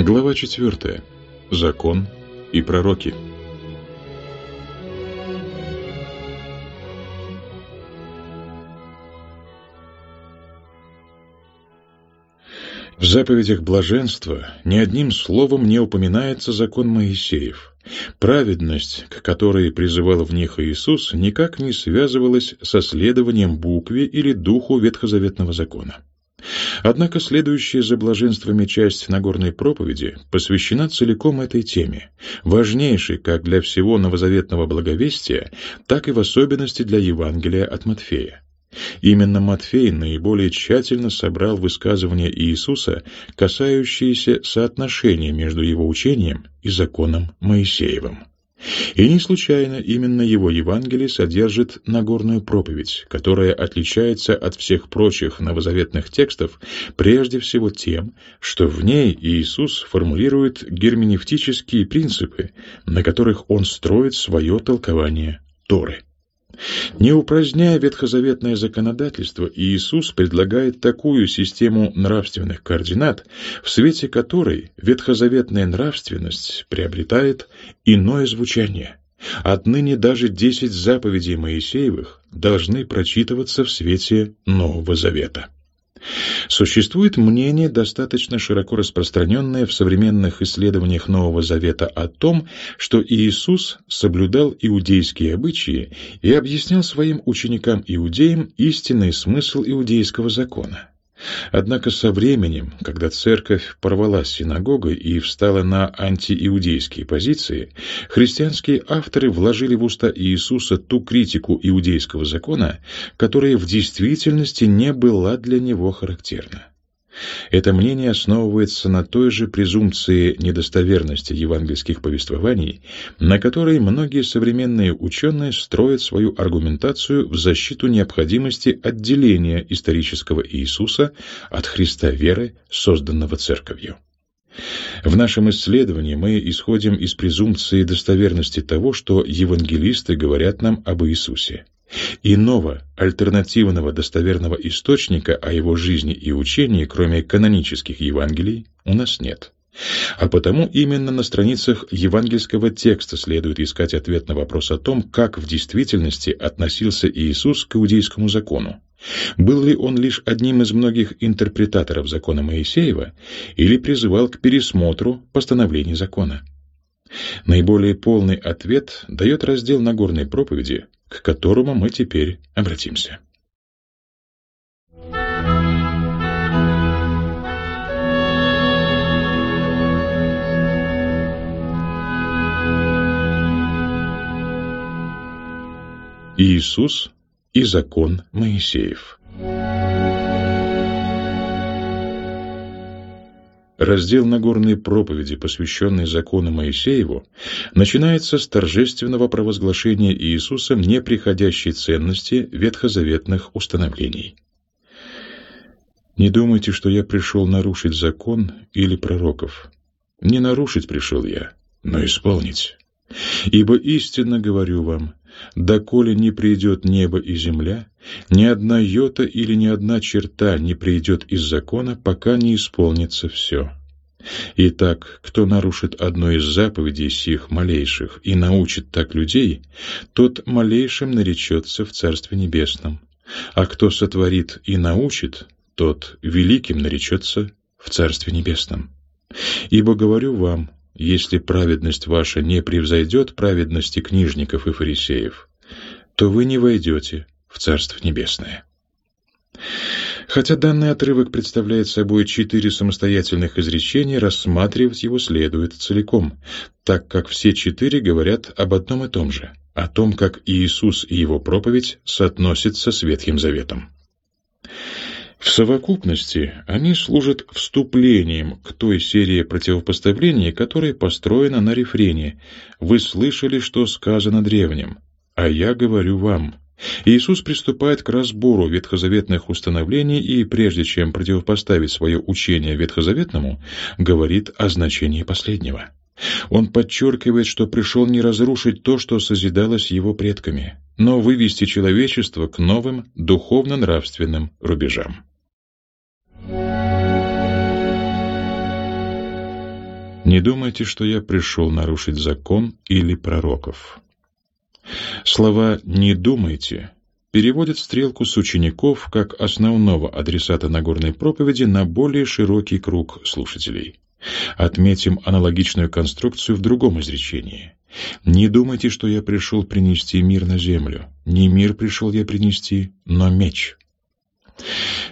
Глава 4. Закон и пророки. В заповедях блаженства ни одним словом не упоминается закон Моисеев. Праведность, к которой призывал в них Иисус, никак не связывалась со следованием букве или духу ветхозаветного закона. Однако следующая за блаженствами часть Нагорной проповеди посвящена целиком этой теме, важнейшей как для всего новозаветного благовестия, так и в особенности для Евангелия от Матфея. Именно Матфей наиболее тщательно собрал высказывания Иисуса, касающиеся соотношения между его учением и законом Моисеевым. И не случайно именно его Евангелие содержит Нагорную проповедь, которая отличается от всех прочих новозаветных текстов прежде всего тем, что в ней Иисус формулирует герменевтические принципы, на которых он строит свое толкование Торы. Не упраздняя ветхозаветное законодательство, Иисус предлагает такую систему нравственных координат, в свете которой ветхозаветная нравственность приобретает иное звучание. Отныне даже десять заповедей Моисеевых должны прочитываться в свете Нового Завета. Существует мнение, достаточно широко распространенное в современных исследованиях Нового Завета о том, что Иисус соблюдал иудейские обычаи и объяснял своим ученикам-иудеям истинный смысл иудейского закона. Однако со временем, когда церковь порвала с синагогой и встала на антииудейские позиции, христианские авторы вложили в уста Иисуса ту критику иудейского закона, которая в действительности не была для него характерна. Это мнение основывается на той же презумпции недостоверности евангельских повествований, на которой многие современные ученые строят свою аргументацию в защиту необходимости отделения исторического Иисуса от Христа веры, созданного Церковью. В нашем исследовании мы исходим из презумпции достоверности того, что евангелисты говорят нам об Иисусе. Иного, альтернативного достоверного источника о его жизни и учении, кроме канонических Евангелий, у нас нет. А потому именно на страницах евангельского текста следует искать ответ на вопрос о том, как в действительности относился Иисус к иудейскому закону. Был ли он лишь одним из многих интерпретаторов закона Моисеева или призывал к пересмотру постановлений закона? Наиболее полный ответ дает раздел Нагорной проповеди, к которому мы теперь обратимся. Иисус и закон Моисеев Раздел Нагорной проповеди, посвященный закону Моисееву, начинается с торжественного провозглашения Иисусом неприходящей ценности ветхозаветных установлений. «Не думайте, что я пришел нарушить закон или пророков. Не нарушить пришел я, но исполнить. Ибо истинно говорю вам, доколе не придет небо и земля, ни одна йота или ни одна черта не придет из закона, пока не исполнится все. Итак, кто нарушит одну из заповедей сих малейших и научит так людей, тот малейшим наречется в Царстве Небесном, а кто сотворит и научит, тот великим наречется в Царстве Небесном. Ибо говорю вам, если праведность ваша не превзойдет праведности книжников и фарисеев, то вы не войдете в Царство Небесное. Хотя данный отрывок представляет собой четыре самостоятельных изречения, рассматривать его следует целиком, так как все четыре говорят об одном и том же, о том, как Иисус и его проповедь соотносятся с Ветхим Заветом. В совокупности они служат вступлением к той серии противопоставлений, которая построена на рефрене «Вы слышали, что сказано древним, а я говорю вам». Иисус приступает к разбору ветхозаветных установлений и, прежде чем противопоставить свое учение ветхозаветному, говорит о значении последнего. Он подчеркивает, что пришел не разрушить то, что созидалось его предками, но вывести человечество к новым духовно-нравственным рубежам. Не думайте, что я пришел нарушить закон или пророков. Слова «не думайте» переводят стрелку с учеников как основного адресата Нагорной проповеди на более широкий круг слушателей. Отметим аналогичную конструкцию в другом изречении. «Не думайте, что я пришел принести мир на землю. Не мир пришел я принести, но меч».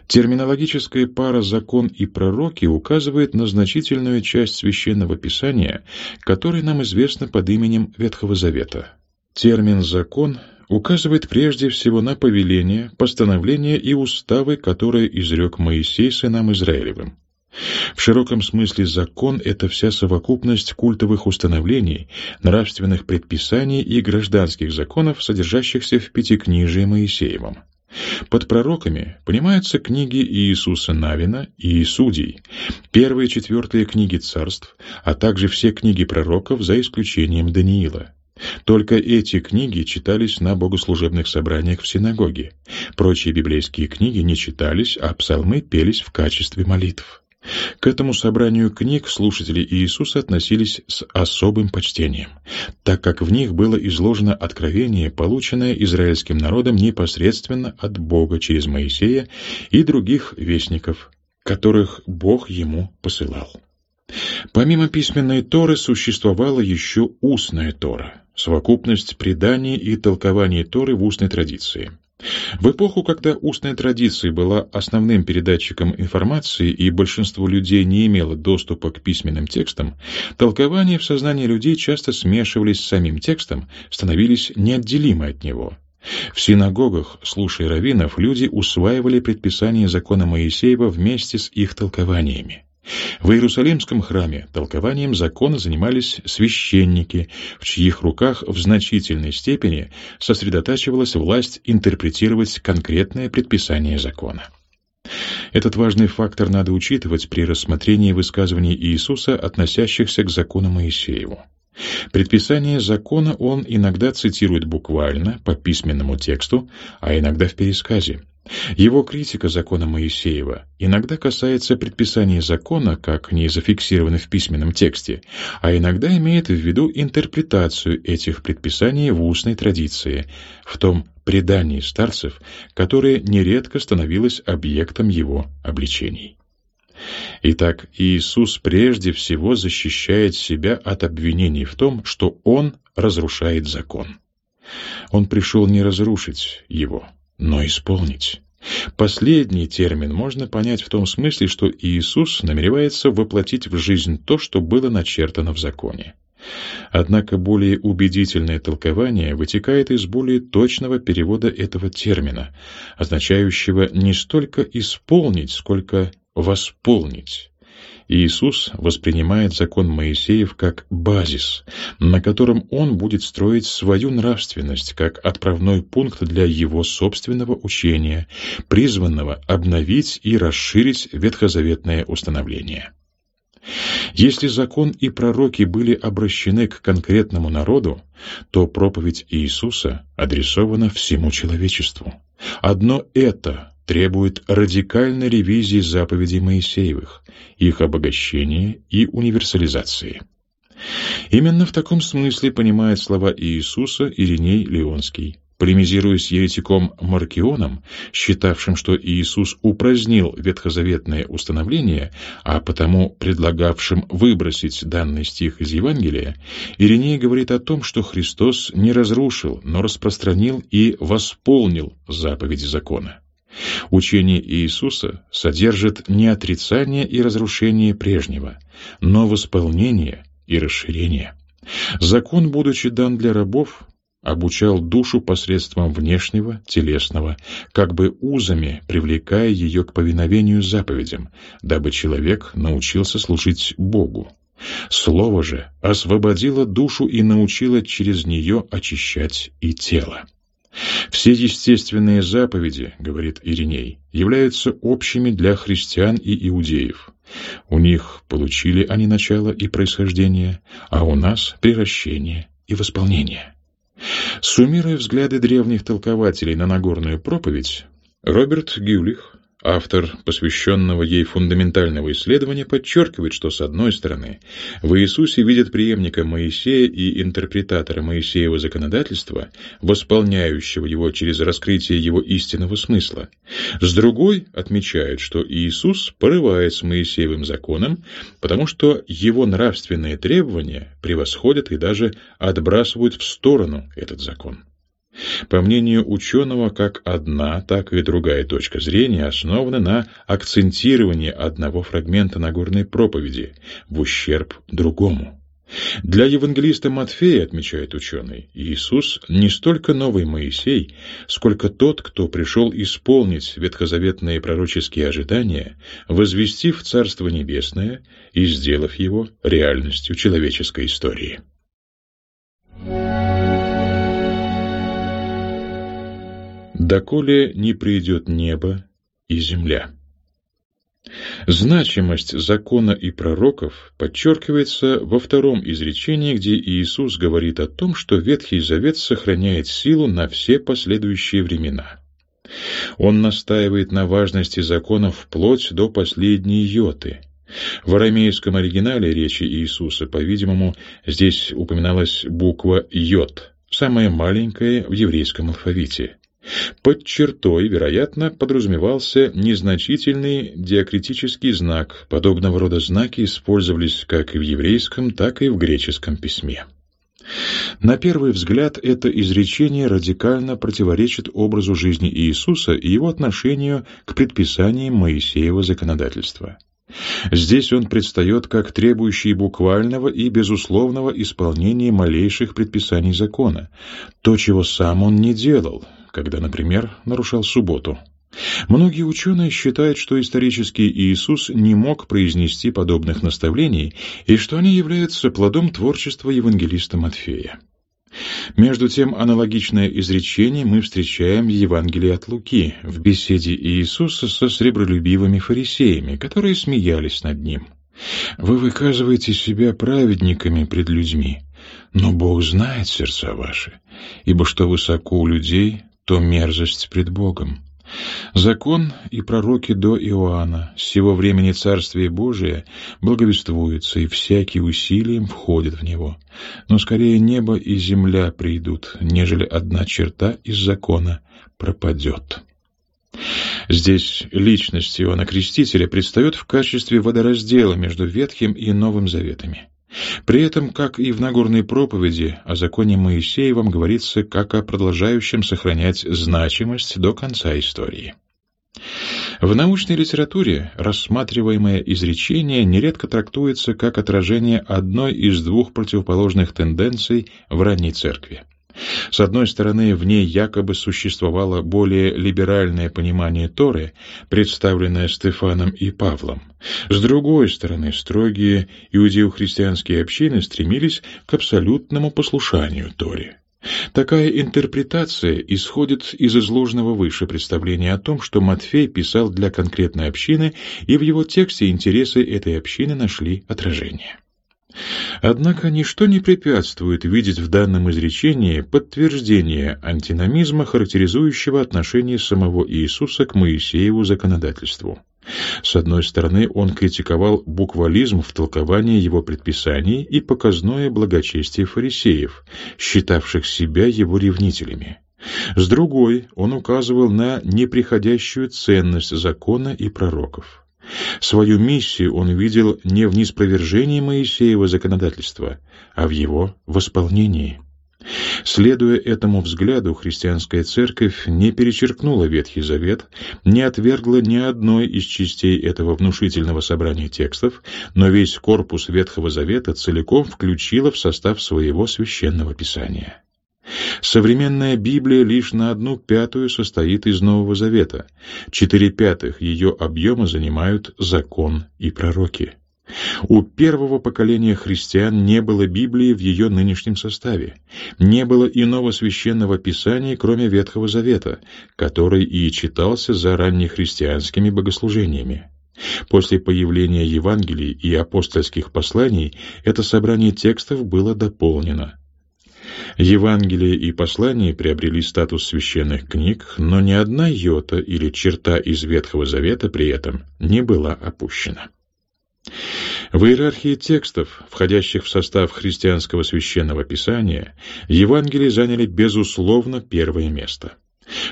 Терминологическая пара «закон» и «пророки» указывает на значительную часть Священного Писания, которая нам известна под именем Ветхого Завета. Термин «закон» указывает прежде всего на повеления, постановления и уставы, которые изрек Моисей сынам Израилевым. В широком смысле закон — это вся совокупность культовых установлений, нравственных предписаний и гражданских законов, содержащихся в Пятикнижии Моисеевом. Под пророками понимаются книги Иисуса Навина и Судей, первые четвертые книги царств, а также все книги пророков за исключением Даниила. Только эти книги читались на богослужебных собраниях в синагоге. Прочие библейские книги не читались, а псалмы пелись в качестве молитв. К этому собранию книг слушатели Иисуса относились с особым почтением, так как в них было изложено откровение, полученное израильским народом непосредственно от Бога через Моисея и других вестников, которых Бог ему посылал. Помимо письменной Торы существовала еще устная Тора, совокупность преданий и толкований Торы в устной традиции. В эпоху, когда устная традиция была основным передатчиком информации и большинство людей не имело доступа к письменным текстам, толкования в сознании людей часто смешивались с самим текстом, становились неотделимы от него. В синагогах, слушая раввинов, люди усваивали предписания закона Моисеева вместе с их толкованиями. В Иерусалимском храме толкованием закона занимались священники, в чьих руках в значительной степени сосредотачивалась власть интерпретировать конкретное предписание закона. Этот важный фактор надо учитывать при рассмотрении высказываний Иисуса, относящихся к закону Моисееву. Предписание закона он иногда цитирует буквально, по письменному тексту, а иногда в пересказе. Его критика закона Моисеева иногда касается предписаний закона, как не зафиксированы в письменном тексте, а иногда имеет в виду интерпретацию этих предписаний в устной традиции, в том предании старцев, которое нередко становилось объектом его обличений. Итак, Иисус прежде всего защищает себя от обвинений в том, что Он разрушает закон. Он пришел не разрушить его, но исполнить. Последний термин можно понять в том смысле, что Иисус намеревается воплотить в жизнь то, что было начертано в законе. Однако более убедительное толкование вытекает из более точного перевода этого термина, означающего не столько «исполнить», сколько «восполнить». Иисус воспринимает закон Моисеев как базис, на котором он будет строить свою нравственность как отправной пункт для его собственного учения, призванного обновить и расширить ветхозаветное установление. Если закон и пророки были обращены к конкретному народу, то проповедь Иисуса адресована всему человечеству. Одно это требует радикальной ревизии заповедей Моисеевых, их обогащения и универсализации. Именно в таком смысле понимает слова Иисуса Ириней Леонский. Полемизируя с еретиком Маркионом, считавшим, что Иисус упразднил ветхозаветное установление, а потому предлагавшим выбросить данный стих из Евангелия, Ириней говорит о том, что Христос не разрушил, но распространил и восполнил заповеди закона. Учение Иисуса содержит не отрицание и разрушение прежнего, но восполнение и расширение. Закон, будучи дан для рабов, обучал душу посредством внешнего, телесного, как бы узами привлекая ее к повиновению заповедям, дабы человек научился служить Богу. Слово же освободило душу и научило через нее очищать и тело. Все естественные заповеди, говорит Ириней, являются общими для христиан и иудеев. У них получили они начало и происхождение, а у нас приращение и восполнение. Суммируя взгляды древних толкователей на Нагорную проповедь, Роберт Гюлих Автор, посвященного ей фундаментального исследования, подчеркивает, что, с одной стороны, в Иисусе видят преемника Моисея и интерпретатора Моисеева законодательства, восполняющего его через раскрытие его истинного смысла. С другой, отмечают, что Иисус порывает с Моисеевым законом, потому что его нравственные требования превосходят и даже отбрасывают в сторону этот закон. По мнению ученого, как одна, так и другая точка зрения основаны на акцентировании одного фрагмента Нагорной проповеди в ущерб другому. Для евангелиста Матфея, отмечает ученый, Иисус не столько новый Моисей, сколько тот, кто пришел исполнить ветхозаветные пророческие ожидания, возвестив Царство Небесное и сделав его реальностью человеческой истории. Доколе не придет небо и земля. Значимость закона и пророков подчеркивается во втором изречении, где Иисус говорит о том, что Ветхий Завет сохраняет силу на все последующие времена. Он настаивает на важности закона вплоть до последней йоты. В арамейском оригинале речи Иисуса, по-видимому, здесь упоминалась буква «йод», самая маленькая в еврейском алфавите. Под чертой, вероятно, подразумевался незначительный диакритический знак. Подобного рода знаки использовались как и в еврейском, так и в греческом письме. На первый взгляд это изречение радикально противоречит образу жизни Иисуса и его отношению к предписаниям Моисеева законодательства. Здесь он предстает как требующий буквального и безусловного исполнения малейших предписаний закона, то, чего сам он не делал, когда, например, нарушал субботу. Многие ученые считают, что исторический Иисус не мог произнести подобных наставлений и что они являются плодом творчества евангелиста Матфея. Между тем, аналогичное изречение мы встречаем в Евангелии от Луки, в беседе Иисуса со сребролюбивыми фарисеями, которые смеялись над ним. «Вы выказываете себя праведниками пред людьми, но Бог знает сердца ваши, ибо что высоко у людей, то мерзость пред Богом. Закон и пророки до Иоанна, с сего времени Царствие Божие благовествуется, и всякий усилием входит в него. Но скорее небо и земля придут, нежели одна черта из закона пропадет. Здесь личность Иоанна Крестителя предстает в качестве водораздела между Ветхим и Новым Заветами. При этом, как и в Нагорной проповеди, о законе Моисеевом говорится как о продолжающем сохранять значимость до конца истории. В научной литературе рассматриваемое изречение нередко трактуется как отражение одной из двух противоположных тенденций в ранней церкви. С одной стороны, в ней якобы существовало более либеральное понимание Торы, представленное Стефаном и Павлом. С другой стороны, строгие иудео-христианские общины стремились к абсолютному послушанию Торе. Такая интерпретация исходит из изложенного выше представления о том, что Матфей писал для конкретной общины, и в его тексте интересы этой общины нашли отражение. Однако ничто не препятствует видеть в данном изречении подтверждение антиномизма, характеризующего отношение самого Иисуса к Моисееву законодательству. С одной стороны, он критиковал буквализм в толковании его предписаний и показное благочестие фарисеев, считавших себя его ревнителями. С другой, он указывал на неприходящую ценность закона и пророков. Свою миссию он видел не в неспровержении Моисеева законодательства, а в его восполнении. Следуя этому взгляду, христианская церковь не перечеркнула Ветхий Завет, не отвергла ни одной из частей этого внушительного собрания текстов, но весь корпус Ветхого Завета целиком включила в состав своего священного писания. Современная Библия лишь на одну пятую состоит из Нового Завета. Четыре пятых ее объема занимают закон и пророки. У первого поколения христиан не было Библии в ее нынешнем составе. Не было иного священного писания, кроме Ветхого Завета, который и читался за раннехристианскими богослужениями. После появления Евангелий и апостольских посланий это собрание текстов было дополнено. Евангелие и послания приобрели статус священных книг, но ни одна йота или черта из Ветхого Завета при этом не была опущена. В иерархии текстов, входящих в состав христианского священного писания, Евангелия заняли, безусловно, первое место.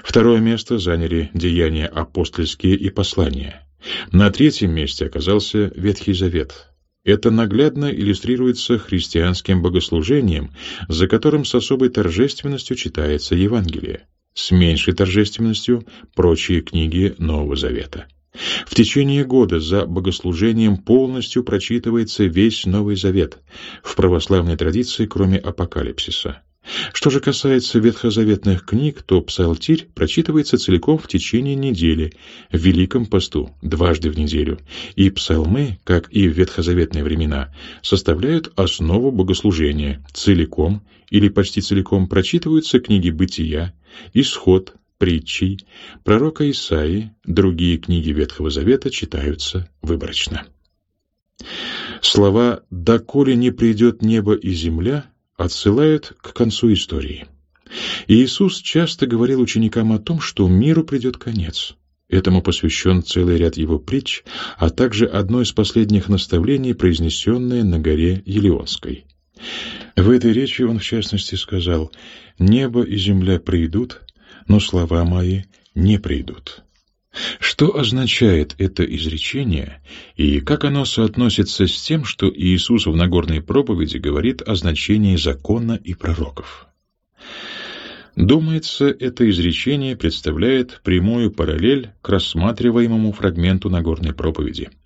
Второе место заняли деяния апостольские и послания. На третьем месте оказался Ветхий Завет, это наглядно иллюстрируется христианским богослужением, за которым с особой торжественностью читается Евангелие, с меньшей торжественностью – прочие книги Нового Завета. В течение года за богослужением полностью прочитывается весь Новый Завет, в православной традиции, кроме Апокалипсиса. Что же касается ветхозаветных книг, то псалтирь прочитывается целиком в течение недели, в Великом посту, дважды в неделю, и псалмы, как и в ветхозаветные времена, составляют основу богослужения, целиком или почти целиком прочитываются книги Бытия, Исход, Притчей, пророка Исаии, другие книги Ветхого Завета читаются выборочно. Слова «доколе не придет небо и земля» отсылают к концу истории. Иисус часто говорил ученикам о том, что миру придет конец. Этому посвящен целый ряд его притч, а также одно из последних наставлений, произнесенное на горе Елеонской. В этой речи он, в частности, сказал «Небо и земля придут, но слова мои не придут». Что означает это изречение и как оно соотносится с тем, что Иисус в Нагорной проповеди говорит о значении закона и пророков? Думается, это изречение представляет прямую параллель к рассматриваемому фрагменту Нагорной проповеди –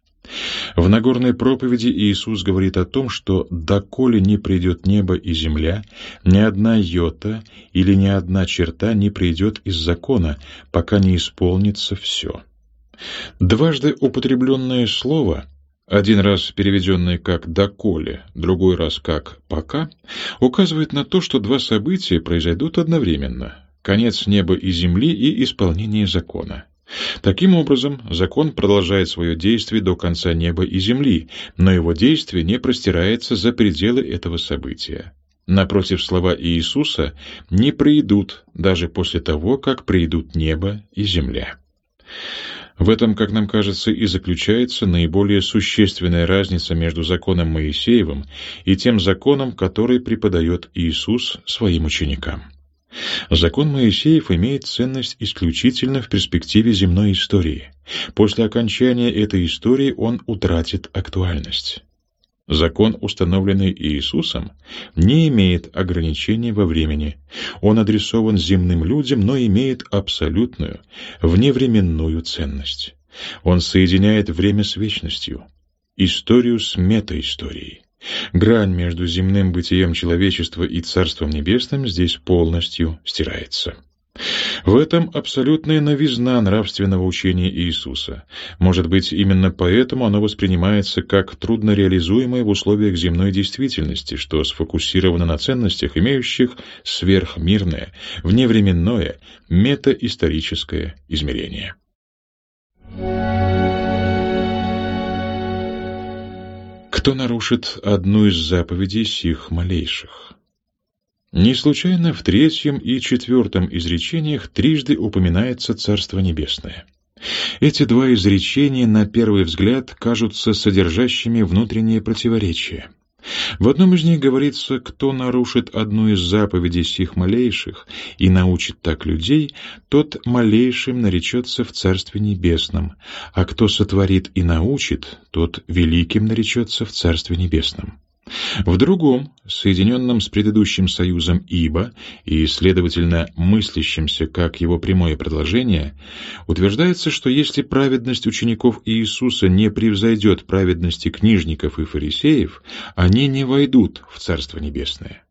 в Нагорной проповеди Иисус говорит о том, что «доколе не придет небо и земля, ни одна йота или ни одна черта не придет из закона, пока не исполнится все». Дважды употребленное слово, один раз переведенное как «доколе», другой раз как «пока», указывает на то, что два события произойдут одновременно — конец неба и земли и исполнение закона. Таким образом, закон продолжает свое действие до конца неба и земли, но его действие не простирается за пределы этого события. Напротив, слова Иисуса не придут даже после того, как придут небо и земля. В этом, как нам кажется, и заключается наиболее существенная разница между законом Моисеевым и тем законом, который преподает Иисус своим ученикам. Закон Моисеев имеет ценность исключительно в перспективе земной истории. После окончания этой истории он утратит актуальность. Закон, установленный Иисусом, не имеет ограничений во времени. Он адресован земным людям, но имеет абсолютную, вневременную ценность. Он соединяет время с вечностью, историю с метаисторией. Грань между земным бытием человечества и Царством Небесным здесь полностью стирается. В этом абсолютная новизна нравственного учения Иисуса. Может быть, именно поэтому оно воспринимается как трудно реализуемое в условиях земной действительности, что сфокусировано на ценностях, имеющих сверхмирное, вневременное, метаисторическое измерение. Кто нарушит одну из заповедей сих малейших. Не случайно в третьем и четвертом изречениях трижды упоминается Царство Небесное. Эти два изречения на первый взгляд кажутся содержащими внутренние противоречия. В одном из них говорится, кто нарушит одну из заповедей сих малейших и научит так людей, тот малейшим наречется в Царстве Небесном, а кто сотворит и научит, тот великим наречется в Царстве Небесном. В другом, соединенном с предыдущим союзом «ибо» и, следовательно, мыслящимся как его прямое продолжение, утверждается, что если праведность учеников Иисуса не превзойдет праведности книжников и фарисеев, они не войдут в Царство Небесное.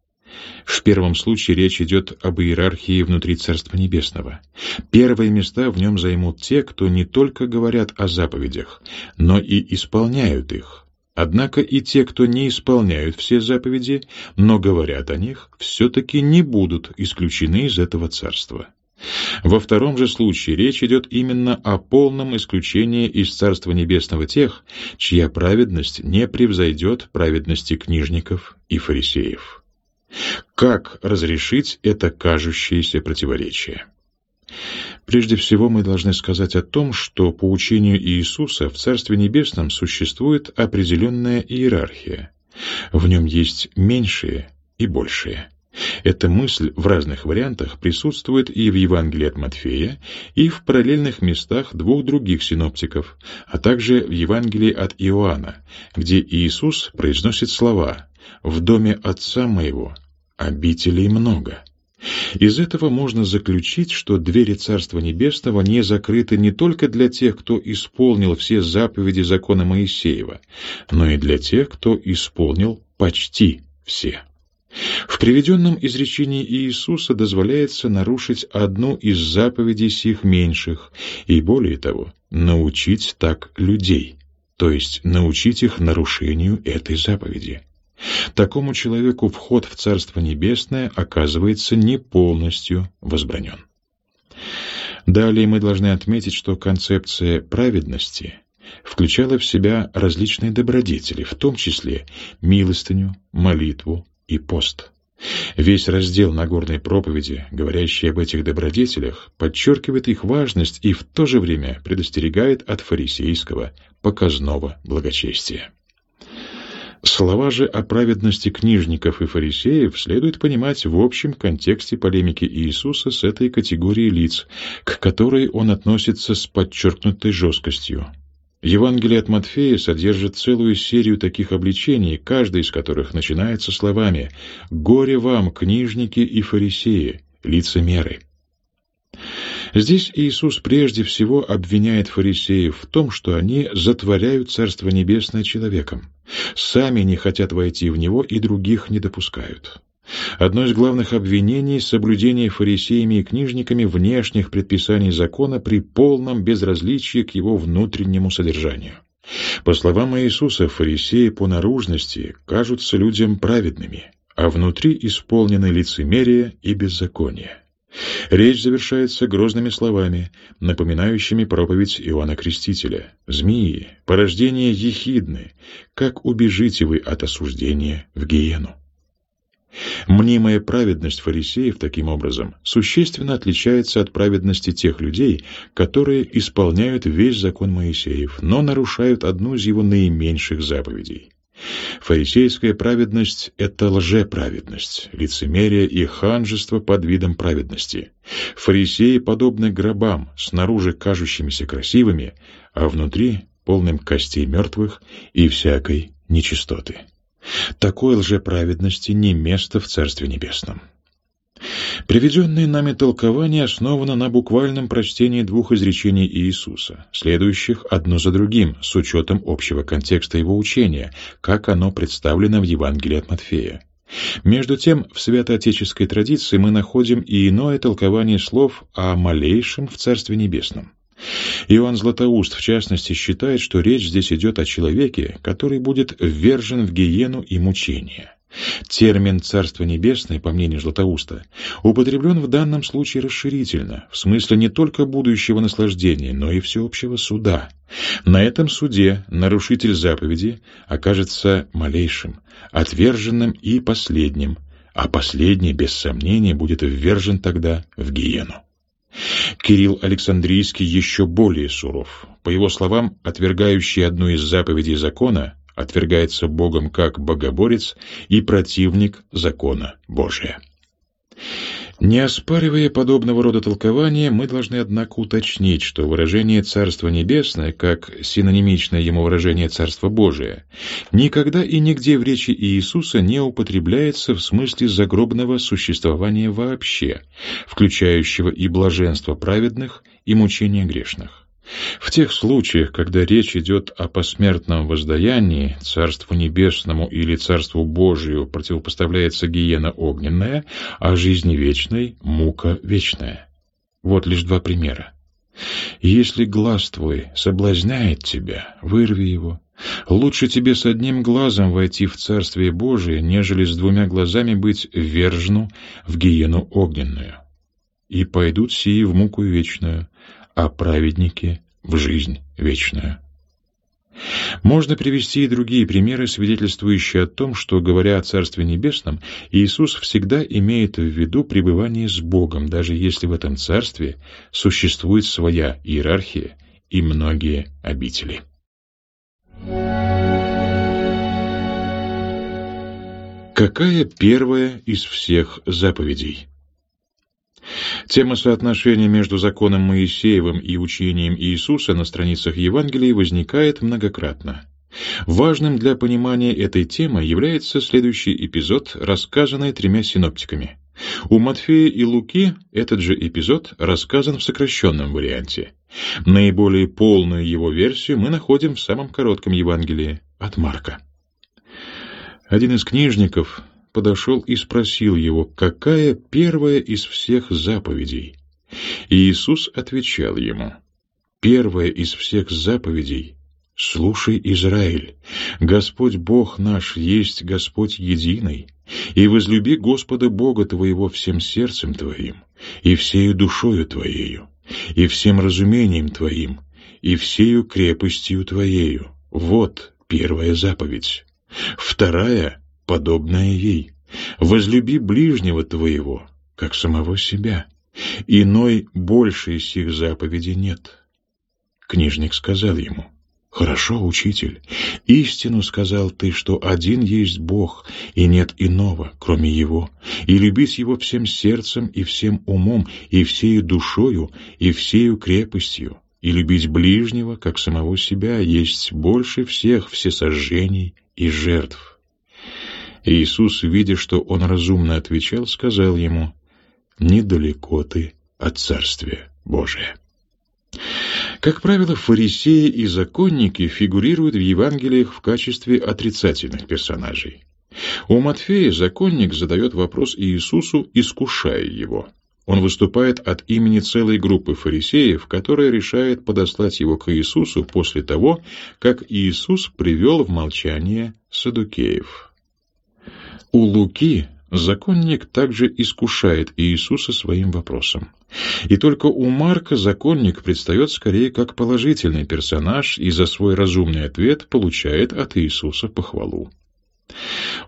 В первом случае речь идет об иерархии внутри Царства Небесного. Первые места в нем займут те, кто не только говорят о заповедях, но и исполняют их – Однако и те, кто не исполняют все заповеди, но говорят о них, все-таки не будут исключены из этого царства. Во втором же случае речь идет именно о полном исключении из Царства Небесного тех, чья праведность не превзойдет праведности книжников и фарисеев. Как разрешить это кажущееся противоречие? Прежде всего мы должны сказать о том, что по учению Иисуса в Царстве Небесном существует определенная иерархия. В нем есть меньшие и большие. Эта мысль в разных вариантах присутствует и в Евангелии от Матфея, и в параллельных местах двух других синоптиков, а также в Евангелии от Иоанна, где Иисус произносит слова «В доме Отца моего обителей много». Из этого можно заключить, что двери Царства Небесного не закрыты не только для тех, кто исполнил все заповеди закона Моисеева, но и для тех, кто исполнил почти все. В приведенном изречении Иисуса дозволяется нарушить одну из заповедей сих меньших, и более того, научить так людей, то есть научить их нарушению этой заповеди. Такому человеку вход в Царство Небесное оказывается не полностью возбранен. Далее мы должны отметить, что концепция праведности включала в себя различные добродетели, в том числе милостыню, молитву и пост. Весь раздел Нагорной проповеди, говорящий об этих добродетелях, подчеркивает их важность и в то же время предостерегает от фарисейского показного благочестия. Слова же о праведности книжников и фарисеев следует понимать в общем контексте полемики Иисуса с этой категорией лиц, к которой он относится с подчеркнутой жесткостью. Евангелие от Матфея содержит целую серию таких обличений, каждая из которых начинается словами «Горе вам, книжники и фарисеи, лицемеры». Здесь Иисус прежде всего обвиняет фарисеев в том, что они затворяют Царство Небесное человеком, сами не хотят войти в него и других не допускают. Одно из главных обвинений – соблюдение фарисеями и книжниками внешних предписаний закона при полном безразличии к его внутреннему содержанию. По словам Иисуса, фарисеи по наружности кажутся людям праведными, а внутри исполнены лицемерие и беззаконие. Речь завершается грозными словами, напоминающими проповедь Иоанна Крестителя. «Змеи, порождение ехидны, как убежите вы от осуждения в гиену?» Мнимая праведность фарисеев, таким образом, существенно отличается от праведности тех людей, которые исполняют весь закон Моисеев, но нарушают одну из его наименьших заповедей. Фарисейская праведность — это лжеправедность, лицемерие и ханжество под видом праведности. Фарисеи подобны гробам, снаружи кажущимися красивыми, а внутри полным костей мертвых и всякой нечистоты. Такой лжеправедности не место в Царстве Небесном. Приведенное нами толкование основано на буквальном прочтении двух изречений Иисуса, следующих одно за другим, с учетом общего контекста его учения, как оно представлено в Евангелии от Матфея. Между тем, в святоотеческой традиции мы находим и иное толкование слов о малейшем в Царстве Небесном. Иоанн Златоуст, в частности, считает, что речь здесь идет о человеке, который будет ввержен в гиену и мучение. Термин «Царство небесное», по мнению Златоуста, употреблен в данном случае расширительно, в смысле не только будущего наслаждения, но и всеобщего суда. На этом суде нарушитель заповеди окажется малейшим, отверженным и последним, а последний, без сомнения, будет ввержен тогда в гиену. Кирилл Александрийский еще более суров. По его словам, отвергающий одну из заповедей закона отвергается Богом как богоборец и противник закона Божия. Не оспаривая подобного рода толкования, мы должны, однако, уточнить, что выражение «Царство Небесное», как синонимичное ему выражение «Царство Божие», никогда и нигде в речи Иисуса не употребляется в смысле загробного существования вообще, включающего и блаженство праведных, и мучения грешных. В тех случаях, когда речь идет о посмертном воздаянии, Царству Небесному или Царству Божию противопоставляется гиена огненная, а жизни вечной — мука вечная. Вот лишь два примера. Если глаз твой соблазняет тебя, вырви его. Лучше тебе с одним глазом войти в Царствие Божие, нежели с двумя глазами быть вержену в гиену огненную. И пойдут сии в муку вечную, а праведники — в жизнь вечную. Можно привести и другие примеры, свидетельствующие о том, что, говоря о Царстве Небесном, Иисус всегда имеет в виду пребывание с Богом, даже если в этом Царстве существует своя иерархия и многие обители. Какая первая из всех заповедей? Тема соотношения между законом Моисеевым и учением Иисуса на страницах Евангелия возникает многократно. Важным для понимания этой темы является следующий эпизод, рассказанный тремя синоптиками. У Матфея и Луки этот же эпизод рассказан в сокращенном варианте. Наиболее полную его версию мы находим в самом коротком Евангелии от Марка. Один из книжников, подошел и спросил его, какая первая из всех заповедей. И Иисус отвечал ему, «Первая из всех заповедей — слушай, Израиль, Господь Бог наш есть Господь единый, и возлюби Господа Бога твоего всем сердцем твоим, и всею душою твоею, и всем разумением твоим, и всею крепостью твоею. Вот первая заповедь. Вторая подобное ей. Возлюби ближнего твоего, как самого себя. Иной большей сих заповеди нет. Книжник сказал ему, «Хорошо, учитель, истину сказал ты, что один есть Бог, и нет иного, кроме Его, и любить Его всем сердцем и всем умом, и всею душою, и всею крепостью, и любить ближнего, как самого себя, есть больше всех всесожжений и жертв». Иисус, видя, что он разумно отвечал, сказал ему, «Недалеко ты от Царствия Божия». Как правило, фарисеи и законники фигурируют в Евангелиях в качестве отрицательных персонажей. У Матфея законник задает вопрос Иисусу, искушая его. Он выступает от имени целой группы фарисеев, которая решает подослать его к Иисусу после того, как Иисус привел в молчание садукеев. У Луки законник также искушает Иисуса своим вопросом. И только у Марка законник предстает скорее как положительный персонаж и за свой разумный ответ получает от Иисуса похвалу.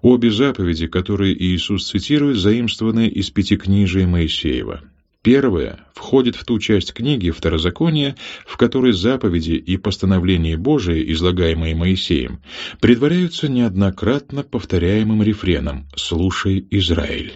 Обе заповеди, которые Иисус цитирует, заимствованы из Пятикнижия Моисеева. Первое входит в ту часть книги Второзакония, в которой заповеди и постановления Божии, излагаемые Моисеем, предваряются неоднократно повторяемым рефреном «Слушай, Израиль».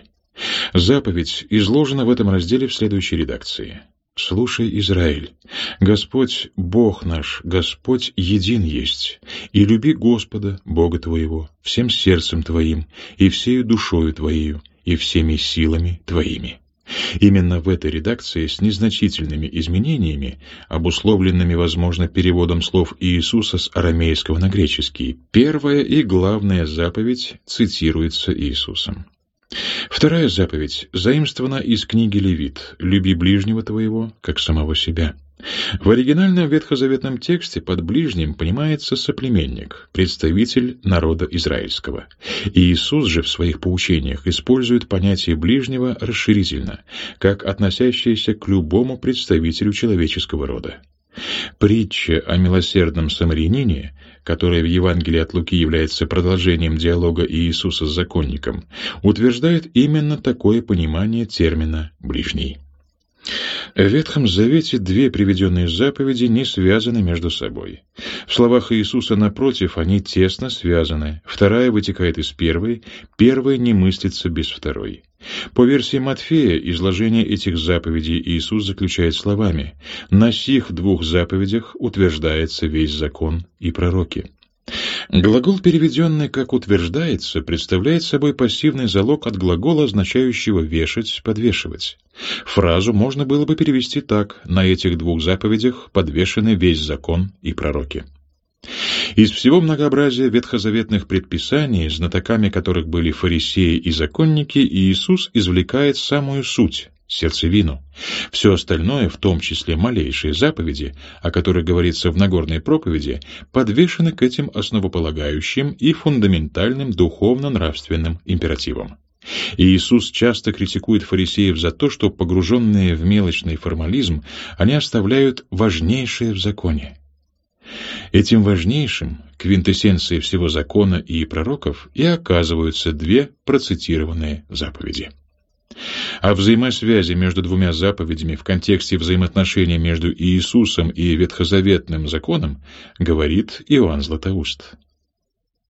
Заповедь изложена в этом разделе в следующей редакции. «Слушай, Израиль, Господь, Бог наш, Господь един есть, и люби Господа, Бога твоего, всем сердцем твоим, и всею душою твоею, и всеми силами твоими». Именно в этой редакции с незначительными изменениями, обусловленными, возможно, переводом слов Иисуса с арамейского на греческий, первая и главная заповедь цитируется Иисусом. Вторая заповедь заимствована из книги Левит «Люби ближнего твоего, как самого себя». В оригинальном ветхозаветном тексте под ближним понимается соплеменник, представитель народа израильского. И Иисус же в своих поучениях использует понятие ближнего расширительно, как относящееся к любому представителю человеческого рода. Притча о милосердном самарянине, которая в Евангелии от Луки является продолжением диалога Иисуса с законником, утверждает именно такое понимание термина «ближний». В Ветхом Завете две приведенные заповеди не связаны между собой. В словах Иисуса, напротив, они тесно связаны. Вторая вытекает из первой, первая не мыслится без второй. По версии Матфея, изложение этих заповедей Иисус заключает словами «На сих двух заповедях утверждается весь закон и пророки». Глагол, переведенный как «утверждается», представляет собой пассивный залог от глагола, означающего «вешать», «подвешивать». Фразу можно было бы перевести так «на этих двух заповедях подвешены весь закон и пророки». Из всего многообразия ветхозаветных предписаний, знатоками которых были фарисеи и законники, Иисус извлекает самую суть, сердцевину. Все остальное, в том числе малейшие заповеди, о которых говорится в Нагорной проповеди, подвешены к этим основополагающим и фундаментальным духовно-нравственным императивам. И Иисус часто критикует фарисеев за то, что, погруженные в мелочный формализм, они оставляют важнейшее в законе. Этим важнейшим, квинтэссенцией всего закона и пророков, и оказываются две процитированные заповеди. О взаимосвязи между двумя заповедями в контексте взаимоотношений между Иисусом и ветхозаветным законом говорит Иоанн Златоуст.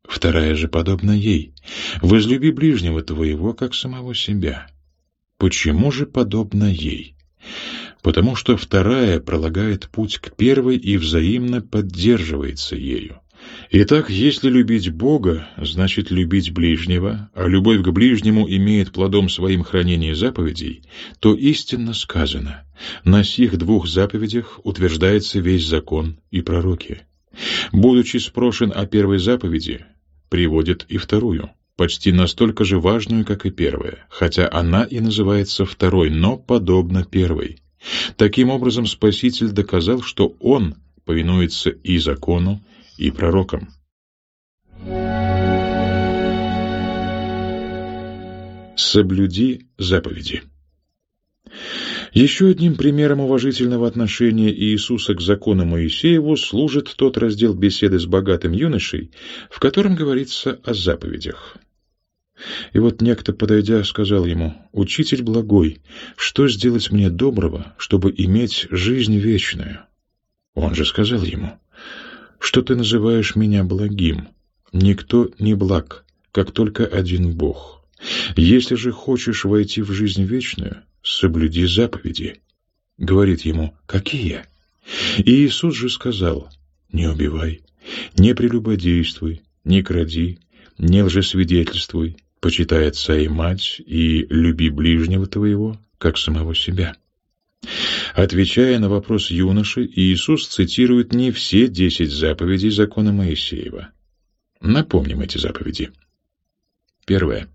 Вторая же подобна ей. Возлюби ближнего твоего, как самого себя. Почему же подобна ей? Потому что вторая пролагает путь к первой и взаимно поддерживается ею. Итак, если любить Бога, значит любить ближнего, а любовь к ближнему имеет плодом своим хранение заповедей, то истинно сказано, на сих двух заповедях утверждается весь закон и пророки. Будучи спрошен о первой заповеди, приводит и вторую, почти настолько же важную, как и первая, хотя она и называется второй, но подобно первой. Таким образом, Спаситель доказал, что Он повинуется и закону, и пророкам. Соблюди заповеди. Еще одним примером уважительного отношения Иисуса к закону Моисееву служит тот раздел беседы с богатым юношей, в котором говорится о заповедях. И вот некто, подойдя, сказал ему, «Учитель благой, что сделать мне доброго, чтобы иметь жизнь вечную?» Он же сказал ему, что ты называешь меня благим. Никто не благ, как только один Бог. Если же хочешь войти в жизнь вечную, соблюди заповеди. Говорит ему, какие? И Иисус же сказал, не убивай, не прелюбодействуй, не кради, не лжесвидетельствуй, почитай отца и мать и люби ближнего твоего, как самого себя. Отвечая на вопрос юноши, Иисус цитирует не все десять заповедей закона Моисеева. Напомним эти заповеди. Первое.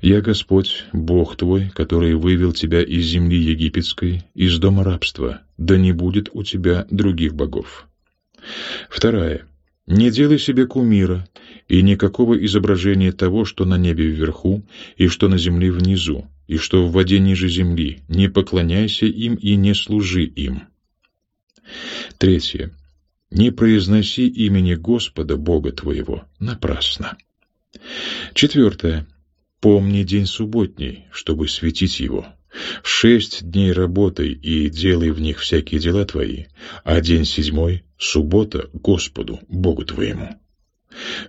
«Я Господь, Бог твой, который вывел тебя из земли египетской, из дома рабства, да не будет у тебя других богов». Второе. «Не делай себе кумира и никакого изображения того, что на небе вверху и что на земле внизу, и что в воде ниже земли, не поклоняйся им и не служи им. Третье. Не произноси имени Господа, Бога твоего, напрасно. Четвертое. Помни день субботний, чтобы светить его. Шесть дней работай и делай в них всякие дела твои, а день седьмой — суббота Господу, Богу твоему.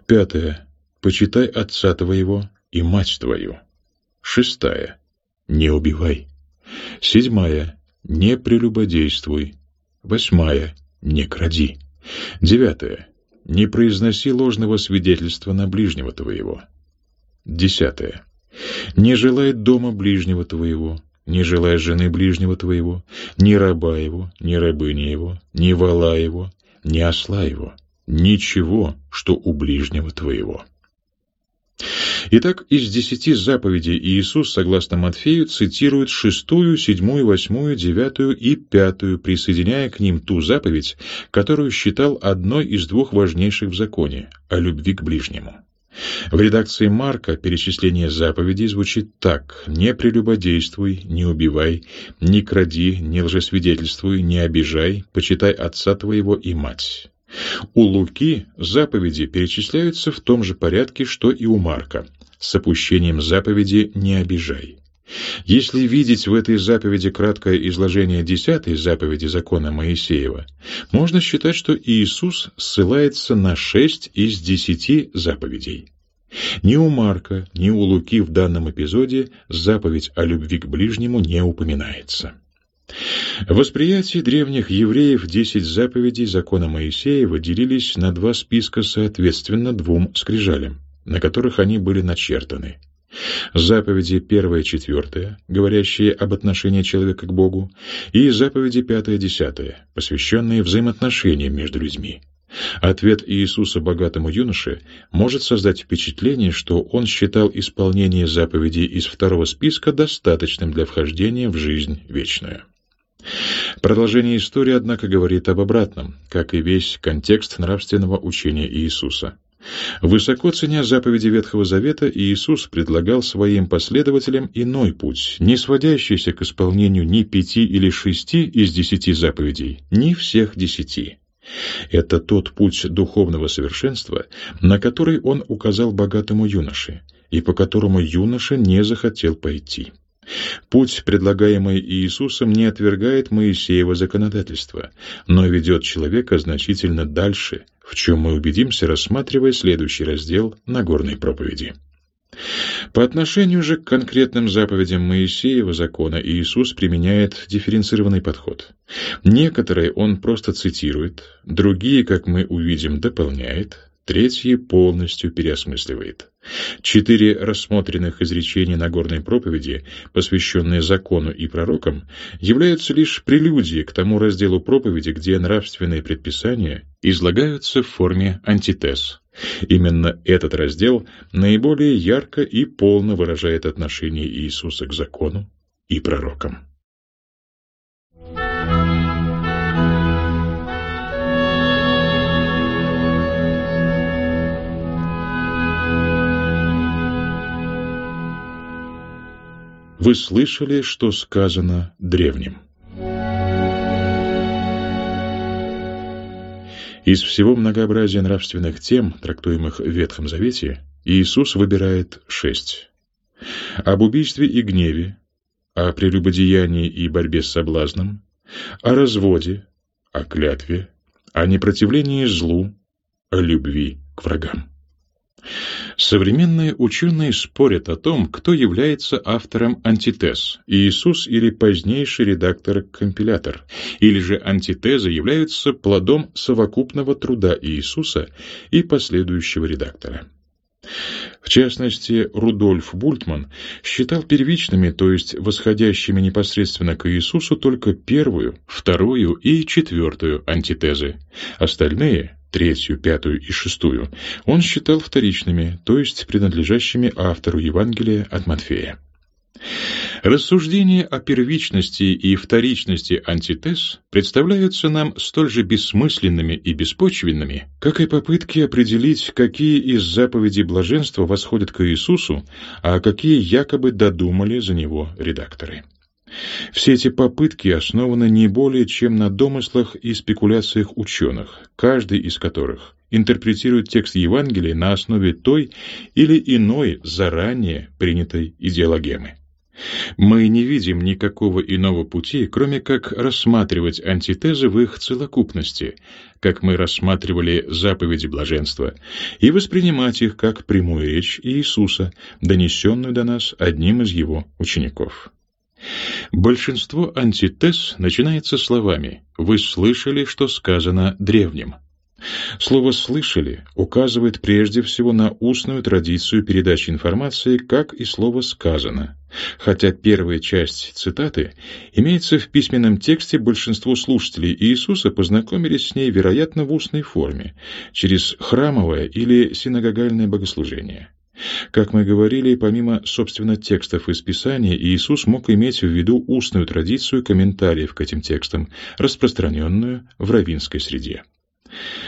Пятое. Почитай отца твоего и мать твою. Шестая не убивай. Седьмая. Не прелюбодействуй. Восьмая. Не кради. Девятая. Не произноси ложного свидетельства на ближнего твоего. Десятое. Не желай дома ближнего твоего, не желай жены ближнего твоего, ни раба его, ни рабыни его, ни вала его, ни осла его, ничего, что у ближнего твоего. Итак, из десяти заповедей Иисус, согласно Матфею, цитирует шестую, седьмую, восьмую, девятую и пятую, присоединяя к ним ту заповедь, которую считал одной из двух важнейших в законе – о любви к ближнему. В редакции Марка перечисление заповедей звучит так «Не прелюбодействуй, не убивай, не кради, не лжесвидетельствуй, не обижай, почитай отца твоего и мать». У Луки заповеди перечисляются в том же порядке, что и у Марка, с опущением заповеди «не обижай». Если видеть в этой заповеди краткое изложение десятой заповеди закона Моисеева, можно считать, что Иисус ссылается на шесть из десяти заповедей. Ни у Марка, ни у Луки в данном эпизоде заповедь о любви к ближнему не упоминается. В восприятии древних евреев десять заповедей закона Моисеева делились на два списка соответственно двум скрижалям, на которых они были начертаны. Заповеди первая и четвертая, говорящие об отношении человека к Богу, и заповеди пятая и десятая, посвященные взаимоотношениям между людьми. Ответ Иисуса богатому юноше может создать впечатление, что он считал исполнение заповедей из второго списка достаточным для вхождения в жизнь вечную. Продолжение истории, однако, говорит об обратном, как и весь контекст нравственного учения Иисуса. Высоко ценя заповеди Ветхого Завета, Иисус предлагал своим последователям иной путь, не сводящийся к исполнению ни пяти или шести из десяти заповедей, ни всех десяти. Это тот путь духовного совершенства, на который он указал богатому юноше, и по которому юноша не захотел пойти. Путь, предлагаемый Иисусом, не отвергает Моисеева законодательства, но ведет человека значительно дальше, в чем мы убедимся, рассматривая следующий раздел Нагорной проповеди. По отношению же к конкретным заповедям Моисеева закона Иисус применяет дифференцированный подход. Некоторые он просто цитирует, другие, как мы увидим, дополняет, третьи полностью переосмысливает. Четыре рассмотренных изречения Нагорной проповеди, посвященные закону и пророкам, являются лишь прелюдией к тому разделу проповеди, где нравственные предписания излагаются в форме антитез. Именно этот раздел наиболее ярко и полно выражает отношение Иисуса к закону и пророкам. Вы слышали, что сказано древним. Из всего многообразия нравственных тем, трактуемых в Ветхом Завете, Иисус выбирает шесть. Об убийстве и гневе, о прелюбодеянии и борьбе с соблазном, о разводе, о клятве, о непротивлении злу, о любви к врагам. Современные ученые спорят о том, кто является автором антитез – Иисус или позднейший редактор-компилятор, или же антитезы являются плодом совокупного труда Иисуса и последующего редактора. В частности, Рудольф Бультман считал первичными, то есть восходящими непосредственно к Иисусу, только первую, вторую и четвертую антитезы. Остальные третью, пятую и шестую, он считал вторичными, то есть принадлежащими автору Евангелия от Матфея. Рассуждения о первичности и вторичности антитез представляются нам столь же бессмысленными и беспочвенными, как и попытки определить, какие из заповедей блаженства восходят к Иисусу, а какие якобы додумали за него редакторы. Все эти попытки основаны не более чем на домыслах и спекуляциях ученых, каждый из которых интерпретирует текст Евангелия на основе той или иной заранее принятой идеологемы. Мы не видим никакого иного пути, кроме как рассматривать антитезы в их целокупности, как мы рассматривали заповеди блаженства, и воспринимать их как прямую речь Иисуса, донесенную до нас одним из его учеников. Большинство антитез начинается словами «Вы слышали, что сказано древним». Слово «слышали» указывает прежде всего на устную традицию передачи информации, как и слово «сказано». Хотя первая часть цитаты имеется в письменном тексте, большинство слушателей Иисуса познакомились с ней, вероятно, в устной форме, через храмовое или синагогальное богослужение. Как мы говорили, помимо, собственно, текстов из Писания, Иисус мог иметь в виду устную традицию комментариев к этим текстам, распространенную в равинской среде.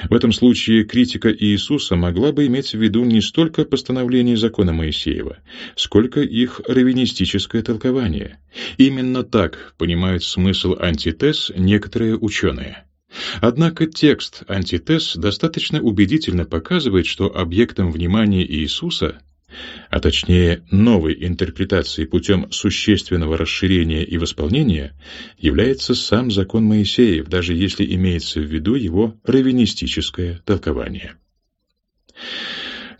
В этом случае критика Иисуса могла бы иметь в виду не столько постановление закона Моисеева, сколько их раввинистическое толкование. Именно так понимают смысл антитез некоторые ученые. Однако текст антитез достаточно убедительно показывает, что объектом внимания Иисуса, а точнее новой интерпретации путем существенного расширения и восполнения, является сам закон Моисеев, даже если имеется в виду его раввинистическое толкование.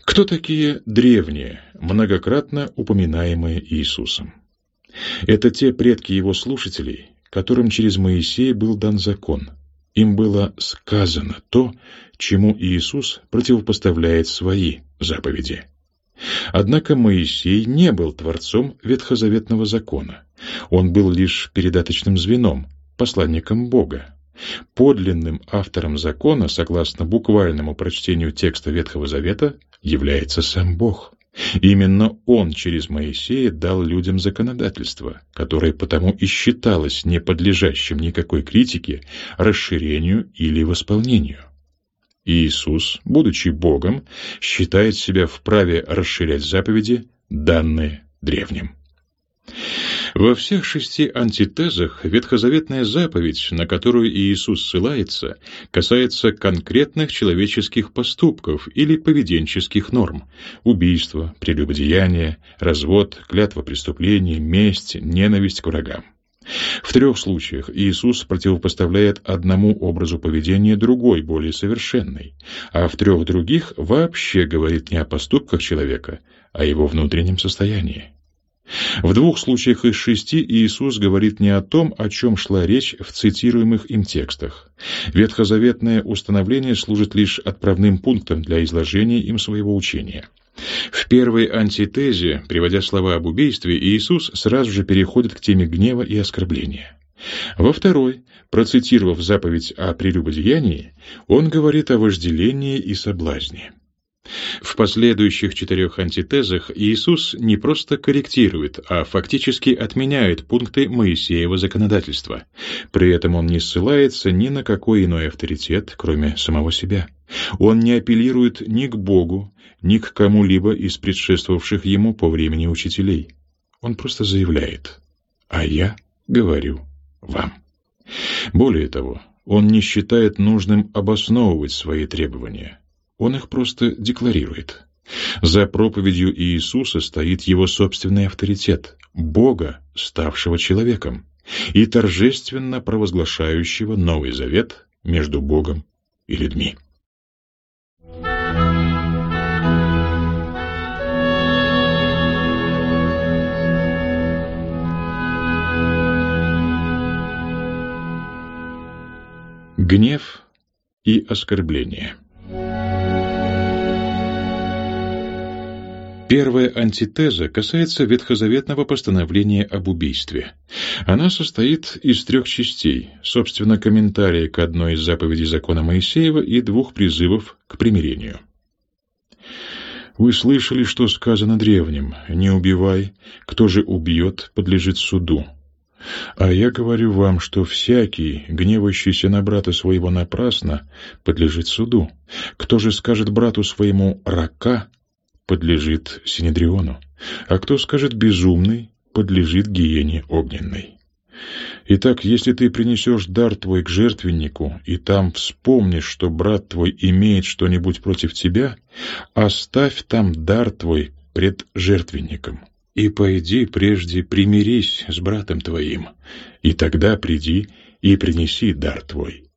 Кто такие древние, многократно упоминаемые Иисусом? Это те предки его слушателей, которым через Моисея был дан закон – им было сказано то, чему Иисус противопоставляет свои заповеди. Однако Моисей не был творцом ветхозаветного закона. Он был лишь передаточным звеном, посланником Бога. Подлинным автором закона, согласно буквальному прочтению текста Ветхого Завета, является сам Бог. Именно он через Моисея дал людям законодательство, которое потому и считалось не подлежащим никакой критике, расширению или восполнению. Иисус, будучи Богом, считает себя вправе расширять заповеди, данные древним. Во всех шести антитезах ветхозаветная заповедь, на которую Иисус ссылается, касается конкретных человеческих поступков или поведенческих норм – убийство, прелюбодеяние, развод, клятва преступления, месть, ненависть к врагам. В трех случаях Иисус противопоставляет одному образу поведения другой, более совершенный, а в трех других вообще говорит не о поступках человека, а о его внутреннем состоянии. В двух случаях из шести Иисус говорит не о том, о чем шла речь в цитируемых им текстах. Ветхозаветное установление служит лишь отправным пунктом для изложения им своего учения. В первой антитезе, приводя слова об убийстве, Иисус сразу же переходит к теме гнева и оскорбления. Во второй, процитировав заповедь о прелюбодеянии, он говорит о вожделении и соблазне. В последующих четырех антитезах Иисус не просто корректирует, а фактически отменяет пункты Моисеева законодательства. При этом он не ссылается ни на какой иной авторитет, кроме самого себя. Он не апеллирует ни к Богу, ни к кому-либо из предшествовавших ему по времени учителей. Он просто заявляет «А я говорю вам». Более того, он не считает нужным обосновывать свои требования. Он их просто декларирует. За проповедью Иисуса стоит его собственный авторитет, Бога, ставшего человеком, и торжественно провозглашающего Новый Завет между Богом и людьми. Гнев и оскорбление Первая антитеза касается ветхозаветного постановления об убийстве. Она состоит из трех частей, собственно, комментария к одной из заповедей закона Моисеева и двух призывов к примирению. Вы слышали, что сказано древним «Не убивай, кто же убьет, подлежит суду». А я говорю вам, что всякий, гневающийся на брата своего напрасно, подлежит суду. Кто же скажет брату своему «рака», подлежит Синедриону, а кто скажет «безумный», подлежит гиене огненной. Итак, если ты принесешь дар твой к жертвеннику, и там вспомнишь, что брат твой имеет что-нибудь против тебя, оставь там дар твой пред жертвенником, и пойди прежде примирись с братом твоим, и тогда приди и принеси дар твой.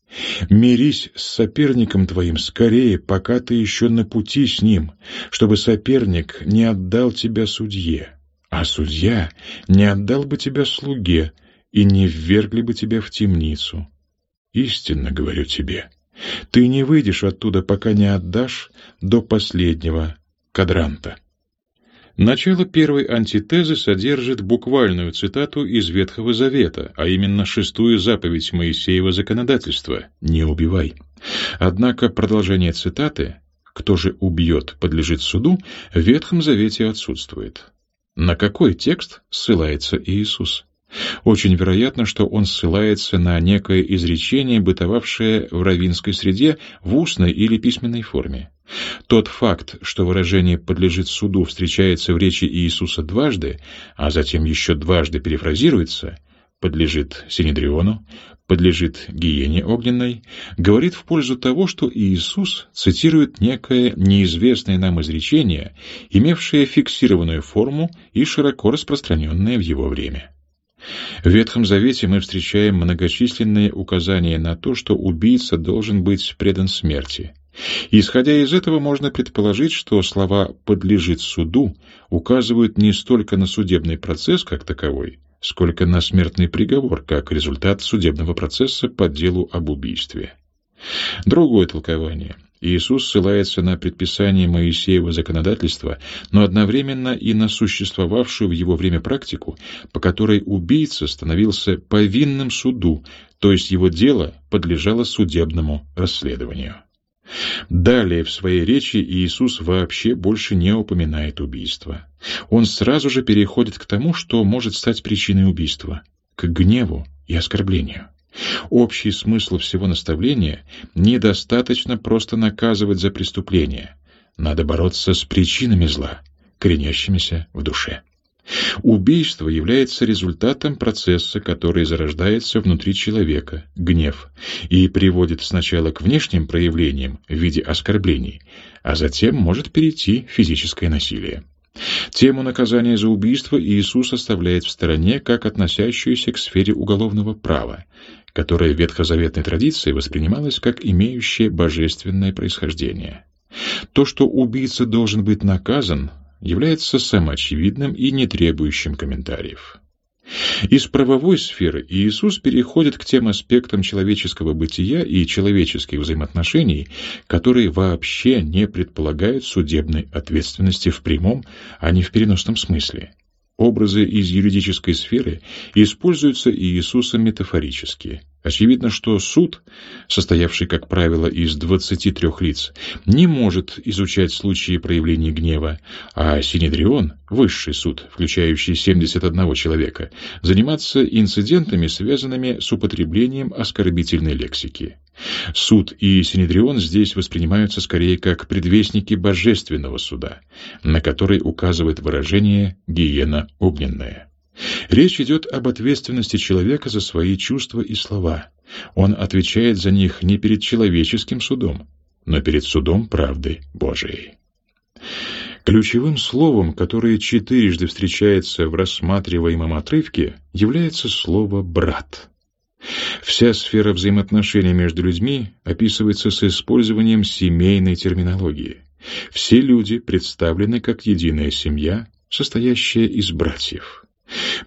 Мирись с соперником твоим скорее, пока ты еще на пути с ним, чтобы соперник не отдал тебя судье, а судья не отдал бы тебя слуге и не ввергли бы тебя в темницу. Истинно говорю тебе, ты не выйдешь оттуда, пока не отдашь до последнего кадранта. Начало первой антитезы содержит буквальную цитату из Ветхого Завета, а именно шестую заповедь Моисеева законодательства «Не убивай». Однако продолжение цитаты «Кто же убьет, подлежит суду» в Ветхом Завете отсутствует. На какой текст ссылается Иисус? Очень вероятно, что он ссылается на некое изречение, бытовавшее в равинской среде в устной или письменной форме. Тот факт, что выражение «подлежит суду» встречается в речи Иисуса дважды, а затем еще дважды перефразируется «подлежит Синедриону», «подлежит гиене огненной», говорит в пользу того, что Иисус цитирует некое неизвестное нам изречение, имевшее фиксированную форму и широко распространенное в его время. В Ветхом Завете мы встречаем многочисленные указания на то, что убийца должен быть предан смерти. Исходя из этого, можно предположить, что слова «подлежит суду» указывают не столько на судебный процесс как таковой, сколько на смертный приговор, как результат судебного процесса по делу об убийстве. Другое толкование. Иисус ссылается на предписание Моисеева законодательства, но одновременно и на существовавшую в его время практику, по которой убийца становился повинным суду, то есть его дело подлежало судебному расследованию. Далее в своей речи Иисус вообще больше не упоминает убийство. Он сразу же переходит к тому, что может стать причиной убийства, к гневу и оскорблению. Общий смысл всего наставления — недостаточно просто наказывать за преступление. Надо бороться с причинами зла, коренящимися в душе. Убийство является результатом процесса, который зарождается внутри человека, гнев, и приводит сначала к внешним проявлениям в виде оскорблений, а затем может перейти в физическое насилие. Тему наказания за убийство Иисус оставляет в стороне как относящуюся к сфере уголовного права, которая в ветхозаветной традиции воспринималась как имеющая божественное происхождение. То, что убийца должен быть наказан, является самоочевидным и не требующим комментариев. Из правовой сферы Иисус переходит к тем аспектам человеческого бытия и человеческих взаимоотношений, которые вообще не предполагают судебной ответственности в прямом, а не в переносном смысле. Образы из юридической сферы используются Иисусом метафорически. Очевидно, что суд, состоявший, как правило, из 23 лиц, не может изучать случаи проявления гнева, а Синедрион, высший суд, включающий 71 человека, заниматься инцидентами, связанными с употреблением оскорбительной лексики. Суд и Синедрион здесь воспринимаются скорее как предвестники божественного суда, на который указывает выражение «гиена огненная». Речь идет об ответственности человека за свои чувства и слова. Он отвечает за них не перед человеческим судом, но перед судом правды Божией. Ключевым словом, которое четырежды встречается в рассматриваемом отрывке, является слово «брат». Вся сфера взаимоотношений между людьми описывается с использованием семейной терминологии. Все люди представлены как единая семья, состоящая из братьев.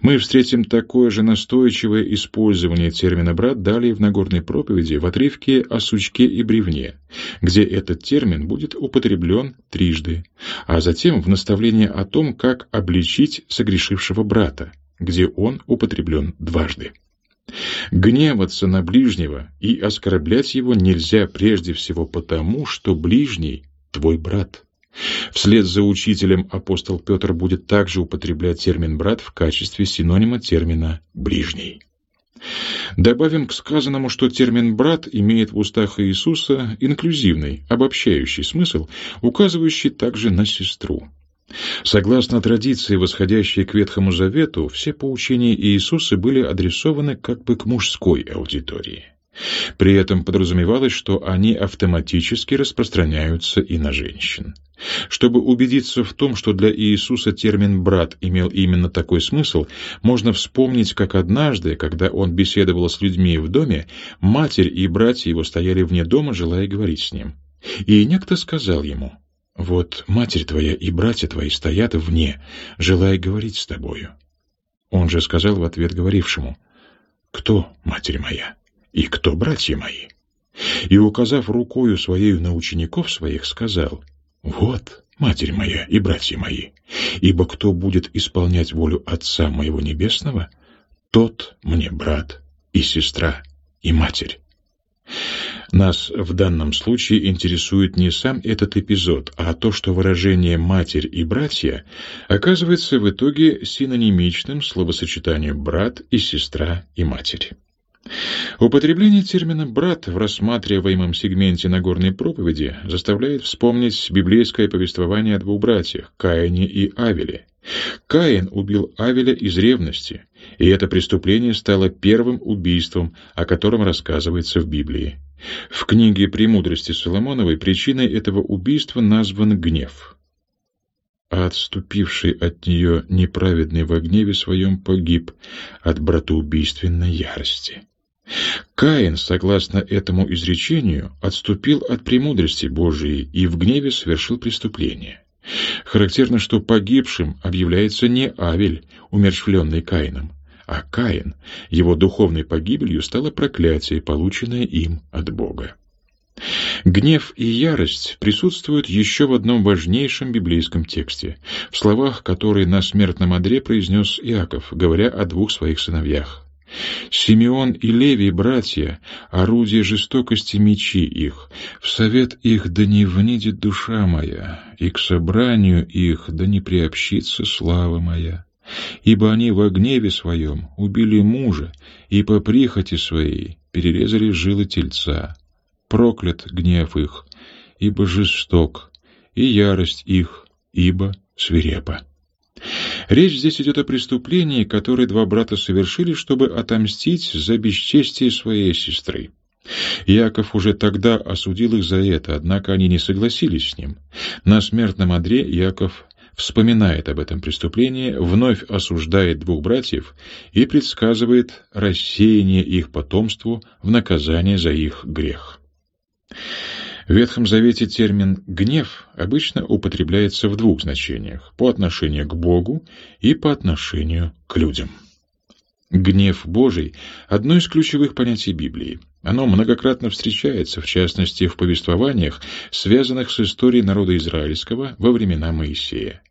Мы встретим такое же настойчивое использование термина «брат» далее в Нагорной проповеди в отрывке о сучке и бревне, где этот термин будет употреблен трижды, а затем в наставлении о том, как обличить согрешившего брата, где он употреблен дважды. Гневаться на ближнего и оскорблять его нельзя прежде всего потому, что ближний — твой брат. Вслед за учителем апостол Петр будет также употреблять термин «брат» в качестве синонима термина «ближний». Добавим к сказанному, что термин «брат» имеет в устах Иисуса инклюзивный, обобщающий смысл, указывающий также на сестру. Согласно традиции, восходящей к Ветхому Завету, все поучения Иисуса были адресованы как бы к мужской аудитории. При этом подразумевалось, что они автоматически распространяются и на женщин. Чтобы убедиться в том, что для Иисуса термин «брат» имел именно такой смысл, можно вспомнить, как однажды, когда он беседовал с людьми в доме, матерь и братья его стояли вне дома, желая говорить с ним. И некто сказал ему, «Вот матерь твоя и братья твои стоят вне, желая говорить с тобою». Он же сказал в ответ говорившему, «Кто матерь моя и кто братья мои?» И, указав рукою своею на учеников своих, сказал, «Вот, матерь моя и братья мои, ибо кто будет исполнять волю Отца моего Небесного, тот мне брат и сестра и матерь». Нас в данном случае интересует не сам этот эпизод, а то, что выражение «матерь» и «братья» оказывается в итоге синонимичным словосочетанию «брат» и «сестра» и «матерь». Употребление термина «брат» в рассматриваемом сегменте Нагорной проповеди заставляет вспомнить библейское повествование о двух братьях – Каине и Авеле. Каин убил Авеля из ревности, и это преступление стало первым убийством, о котором рассказывается в Библии. В книге «Премудрости Соломоновой» причиной этого убийства назван гнев. А отступивший от нее неправедный во гневе своем погиб от братоубийственной ярости. Каин, согласно этому изречению, отступил от премудрости Божией и в гневе совершил преступление. Характерно, что погибшим объявляется не Авель, умерщвленный Каином, а Каин. Его духовной погибелью стало проклятие, полученное им от Бога. Гнев и ярость присутствуют еще в одном важнейшем библейском тексте, в словах, которые на смертном одре произнес Иаков, говоря о двух своих сыновьях. Симеон и Левий, братья, орудие жестокости мечи их, в совет их да не внидит душа моя, и к собранию их да не приобщится слава моя. Ибо они во гневе своем убили мужа, и по прихоти своей перерезали жилы тельца. Проклят гнев их, ибо жесток, и ярость их, ибо свирепа. Речь здесь идет о преступлении, которое два брата совершили, чтобы отомстить за бесчестие своей сестры. Яков уже тогда осудил их за это, однако они не согласились с ним. На смертном одре Яков вспоминает об этом преступлении, вновь осуждает двух братьев и предсказывает рассеяние их потомству в наказание за их грех. В Ветхом Завете термин «гнев» обычно употребляется в двух значениях – по отношению к Богу и по отношению к людям. Гнев Божий – одно из ключевых понятий Библии. Оно многократно встречается, в частности, в повествованиях, связанных с историей народа израильского во времена Моисея.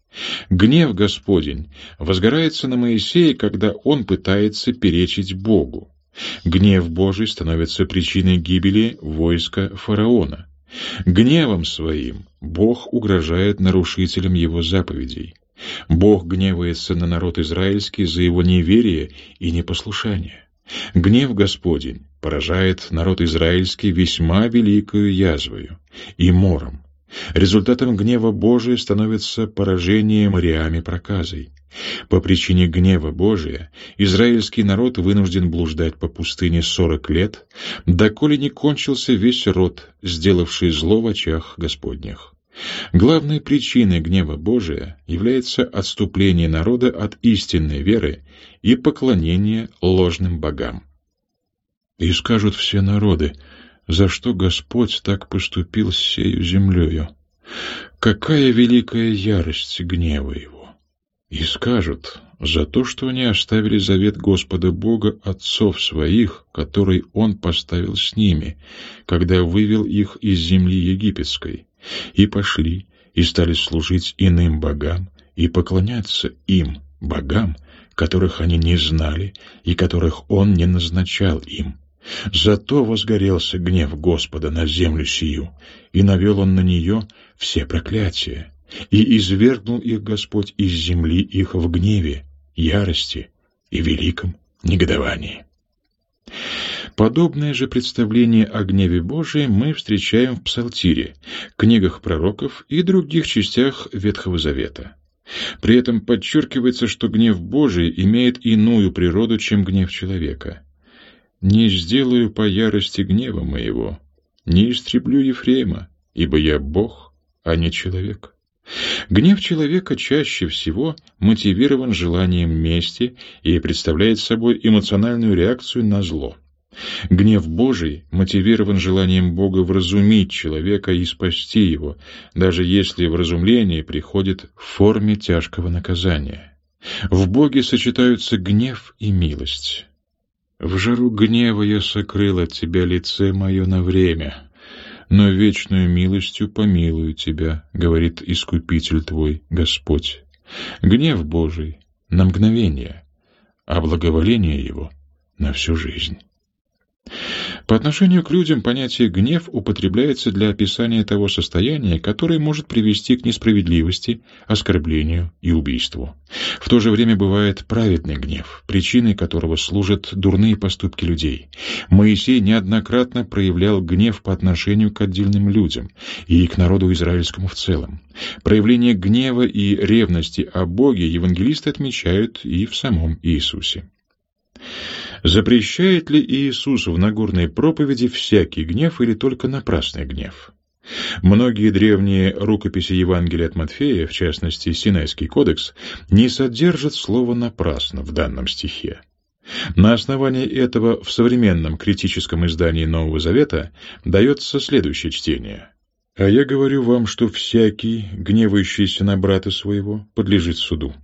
Гнев Господень возгорается на Моисея, когда он пытается перечить Богу. Гнев Божий становится причиной гибели войска фараона. Гневом своим Бог угрожает нарушителям его заповедей. Бог гневается на народ израильский за его неверие и непослушание. Гнев Господень поражает народ израильский весьма великою язвою и мором. Результатом гнева Божия становится поражение морями проказой. По причине гнева Божия израильский народ вынужден блуждать по пустыне сорок лет, доколе не кончился весь род, сделавший зло в очах Господних. Главной причиной гнева Божия является отступление народа от истинной веры и поклонение ложным богам. «И скажут все народы, за что Господь так поступил с сею землею? Какая великая ярость гнева его!» И скажут, за то, что они оставили завет Господа Бога отцов своих, который Он поставил с ними, когда вывел их из земли египетской, и пошли, и стали служить иным богам, и поклоняться им, богам, которых они не знали и которых Он не назначал им. Зато возгорелся гнев Господа на землю сию, и навел Он на нее все проклятия, и извергнул их Господь из земли их в гневе, ярости и великом негодовании. Подобное же представление о гневе Божием мы встречаем в Псалтире, книгах пророков и других частях Ветхого Завета. При этом подчеркивается, что гнев Божий имеет иную природу, чем гнев человека. «Не сделаю по ярости гнева моего, не истреблю Ефрема, ибо я Бог, а не человек». Гнев человека чаще всего мотивирован желанием мести и представляет собой эмоциональную реакцию на зло. Гнев Божий мотивирован желанием Бога вразумить человека и спасти его, даже если вразумление приходит в форме тяжкого наказания. В Боге сочетаются гнев и милость. «В жару гнева я сокрыл от тебя лице мое на время, но вечную милостью помилую тебя, говорит Искупитель твой, Господь. Гнев Божий на мгновение, а благоволение Его на всю жизнь. По отношению к людям понятие «гнев» употребляется для описания того состояния, которое может привести к несправедливости, оскорблению и убийству. В то же время бывает праведный гнев, причиной которого служат дурные поступки людей. Моисей неоднократно проявлял гнев по отношению к отдельным людям и к народу израильскому в целом. Проявление гнева и ревности о Боге евангелисты отмечают и в самом Иисусе. Запрещает ли Иисус в Нагорной проповеди всякий гнев или только напрасный гнев? Многие древние рукописи Евангелия от Матфея, в частности Синайский кодекс, не содержат слова «напрасно» в данном стихе. На основании этого в современном критическом издании Нового Завета дается следующее чтение. «А я говорю вам, что всякий, гневающийся на брата своего, подлежит суду.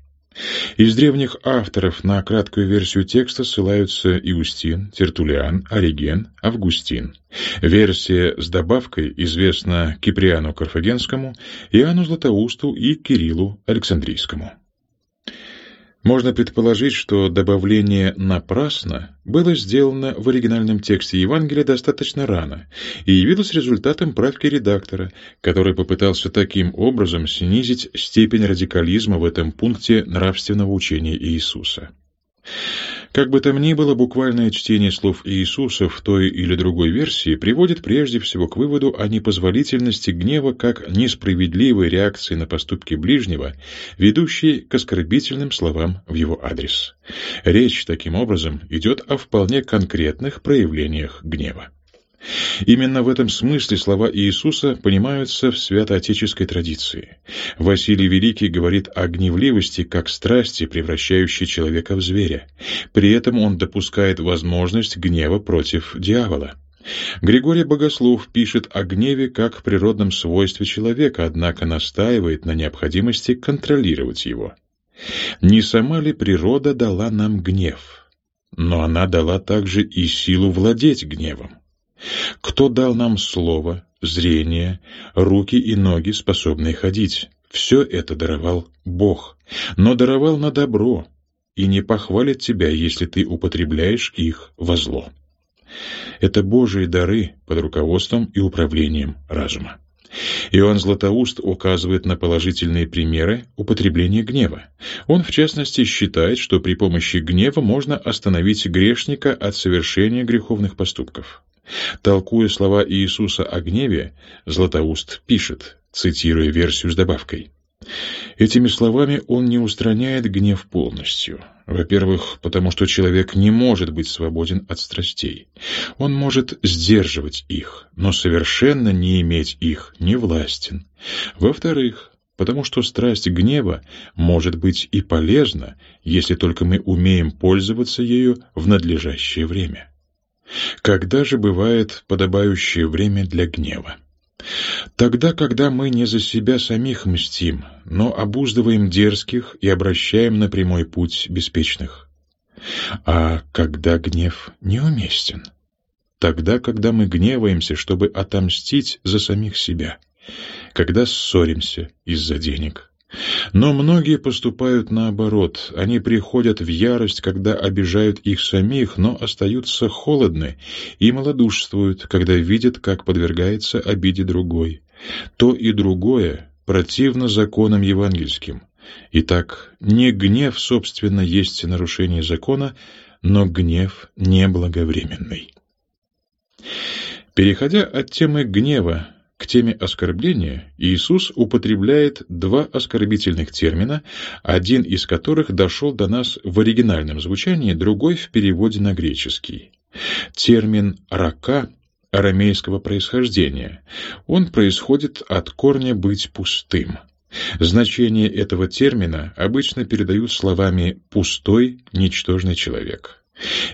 Из древних авторов на краткую версию текста ссылаются Иустин, Тертулиан, Ориген, Августин. Версия с добавкой известна Киприану Карфагенскому, Иоанну Златоусту и Кириллу Александрийскому. Можно предположить, что добавление «напрасно» было сделано в оригинальном тексте Евангелия достаточно рано и явилось результатом правки редактора, который попытался таким образом снизить степень радикализма в этом пункте нравственного учения Иисуса. Как бы там ни было, буквальное чтение слов Иисуса в той или другой версии приводит прежде всего к выводу о непозволительности гнева как несправедливой реакции на поступки ближнего, ведущей к оскорбительным словам в его адрес. Речь, таким образом, идет о вполне конкретных проявлениях гнева. Именно в этом смысле слова Иисуса понимаются в святоотеческой традиции. Василий Великий говорит о гневливости как страсти, превращающей человека в зверя. При этом он допускает возможность гнева против дьявола. Григорий Богослов пишет о гневе как природном свойстве человека, однако настаивает на необходимости контролировать его. Не сама ли природа дала нам гнев? Но она дала также и силу владеть гневом. Кто дал нам слово, зрение, руки и ноги, способные ходить? Все это даровал Бог, но даровал на добро и не похвалит тебя, если ты употребляешь их во зло. Это Божьи дары под руководством и управлением разума. Иоанн Златоуст указывает на положительные примеры употребления гнева. Он, в частности, считает, что при помощи гнева можно остановить грешника от совершения греховных поступков. Толкуя слова Иисуса о гневе, Златоуст пишет, цитируя версию с добавкой. Этими словами он не устраняет гнев полностью. Во-первых, потому что человек не может быть свободен от страстей. Он может сдерживать их, но совершенно не иметь их не властен. Во-вторых, потому что страсть гнева может быть и полезна, если только мы умеем пользоваться ею в надлежащее время. Когда же бывает подобающее время для гнева? Тогда, когда мы не за себя самих мстим, но обуздываем дерзких и обращаем на прямой путь беспечных. А когда гнев неуместен? Тогда, когда мы гневаемся, чтобы отомстить за самих себя, когда ссоримся из-за денег, но многие поступают наоборот. Они приходят в ярость, когда обижают их самих, но остаются холодны и малодушствуют, когда видят, как подвергается обиде другой. То и другое противно законам евангельским. Итак, не гнев, собственно, есть нарушение закона, но гнев неблаговременный. Переходя от темы гнева к теме оскорбления Иисус употребляет два оскорбительных термина, один из которых дошел до нас в оригинальном звучании, другой в переводе на греческий. Термин «рака» арамейского происхождения. Он происходит от корня «быть пустым». Значение этого термина обычно передают словами «пустой, ничтожный человек».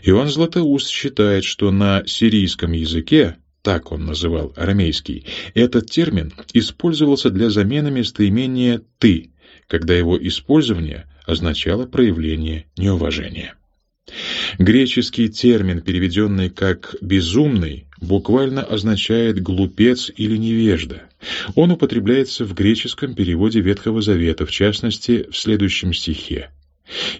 Иоанн Златоуст считает, что на сирийском языке так он называл арамейский, этот термин использовался для замены местоимения «ты», когда его использование означало проявление неуважения. Греческий термин, переведенный как «безумный», буквально означает «глупец» или «невежда». Он употребляется в греческом переводе Ветхого Завета, в частности, в следующем стихе.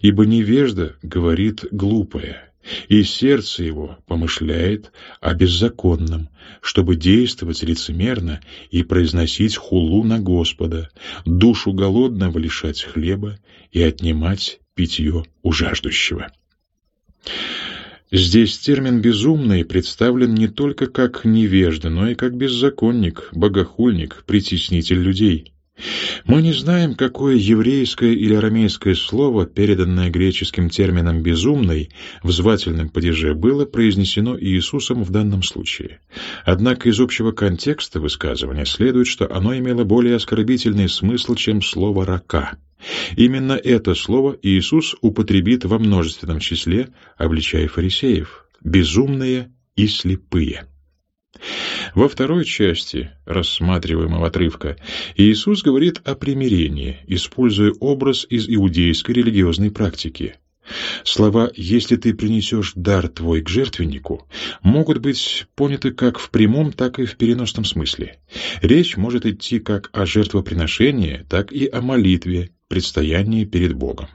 «Ибо невежда говорит глупое, и сердце его помышляет о беззаконном, чтобы действовать лицемерно и произносить хулу на Господа, душу голодного лишать хлеба и отнимать питье у жаждущего. Здесь термин «безумный» представлен не только как невежда, но и как беззаконник, богохульник, притеснитель людей – мы не знаем, какое еврейское или арамейское слово, переданное греческим термином «безумный» в звательном падеже, было произнесено Иисусом в данном случае. Однако из общего контекста высказывания следует, что оно имело более оскорбительный смысл, чем слово «рака». Именно это слово Иисус употребит во множественном числе, обличая фарисеев «безумные и слепые». Во второй части рассматриваемого отрывка Иисус говорит о примирении, используя образ из иудейской религиозной практики. Слова «если ты принесешь дар твой к жертвеннику» могут быть поняты как в прямом, так и в переносном смысле. Речь может идти как о жертвоприношении, так и о молитве, предстоянии перед Богом.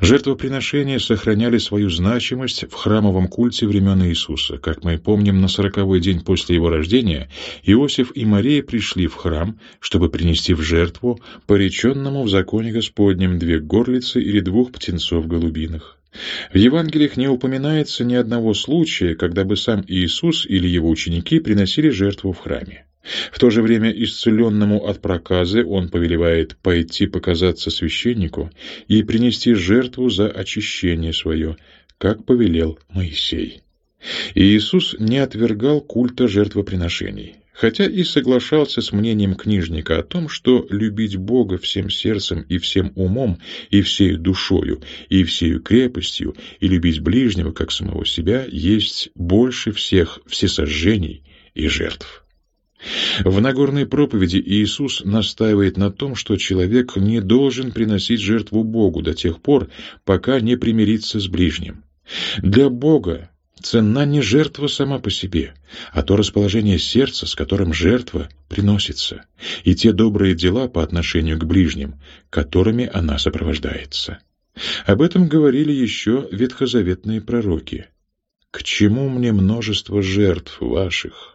Жертвоприношения сохраняли свою значимость в храмовом культе времен Иисуса. Как мы помним, на сороковой день после его рождения Иосиф и Мария пришли в храм, чтобы принести в жертву пореченному в законе Господнем две горлицы или двух птенцов голубиных. В Евангелиях не упоминается ни одного случая, когда бы сам Иисус или его ученики приносили жертву в храме. В то же время исцеленному от проказы он повелевает пойти показаться священнику и принести жертву за очищение свое, как повелел Моисей. И Иисус не отвергал культа жертвоприношений, хотя и соглашался с мнением книжника о том, что любить Бога всем сердцем и всем умом, и всею душою, и всею крепостью, и любить ближнего, как самого себя, есть больше всех всесожжений и жертв. В Нагорной проповеди Иисус настаивает на том, что человек не должен приносить жертву Богу до тех пор, пока не примирится с ближним. Для Бога ценна не жертва сама по себе, а то расположение сердца, с которым жертва приносится, и те добрые дела по отношению к ближним, которыми она сопровождается. Об этом говорили еще ветхозаветные пророки. «К чему мне множество жертв ваших?»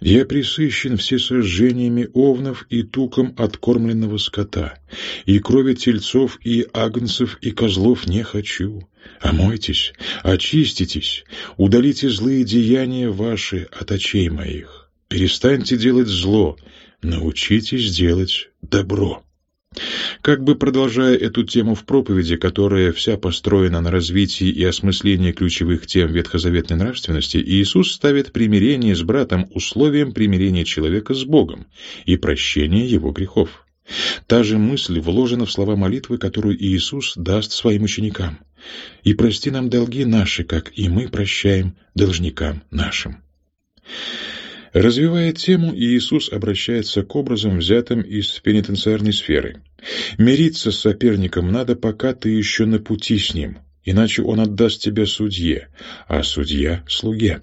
Я присыщен всесожжениями овнов и туком откормленного скота, и крови тельцов и агнцев и козлов не хочу. Омойтесь, очиститесь, удалите злые деяния ваши от очей моих. Перестаньте делать зло, научитесь делать добро. Как бы продолжая эту тему в проповеди, которая вся построена на развитии и осмыслении ключевых тем ветхозаветной нравственности, Иисус ставит примирение с братом условием примирения человека с Богом и прощения его грехов. Та же мысль вложена в слова молитвы, которую Иисус даст своим ученикам. «И прости нам долги наши, как и мы прощаем должникам нашим». Развивая тему, Иисус обращается к образам, взятым из пенитенциарной сферы. «Мириться с соперником надо, пока ты еще на пути с ним, иначе он отдаст тебя судье, а судья — слуге».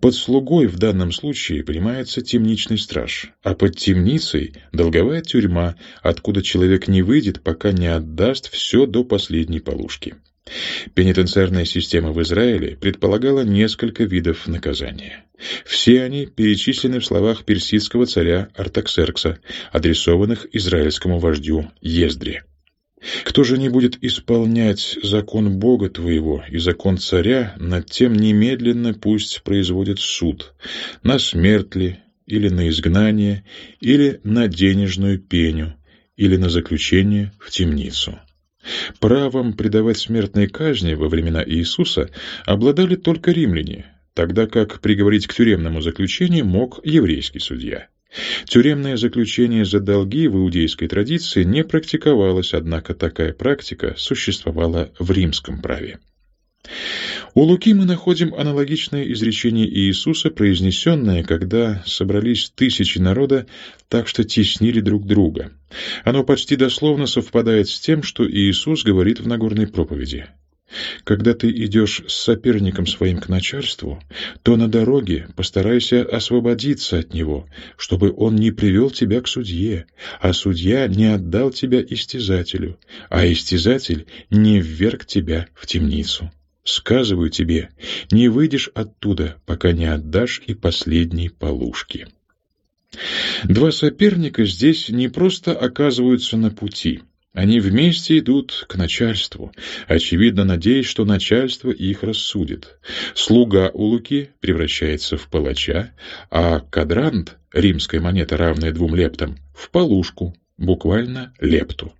Под слугой в данном случае понимается темничный страж, а под темницей — долговая тюрьма, откуда человек не выйдет, пока не отдаст все до последней полушки. Пенитенциарная система в Израиле предполагала несколько видов наказания. Все они перечислены в словах персидского царя Артаксеркса, адресованных израильскому вождю Ездре. «Кто же не будет исполнять закон Бога твоего и закон царя, над тем немедленно пусть производит суд, на смерть ли, или на изгнание, или на денежную пеню, или на заключение в темницу». Правом предавать смертной казни во времена Иисуса обладали только римляне, тогда как приговорить к тюремному заключению мог еврейский судья. Тюремное заключение за долги в иудейской традиции не практиковалось, однако такая практика существовала в римском праве. У Луки мы находим аналогичное изречение Иисуса, произнесенное, когда собрались тысячи народа, так что теснили друг друга. Оно почти дословно совпадает с тем, что Иисус говорит в Нагорной проповеди. Когда ты идешь с соперником своим к начальству, то на дороге постарайся освободиться от него, чтобы он не привел тебя к судье, а судья не отдал тебя истязателю, а истязатель не вверг тебя в темницу. Сказываю тебе, не выйдешь оттуда, пока не отдашь и последней полушки. Два соперника здесь не просто оказываются на пути, они вместе идут к начальству, очевидно надеясь, что начальство их рассудит. Слуга у Луки превращается в палача, а кадрант, римская монета, равная двум лептам, в полушку, буквально лепту.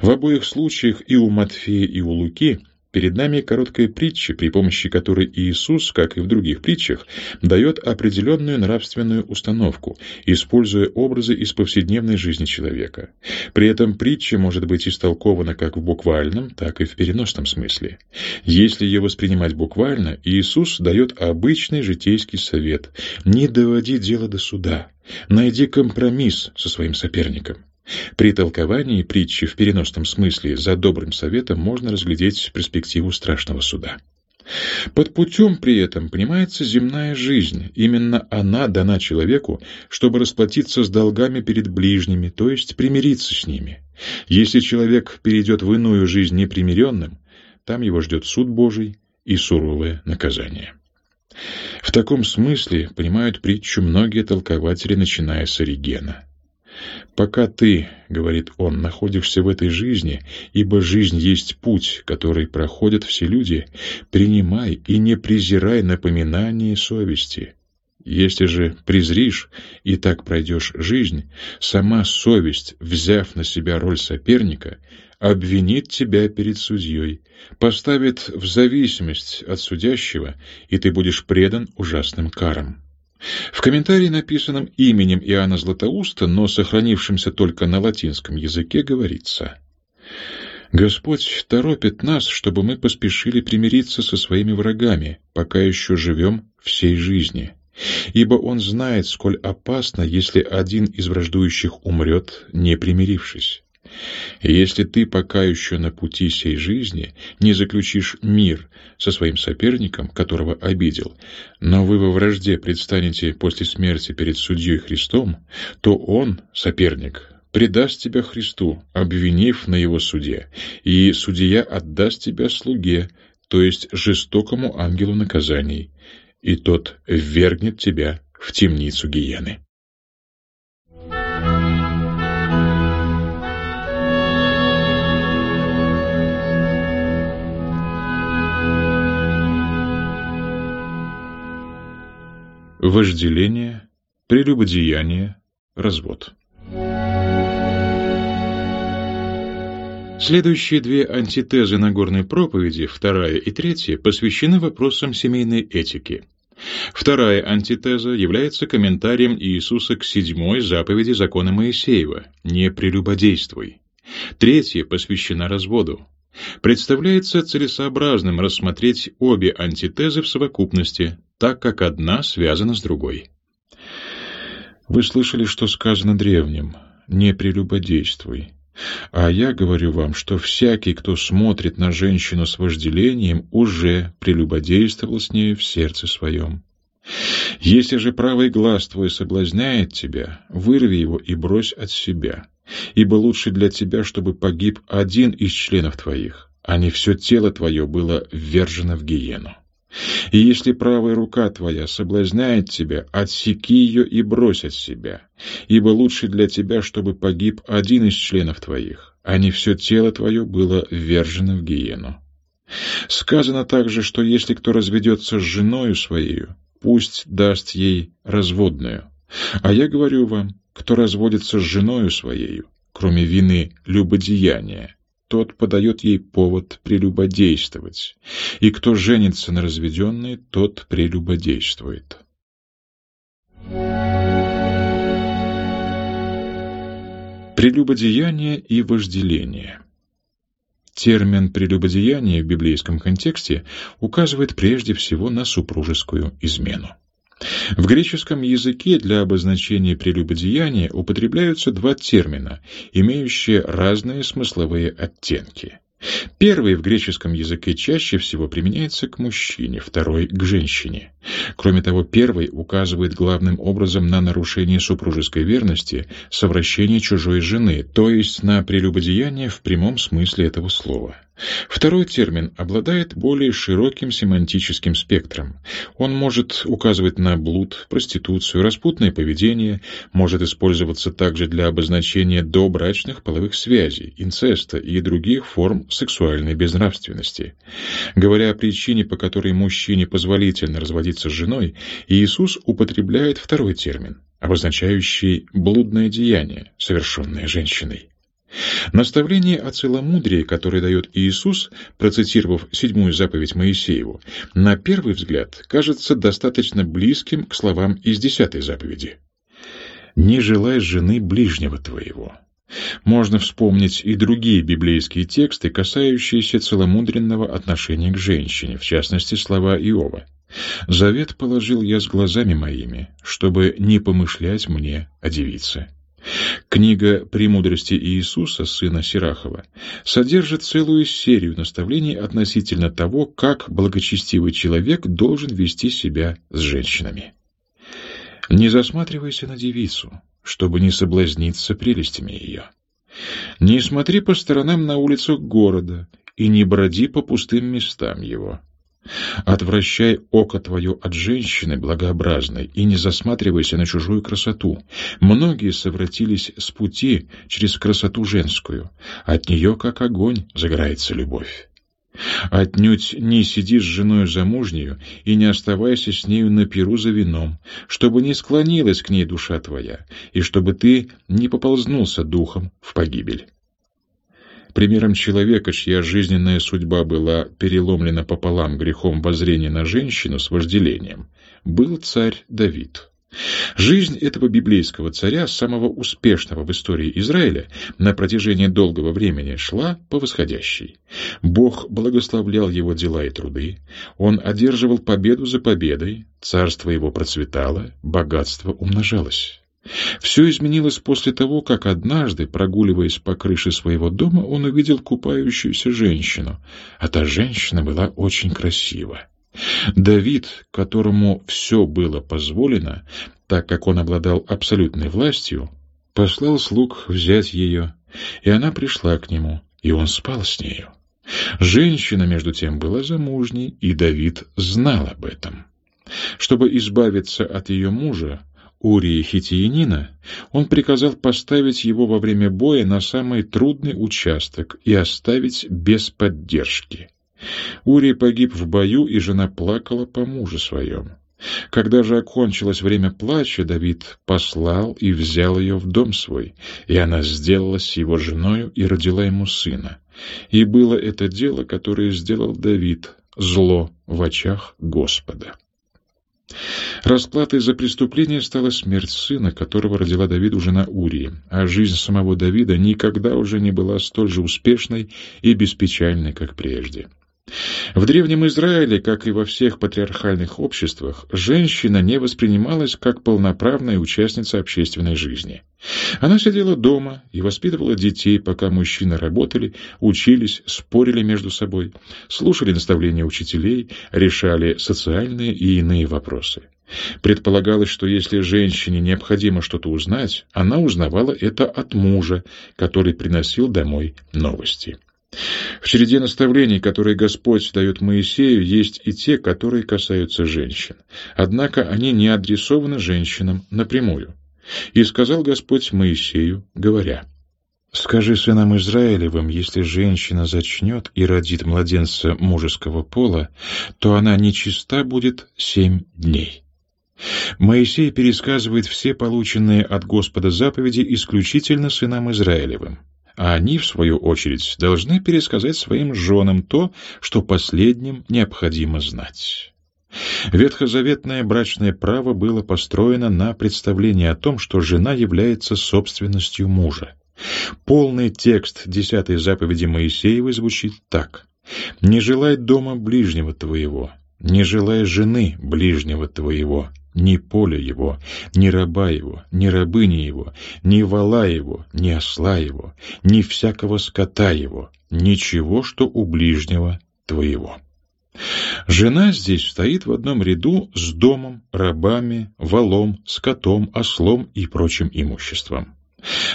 В обоих случаях и у Матфея, и у Луки – Перед нами короткая притча, при помощи которой Иисус, как и в других притчах, дает определенную нравственную установку, используя образы из повседневной жизни человека. При этом притча может быть истолкована как в буквальном, так и в переносном смысле. Если ее воспринимать буквально, Иисус дает обычный житейский совет – не доводи дело до суда, найди компромисс со своим соперником. При толковании притчи в переносном смысле за добрым советом можно разглядеть перспективу страшного суда. Под путем при этом понимается земная жизнь. Именно она дана человеку, чтобы расплатиться с долгами перед ближними, то есть примириться с ними. Если человек перейдет в иную жизнь непримиренным, там его ждет суд Божий и суровое наказание. В таком смысле понимают притчу многие толкователи, начиная с Оригена. «Пока ты, — говорит он, — находишься в этой жизни, ибо жизнь есть путь, который проходят все люди, принимай и не презирай напоминание совести. Если же презришь и так пройдешь жизнь, сама совесть, взяв на себя роль соперника, обвинит тебя перед судьей, поставит в зависимость от судящего, и ты будешь предан ужасным карам. В комментарии, написанном именем Иоанна Златоуста, но сохранившемся только на латинском языке, говорится «Господь торопит нас, чтобы мы поспешили примириться со своими врагами, пока еще живем всей жизни» ибо он знает, сколь опасно, если один из враждующих умрет, не примирившись. Если ты пока еще на пути сей жизни не заключишь мир со своим соперником, которого обидел, но вы во вражде предстанете после смерти перед судьей Христом, то он, соперник, предаст тебя Христу, обвинив на его суде, и судья отдаст тебя слуге, то есть жестокому ангелу наказаний, и тот ввергнет тебя в темницу гиены. Вожделение, прелюбодеяние, развод. Следующие две антитезы Нагорной проповеди, вторая и третья, посвящены вопросам семейной этики. Вторая антитеза является комментарием Иисуса к седьмой заповеди закона Моисеева «Не прелюбодействуй». Третья посвящена разводу. Представляется целесообразным рассмотреть обе антитезы в совокупности, так как одна связана с другой. Вы слышали, что сказано древним «не прелюбодействуй». А я говорю вам, что всякий, кто смотрит на женщину с вожделением, уже прелюбодействовал с нею в сердце своем. Если же правый глаз твой соблазняет тебя, вырви его и брось от себя, ибо лучше для тебя, чтобы погиб один из членов твоих, а не все тело твое было ввержено в гиену. И если правая рука твоя соблазняет тебя, отсеки ее и брось от себя, ибо лучше для тебя, чтобы погиб один из членов твоих, а не все тело твое было ввержено в гиену. Сказано также, что если кто разведется с женою своею, пусть даст ей разводную. А я говорю вам, кто разводится с женою своею, кроме вины любодеяния, тот подает ей повод прелюбодействовать, и кто женится на разведенной, тот прелюбодействует. Прелюбодеяние и вожделение Термин «прелюбодеяние» в библейском контексте указывает прежде всего на супружескую измену. В греческом языке для обозначения прелюбодеяния употребляются два термина, имеющие разные смысловые оттенки. Первый в греческом языке чаще всего применяется к мужчине, второй — к женщине. Кроме того, первый указывает главным образом на нарушение супружеской верности, совращение чужой жены, то есть на прелюбодеяние в прямом смысле этого слова. Второй термин обладает более широким семантическим спектром. Он может указывать на блуд, проституцию, распутное поведение, может использоваться также для обозначения добрачных половых связей, инцеста и других форм сексуальной безнравственности. Говоря о причине, по которой мужчине позволительно разводиться с женой, Иисус употребляет второй термин, обозначающий блудное деяние, совершенное женщиной. Наставление о целомудрии, которое дает Иисус, процитировав седьмую заповедь Моисееву, на первый взгляд кажется достаточно близким к словам из десятой заповеди. «Не желай жены ближнего твоего». Можно вспомнить и другие библейские тексты, касающиеся целомудренного отношения к женщине, в частности, слова Иова. «Завет положил я с глазами моими, чтобы не помышлять мне о девице». Книга «Премудрости Иисуса», сына Сирахова, содержит целую серию наставлений относительно того, как благочестивый человек должен вести себя с женщинами. Не засматривайся на девицу, чтобы не соблазниться прелестями ее. Не смотри по сторонам на улицах города и не броди по пустым местам его. Отвращай око твое от женщины благообразной и не засматривайся на чужую красоту. Многие совратились с пути через красоту женскую. От нее, как огонь, загорается любовь. Отнюдь не сиди с женой замужнею и не оставайся с нею на перу за вином, чтобы не склонилась к ней душа твоя, и чтобы ты не поползнулся духом в погибель. Примером человека, чья жизненная судьба была переломлена пополам грехом воззрения на женщину с вожделением, был царь Давид. Жизнь этого библейского царя, самого успешного в истории Израиля, на протяжении долгого времени шла по восходящей. Бог благословлял его дела и труды, он одерживал победу за победой, царство его процветало, богатство умножалось. Все изменилось после того, как однажды, прогуливаясь по крыше своего дома, он увидел купающуюся женщину, а та женщина была очень красива. Давид, которому все было позволено, так как он обладал абсолютной властью, послал слуг взять ее, и она пришла к нему, и он спал с нею. Женщина, между тем, была замужней, и Давид знал об этом. Чтобы избавиться от ее мужа, Урии Хитиянина, он приказал поставить его во время боя на самый трудный участок и оставить без поддержки. Урий погиб в бою, и жена плакала по мужу своем. Когда же окончилось время плача, Давид послал и взял ее в дом свой, и она сделалась его женою и родила ему сына. И было это дело, которое сделал Давид, зло в очах Господа. Расплатой за преступление стала смерть сына, которого родила Давиду жена Урии, а жизнь самого Давида никогда уже не была столь же успешной и беспечальной, как прежде. В Древнем Израиле, как и во всех патриархальных обществах, женщина не воспринималась как полноправная участница общественной жизни. Она сидела дома и воспитывала детей, пока мужчины работали, учились, спорили между собой, слушали наставления учителей, решали социальные и иные вопросы. Предполагалось, что если женщине необходимо что-то узнать, она узнавала это от мужа, который приносил домой новости. В череде наставлений, которые Господь дает Моисею, есть и те, которые касаются женщин. Однако они не адресованы женщинам напрямую. «И сказал Господь Моисею, говоря, «Скажи сынам Израилевым, если женщина зачнет и родит младенца мужеского пола, то она нечиста будет семь дней». Моисей пересказывает все полученные от Господа заповеди исключительно сынам Израилевым а они, в свою очередь, должны пересказать своим женам то, что последним необходимо знать. Ветхозаветное брачное право было построено на представлении о том, что жена является собственностью мужа. Полный текст десятой заповеди Моисеевой звучит так. «Не желай дома ближнего твоего, не желай жены ближнего твоего, ни поля его, ни раба его, ни рабыни его, ни вала его, ни осла его, ни всякого скота его, ничего, что у ближнего твоего. Жена здесь стоит в одном ряду с домом, рабами, валом, скотом, ослом и прочим имуществом.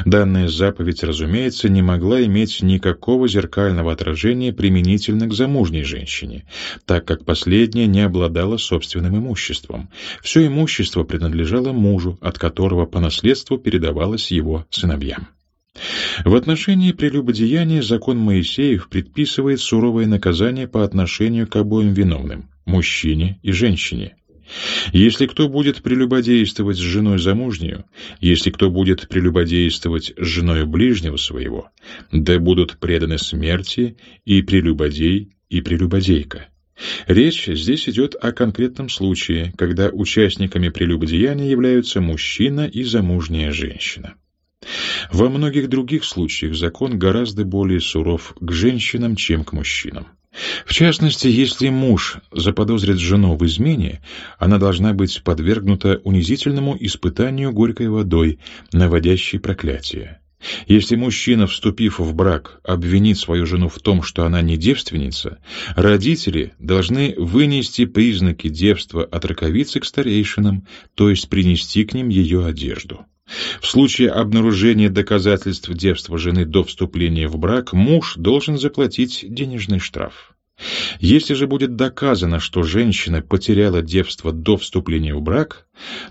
Данная заповедь, разумеется, не могла иметь никакого зеркального отражения применительно к замужней женщине, так как последняя не обладала собственным имуществом. Все имущество принадлежало мужу, от которого по наследству передавалось его сыновьям. В отношении прелюбодеяния закон Моисеев предписывает суровое наказание по отношению к обоим виновным – мужчине и женщине. Если кто будет прелюбодействовать с женой замужнюю, если кто будет прелюбодействовать с женой ближнего своего, да будут преданы смерти и прелюбодей, и прелюбодейка. Речь здесь идет о конкретном случае, когда участниками прелюбодеяния являются мужчина и замужняя женщина. Во многих других случаях закон гораздо более суров к женщинам, чем к мужчинам. В частности, если муж заподозрит жену в измене, она должна быть подвергнута унизительному испытанию горькой водой, наводящей проклятие. Если мужчина, вступив в брак, обвинит свою жену в том, что она не девственница, родители должны вынести признаки девства от раковицы к старейшинам, то есть принести к ним ее одежду. В случае обнаружения доказательств девства жены до вступления в брак, муж должен заплатить денежный штраф. Если же будет доказано, что женщина потеряла девство до вступления в брак,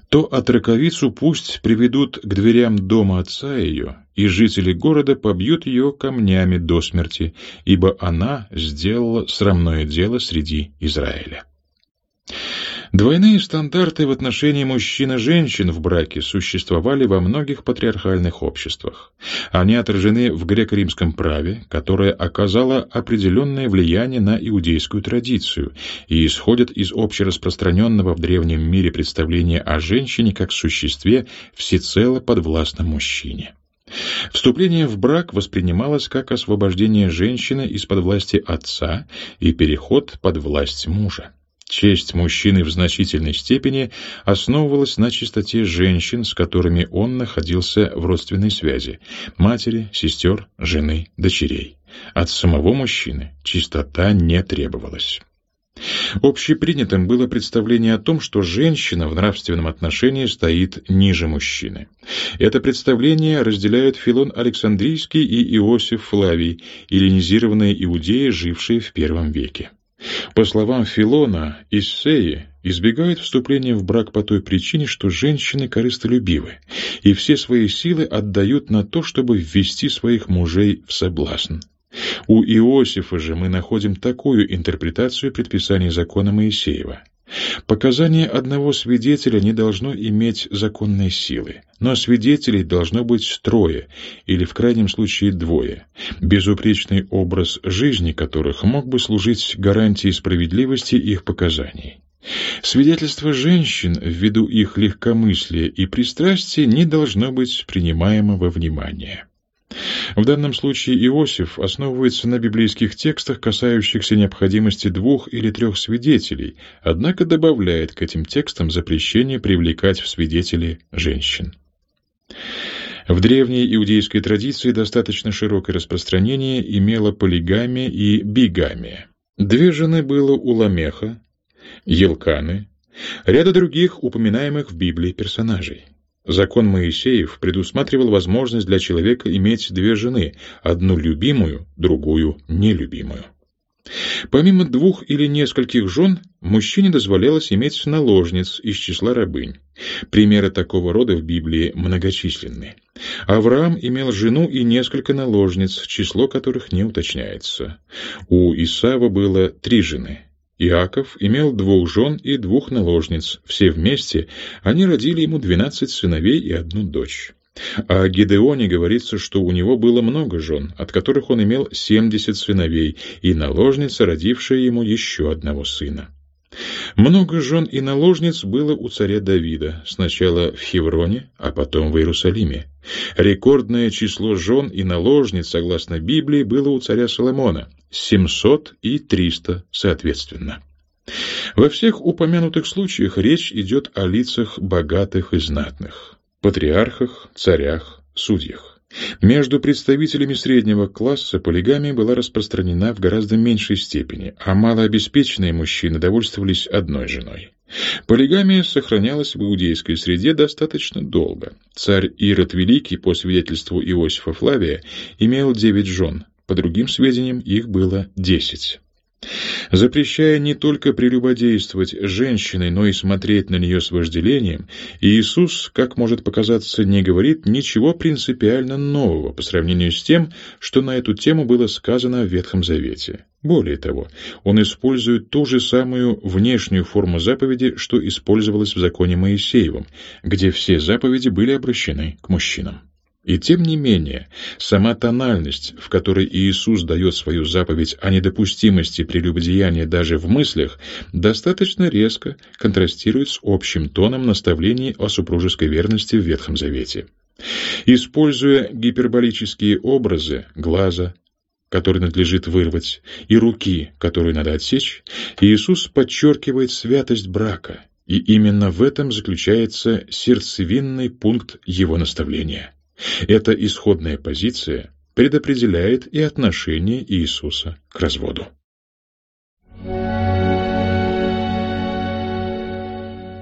то отраковицу пусть приведут к дверям дома отца ее, и жители города побьют ее камнями до смерти, ибо она сделала срамное дело среди Израиля. Двойные стандарты в отношении мужчин и женщин в браке существовали во многих патриархальных обществах. Они отражены в греко-римском праве, которое оказало определенное влияние на иудейскую традицию и исходят из общераспространенного в древнем мире представления о женщине как существе всецело подвластном мужчине. Вступление в брак воспринималось как освобождение женщины из-под власти отца и переход под власть мужа. Честь мужчины в значительной степени основывалась на чистоте женщин, с которыми он находился в родственной связи – матери, сестер, жены, дочерей. От самого мужчины чистота не требовалась. Общепринятым было представление о том, что женщина в нравственном отношении стоит ниже мужчины. Это представление разделяют Филон Александрийский и Иосиф Флавий, эллинизированные иудеи, жившие в первом веке. По словам Филона, Иссеи избегают вступления в брак по той причине, что женщины корыстолюбивы и все свои силы отдают на то, чтобы ввести своих мужей в соблазн. У Иосифа же мы находим такую интерпретацию предписаний закона Моисеева. Показание одного свидетеля не должно иметь законной силы, но свидетелей должно быть трое или в крайнем случае двое, безупречный образ жизни которых мог бы служить гарантией справедливости их показаний. Свидетельство женщин ввиду их легкомыслия и пристрастия не должно быть принимаемо во внимание. В данном случае Иосиф основывается на библейских текстах, касающихся необходимости двух или трех свидетелей, однако добавляет к этим текстам запрещение привлекать в свидетели женщин. В древней иудейской традиции достаточно широкое распространение имела полигамия и бигамия. Две жены было у Ламеха, Елканы, ряда других упоминаемых в Библии персонажей. Закон Моисеев предусматривал возможность для человека иметь две жены, одну любимую, другую нелюбимую. Помимо двух или нескольких жен, мужчине дозволялось иметь наложниц из числа рабынь. Примеры такого рода в Библии многочисленны. Авраам имел жену и несколько наложниц, число которых не уточняется. У Исава было три жены. Иаков имел двух жен и двух наложниц. Все вместе они родили ему двенадцать сыновей и одну дочь. О Гедеоне говорится, что у него было много жен, от которых он имел семьдесят сыновей, и наложница, родившая ему еще одного сына. Много жен и наложниц было у царя Давида, сначала в Хевроне, а потом в Иерусалиме. Рекордное число жен и наложниц, согласно Библии, было у царя Соломона – 700 и 300 соответственно. Во всех упомянутых случаях речь идет о лицах богатых и знатных, патриархах, царях, судьях. Между представителями среднего класса полигамия была распространена в гораздо меньшей степени, а малообеспеченные мужчины довольствовались одной женой. Полигамия сохранялась в иудейской среде достаточно долго. Царь Ирод Великий, по свидетельству Иосифа Флавия, имел девять жен, по другим сведениям их было десять запрещая не только прелюбодействовать женщиной, но и смотреть на нее с вожделением, Иисус, как может показаться, не говорит ничего принципиально нового по сравнению с тем, что на эту тему было сказано в Ветхом Завете. Более того, он использует ту же самую внешнюю форму заповеди, что использовалась в законе Моисеевом, где все заповеди были обращены к мужчинам. И тем не менее, сама тональность, в которой Иисус дает свою заповедь о недопустимости прелюбодеяния даже в мыслях, достаточно резко контрастирует с общим тоном наставлений о супружеской верности в Ветхом Завете. Используя гиперболические образы глаза, который надлежит вырвать, и руки, которую надо отсечь, Иисус подчеркивает святость брака, и именно в этом заключается сердцевинный пункт его наставления. Эта исходная позиция предопределяет и отношение Иисуса к разводу.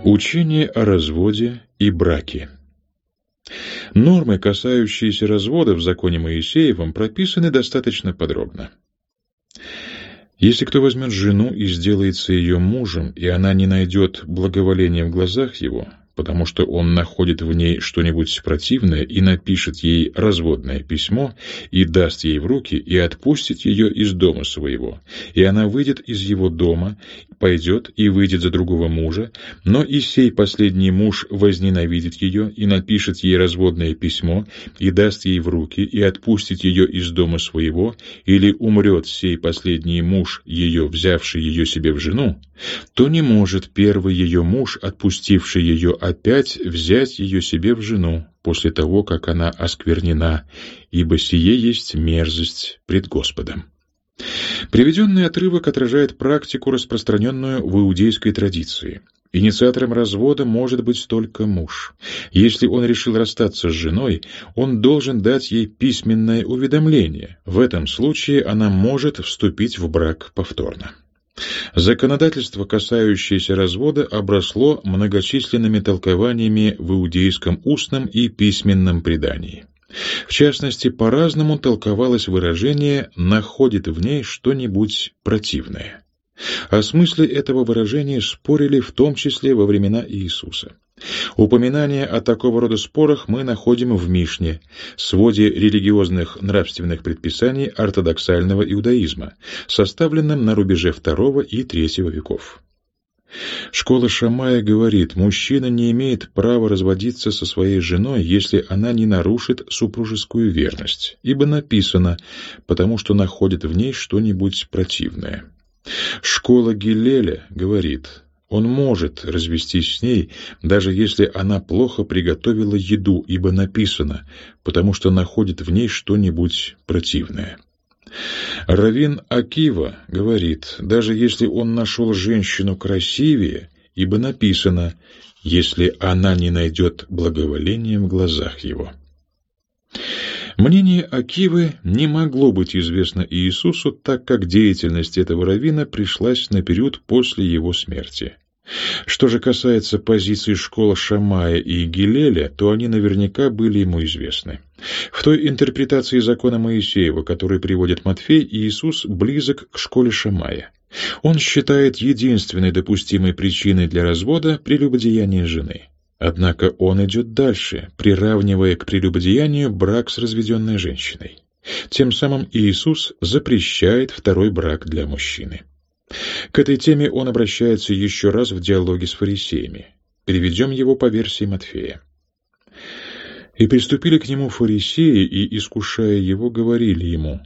Учение о разводе и браке Нормы, касающиеся развода в законе Моисеевом, прописаны достаточно подробно. Если кто возьмет жену и сделается ее мужем, и она не найдет благоволения в глазах его, потому что он находит в ней что-нибудь противное и напишет ей разводное письмо, и даст ей в руки, и отпустит ее из дома своего. И она выйдет из его дома, пойдет и выйдет за другого мужа, но и сей последний муж возненавидит ее и напишет ей разводное письмо, и даст ей в руки, и отпустит ее из дома своего, или умрет сей последний муж ее, взявший ее себе в жену, то не может первый ее муж, отпустивший ее опять взять ее себе в жену после того, как она осквернена, ибо сие есть мерзость пред Господом. Приведенный отрывок отражает практику, распространенную в иудейской традиции. Инициатором развода может быть только муж. Если он решил расстаться с женой, он должен дать ей письменное уведомление. В этом случае она может вступить в брак повторно. Законодательство, касающееся развода, обросло многочисленными толкованиями в иудейском устном и письменном предании. В частности, по-разному толковалось выражение «находит в ней что-нибудь противное». О смысле этого выражения спорили в том числе во времена Иисуса. Упоминание о такого рода спорах мы находим в Мишне, своде религиозных нравственных предписаний ортодоксального иудаизма, составленном на рубеже II и III веков. Школа Шамая говорит, мужчина не имеет права разводиться со своей женой, если она не нарушит супружескую верность, ибо написано, потому что находит в ней что-нибудь противное. Школа Гилеля говорит, он может развестись с ней, даже если она плохо приготовила еду, ибо написано, потому что находит в ней что-нибудь противное. Равин Акива говорит, даже если он нашел женщину красивее, ибо написано, если она не найдет благоволения в глазах его. Мнение Акивы не могло быть известно Иисусу, так как деятельность этого раввина пришлась на период после его смерти. Что же касается позиций школ Шамая и Гилеля, то они наверняка были ему известны. В той интерпретации закона Моисеева, который приводит Матфей, Иисус близок к школе Шамая. Он считает единственной допустимой причиной для развода прелюбодеяние жены. Однако он идет дальше, приравнивая к прелюбодеянию брак с разведенной женщиной. Тем самым Иисус запрещает второй брак для мужчины. К этой теме он обращается еще раз в диалоге с фарисеями. Переведем его по версии Матфея. «И приступили к нему фарисеи, и, искушая его, говорили ему,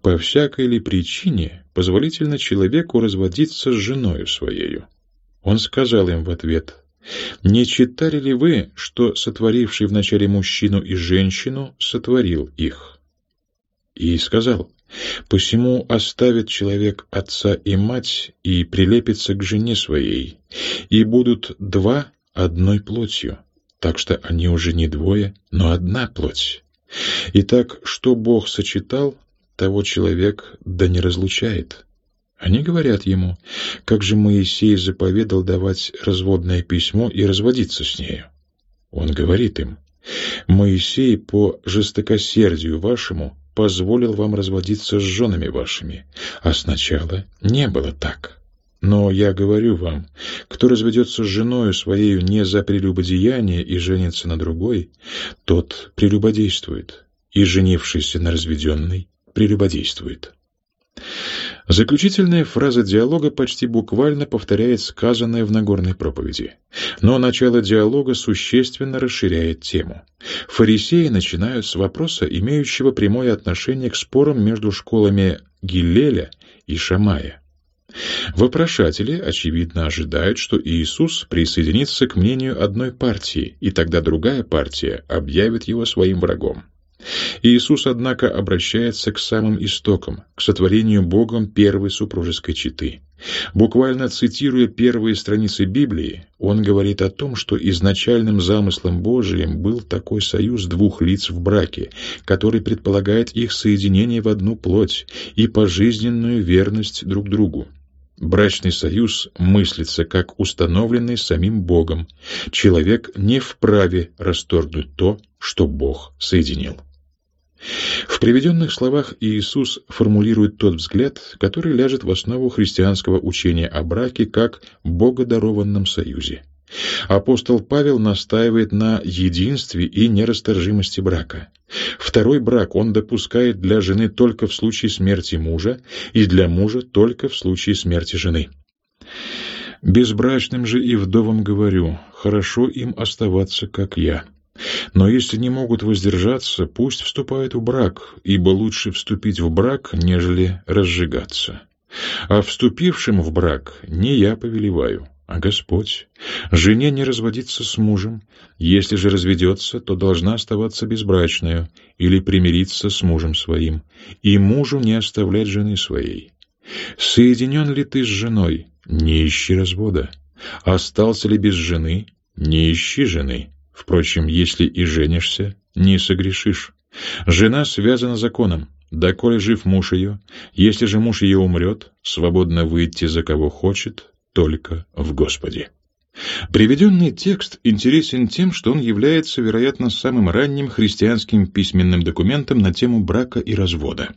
«По всякой ли причине позволительно человеку разводиться с женою своею?» Он сказал им в ответ, не читали ли вы, что сотворивший вначале мужчину и женщину сотворил их? И сказал, посему оставит человек отца и мать и прилепится к жене своей, и будут два одной плотью, так что они уже не двое, но одна плоть. Итак, что Бог сочетал, того человек да не разлучает. Они говорят ему, как же Моисей заповедал давать разводное письмо и разводиться с нею. Он говорит им, Моисей по жестокосердию вашему позволил вам разводиться с женами вашими, а сначала не было так. Но я говорю вам, кто разведется с женою своею не за прелюбодеяние и женится на другой, тот прелюбодействует, и женившийся на разведенной прелюбодействует. Заключительная фраза диалога почти буквально повторяет сказанное в Нагорной проповеди. Но начало диалога существенно расширяет тему. Фарисеи начинают с вопроса, имеющего прямое отношение к спорам между школами Гиллеля и Шамая. Вопрошатели, очевидно, ожидают, что Иисус присоединится к мнению одной партии, и тогда другая партия объявит его своим врагом. Иисус, однако, обращается к самым истокам, к сотворению Богом первой супружеской четы. Буквально цитируя первые страницы Библии, он говорит о том, что изначальным замыслом Божиим был такой союз двух лиц в браке, который предполагает их соединение в одну плоть и пожизненную верность друг другу. Брачный союз мыслится как установленный самим Богом. Человек не вправе расторгнуть то, что Бог соединил. В приведенных словах Иисус формулирует тот взгляд, который ляжет в основу христианского учения о браке как богодарованном союзе. Апостол Павел настаивает на единстве и нерасторжимости брака. Второй брак он допускает для жены только в случае смерти мужа и для мужа только в случае смерти жены. «Безбрачным же и вдовам говорю, хорошо им оставаться, как я». Но если не могут воздержаться, пусть вступают в брак, ибо лучше вступить в брак, нежели разжигаться. А вступившим в брак не я повелеваю, а Господь. Жене не разводиться с мужем, если же разведется, то должна оставаться безбрачную или примириться с мужем своим, и мужу не оставлять жены своей. Соединен ли ты с женой? Не ищи развода. Остался ли без жены? Не ищи жены. Впрочем, если и женишься, не согрешишь. Жена связана законом, доколе жив муж ее. Если же муж ее умрет, свободно выйти за кого хочет, только в Господе. Приведенный текст интересен тем, что он является, вероятно, самым ранним христианским письменным документом на тему брака и развода.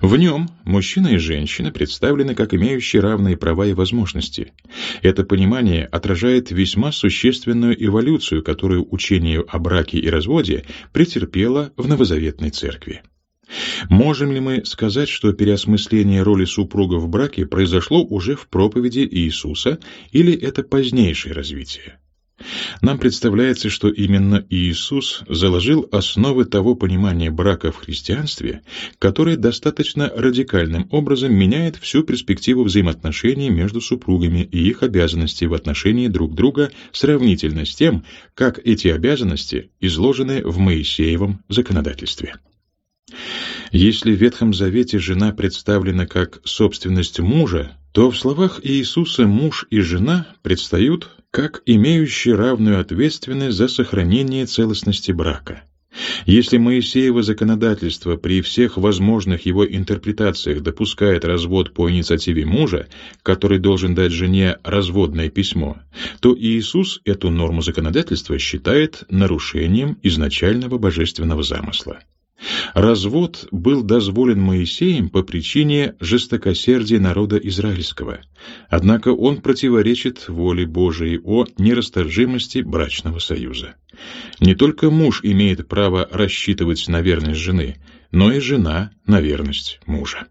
В нем мужчина и женщина представлены как имеющие равные права и возможности. Это понимание отражает весьма существенную эволюцию, которую учение о браке и разводе претерпело в новозаветной церкви. Можем ли мы сказать, что переосмысление роли супруга в браке произошло уже в проповеди Иисуса, или это позднейшее развитие? Нам представляется, что именно Иисус заложил основы того понимания брака в христианстве, которое достаточно радикальным образом меняет всю перспективу взаимоотношений между супругами и их обязанностей в отношении друг друга сравнительно с тем, как эти обязанности изложены в Моисеевом законодательстве. Если в Ветхом Завете жена представлена как собственность мужа, то в словах Иисуса муж и жена предстают как имеющие равную ответственность за сохранение целостности брака. Если Моисеево законодательство при всех возможных его интерпретациях допускает развод по инициативе мужа, который должен дать жене разводное письмо, то Иисус эту норму законодательства считает нарушением изначального божественного замысла. Развод был дозволен Моисеем по причине жестокосердия народа израильского, однако он противоречит воле Божией о нерасторжимости брачного союза. Не только муж имеет право рассчитывать на верность жены, но и жена на верность мужа.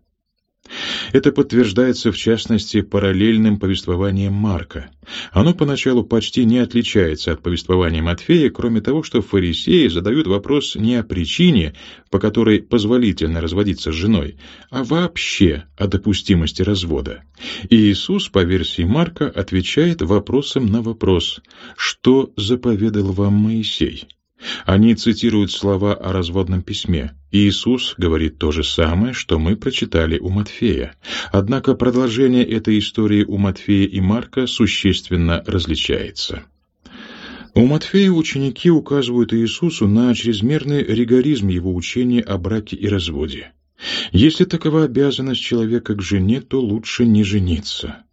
Это подтверждается в частности параллельным повествованием Марка. Оно поначалу почти не отличается от повествования Матфея, кроме того, что фарисеи задают вопрос не о причине, по которой позволительно разводиться с женой, а вообще о допустимости развода. И Иисус, по версии Марка, отвечает вопросом на вопрос «Что заповедал вам Моисей?» Они цитируют слова о разводном письме. Иисус говорит то же самое, что мы прочитали у Матфея. Однако продолжение этой истории у Матфея и Марка существенно различается. У Матфея ученики указывают Иисусу на чрезмерный ригоризм его учения о браке и разводе. Если такова обязанность человека к жене, то лучше не жениться.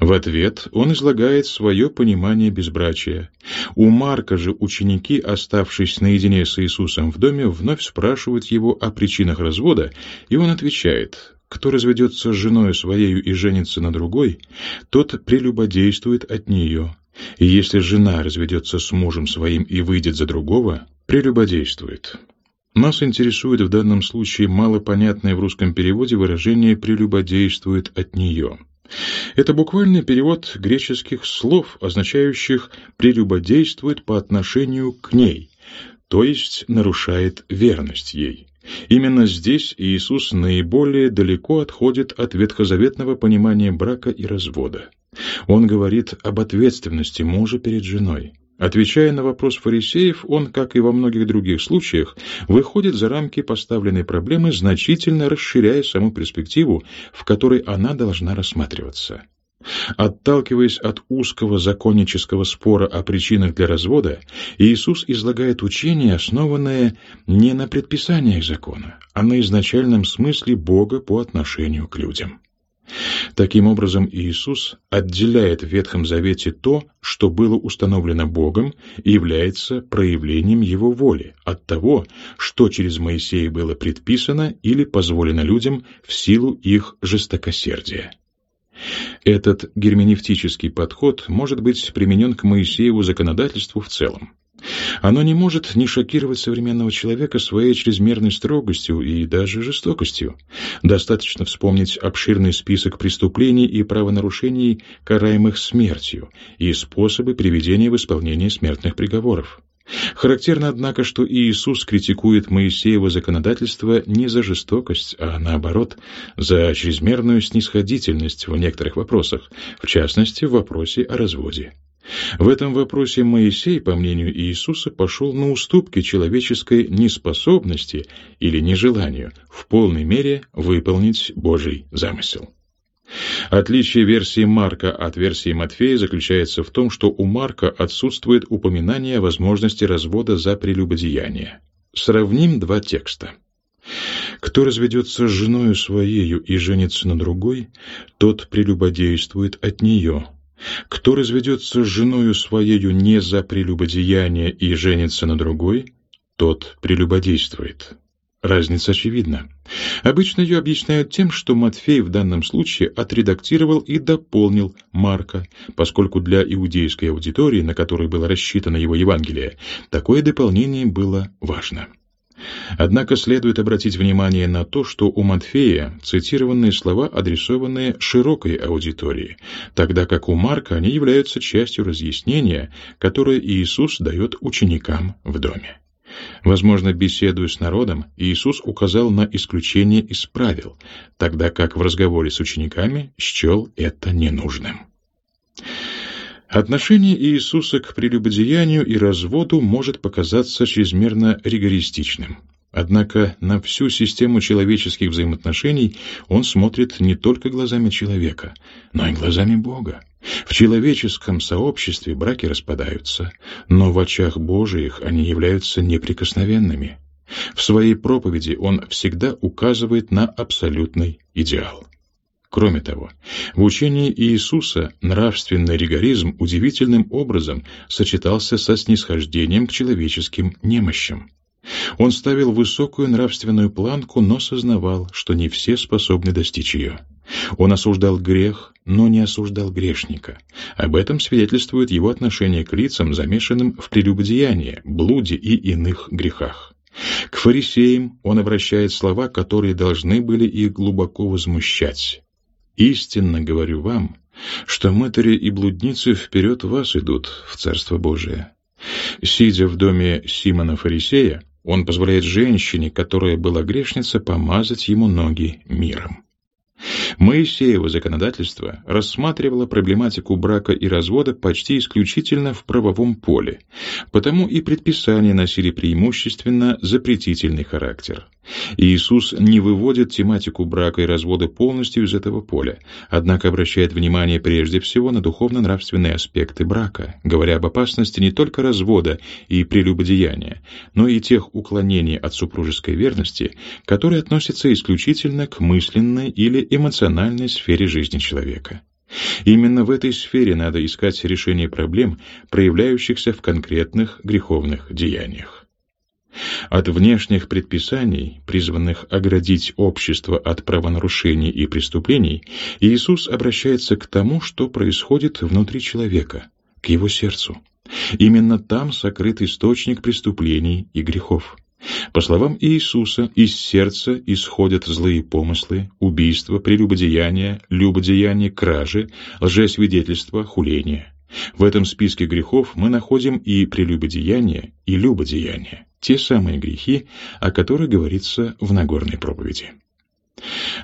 В ответ он излагает свое понимание безбрачия. У Марка же ученики, оставшись наедине с Иисусом в доме, вновь спрашивают его о причинах развода, и он отвечает кто разведется с женой своею и женится на другой, тот прелюбодействует от нее. И если жена разведется с мужем своим и выйдет за другого, прелюбодействует. Нас интересует в данном случае малопонятное в русском переводе выражение «прелюбодействует от нее». Это буквальный перевод греческих слов, означающих «прелюбодействует по отношению к ней», то есть нарушает верность ей. Именно здесь Иисус наиболее далеко отходит от ветхозаветного понимания брака и развода. Он говорит об ответственности мужа перед женой. Отвечая на вопрос фарисеев, он, как и во многих других случаях, выходит за рамки поставленной проблемы, значительно расширяя саму перспективу, в которой она должна рассматриваться. Отталкиваясь от узкого законнического спора о причинах для развода, Иисус излагает учение, основанное не на предписаниях закона, а на изначальном смысле Бога по отношению к людям. Таким образом, Иисус отделяет в Ветхом Завете то, что было установлено Богом и является проявлением Его воли, от того, что через Моисея было предписано или позволено людям в силу их жестокосердия. Этот герменевтический подход может быть применен к Моисееву законодательству в целом. Оно не может не шокировать современного человека своей чрезмерной строгостью и даже жестокостью. Достаточно вспомнить обширный список преступлений и правонарушений, караемых смертью, и способы приведения в исполнение смертных приговоров. Характерно, однако, что Иисус критикует Моисеево законодательство не за жестокость, а наоборот, за чрезмерную снисходительность в некоторых вопросах, в частности, в вопросе о разводе. В этом вопросе Моисей, по мнению Иисуса, пошел на уступки человеческой неспособности или нежеланию в полной мере выполнить Божий замысел. Отличие версии Марка от версии Матфея заключается в том, что у Марка отсутствует упоминание о возможности развода за прелюбодеяние. Сравним два текста. «Кто разведется с женою своею и женится на другой, тот прелюбодействует от нее, кто разведется с женою своею не за прелюбодеяние и женится на другой, тот прелюбодействует. Разница очевидна. Обычно ее объясняют тем, что Матфей в данном случае отредактировал и дополнил Марка, поскольку для иудейской аудитории, на которой было рассчитано его Евангелие, такое дополнение было важно. Однако следует обратить внимание на то, что у Матфея цитированные слова адресованы широкой аудитории, тогда как у Марка они являются частью разъяснения, которое Иисус дает ученикам в доме. Возможно, беседуя с народом, Иисус указал на исключение из правил, тогда как в разговоре с учениками счел это ненужным. Отношение Иисуса к прелюбодеянию и разводу может показаться чрезмерно ригористичным. Однако на всю систему человеческих взаимоотношений он смотрит не только глазами человека, но и глазами Бога. В человеческом сообществе браки распадаются, но в очах Божиих они являются неприкосновенными. В своей проповеди он всегда указывает на абсолютный идеал. Кроме того, в учении Иисуса нравственный ригоризм удивительным образом сочетался со снисхождением к человеческим немощам. Он ставил высокую нравственную планку, но сознавал, что не все способны достичь ее. Он осуждал грех, но не осуждал грешника. Об этом свидетельствует его отношение к лицам, замешанным в прелюбодеянии, блуде и иных грехах. К фарисеям он обращает слова, которые должны были их глубоко возмущать. Истинно говорю вам, что мытари и блудницы вперед вас идут в Царство Божие. Сидя в доме Симона Фарисея, он позволяет женщине, которая была грешница, помазать ему ноги миром. Моисеево законодательство рассматривало проблематику брака и развода почти исключительно в правовом поле, потому и предписания носили преимущественно запретительный характер. Иисус не выводит тематику брака и развода полностью из этого поля, однако обращает внимание прежде всего на духовно-нравственные аспекты брака, говоря об опасности не только развода и прелюбодеяния, но и тех уклонений от супружеской верности, которые относятся исключительно к мысленной или эмоциональной сфере жизни человека. Именно в этой сфере надо искать решение проблем, проявляющихся в конкретных греховных деяниях. От внешних предписаний, призванных оградить общество от правонарушений и преступлений, Иисус обращается к тому, что происходит внутри человека, к его сердцу. Именно там сокрыт источник преступлений и грехов. По словам Иисуса, из сердца исходят злые помыслы, убийства, прелюбодеяния, любодеяния, кражи, лжесвидетельства, хуления. В этом списке грехов мы находим и прелюбодеяние, и любодеяние те самые грехи, о которых говорится в Нагорной проповеди.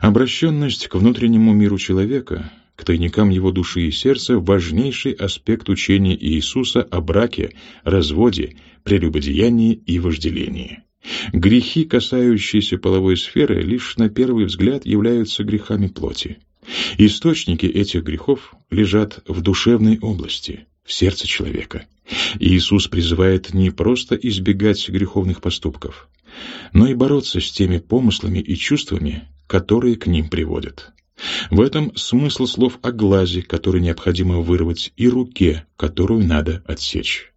Обращенность к внутреннему миру человека, к тайникам его души и сердца – важнейший аспект учения Иисуса о браке, разводе, прелюбодеянии и вожделении. Грехи, касающиеся половой сферы, лишь на первый взгляд являются грехами плоти. Источники этих грехов лежат в душевной области, в сердце человека. Иисус призывает не просто избегать греховных поступков, но и бороться с теми помыслами и чувствами, которые к ним приводят. В этом смысл слов о глазе, который необходимо вырвать, и руке, которую надо отсечь.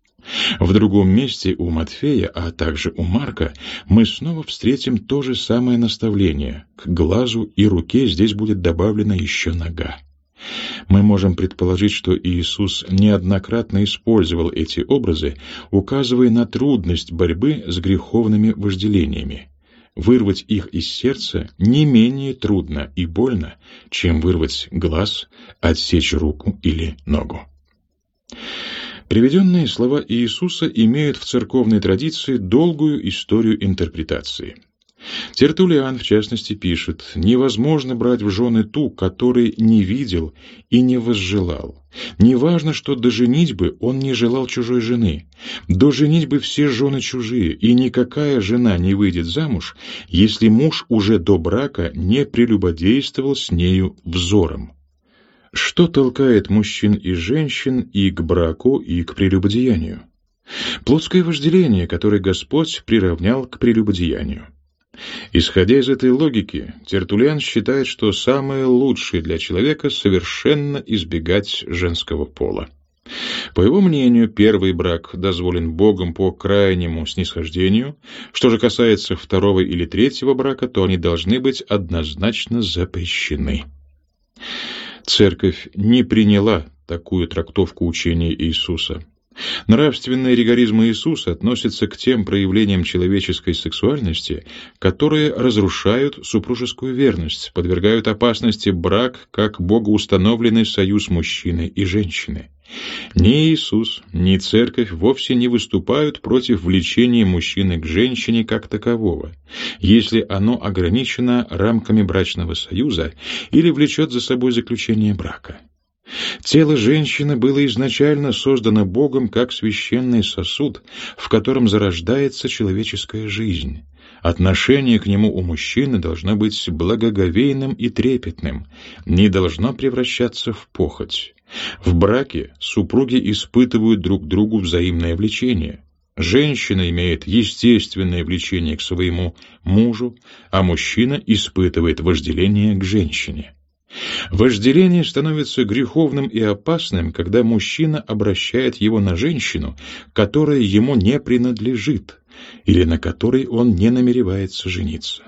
В другом месте у Матфея, а также у Марка, мы снова встретим то же самое наставление. К глазу и руке здесь будет добавлена еще нога. Мы можем предположить, что Иисус неоднократно использовал эти образы, указывая на трудность борьбы с греховными вожделениями. Вырвать их из сердца не менее трудно и больно, чем вырвать глаз, отсечь руку или ногу. Приведенные слова Иисуса имеют в церковной традиции долгую историю интерпретации. Тертулиан, в частности, пишет, «Невозможно брать в жены ту, которой не видел и не возжелал. Неважно, что до женитьбы он не желал чужой жены. До женитьбы все жены чужие, и никакая жена не выйдет замуж, если муж уже до брака не прелюбодействовал с нею взором». Что толкает мужчин и женщин и к браку, и к прелюбодеянию? Плотское вожделение, которое Господь приравнял к прелюбодеянию. Исходя из этой логики, Тертулиан считает, что самое лучшее для человека совершенно избегать женского пола. По его мнению, первый брак дозволен Богом по крайнему снисхождению. Что же касается второго или третьего брака, то они должны быть однозначно запрещены. Церковь не приняла такую трактовку учения Иисуса. Нравственный ригоризм Иисуса относится к тем проявлениям человеческой сексуальности, которые разрушают супружескую верность, подвергают опасности брак как богоустановленный союз мужчины и женщины. Ни Иисус, ни Церковь вовсе не выступают против влечения мужчины к женщине как такового, если оно ограничено рамками брачного союза или влечет за собой заключение брака. Тело женщины было изначально создано Богом как священный сосуд, в котором зарождается человеческая жизнь. Отношение к нему у мужчины должно быть благоговейным и трепетным, не должно превращаться в похоть. В браке супруги испытывают друг другу взаимное влечение. Женщина имеет естественное влечение к своему мужу, а мужчина испытывает вожделение к женщине. Вожделение становится греховным и опасным, когда мужчина обращает его на женщину, которая ему не принадлежит, или на которой он не намеревается жениться.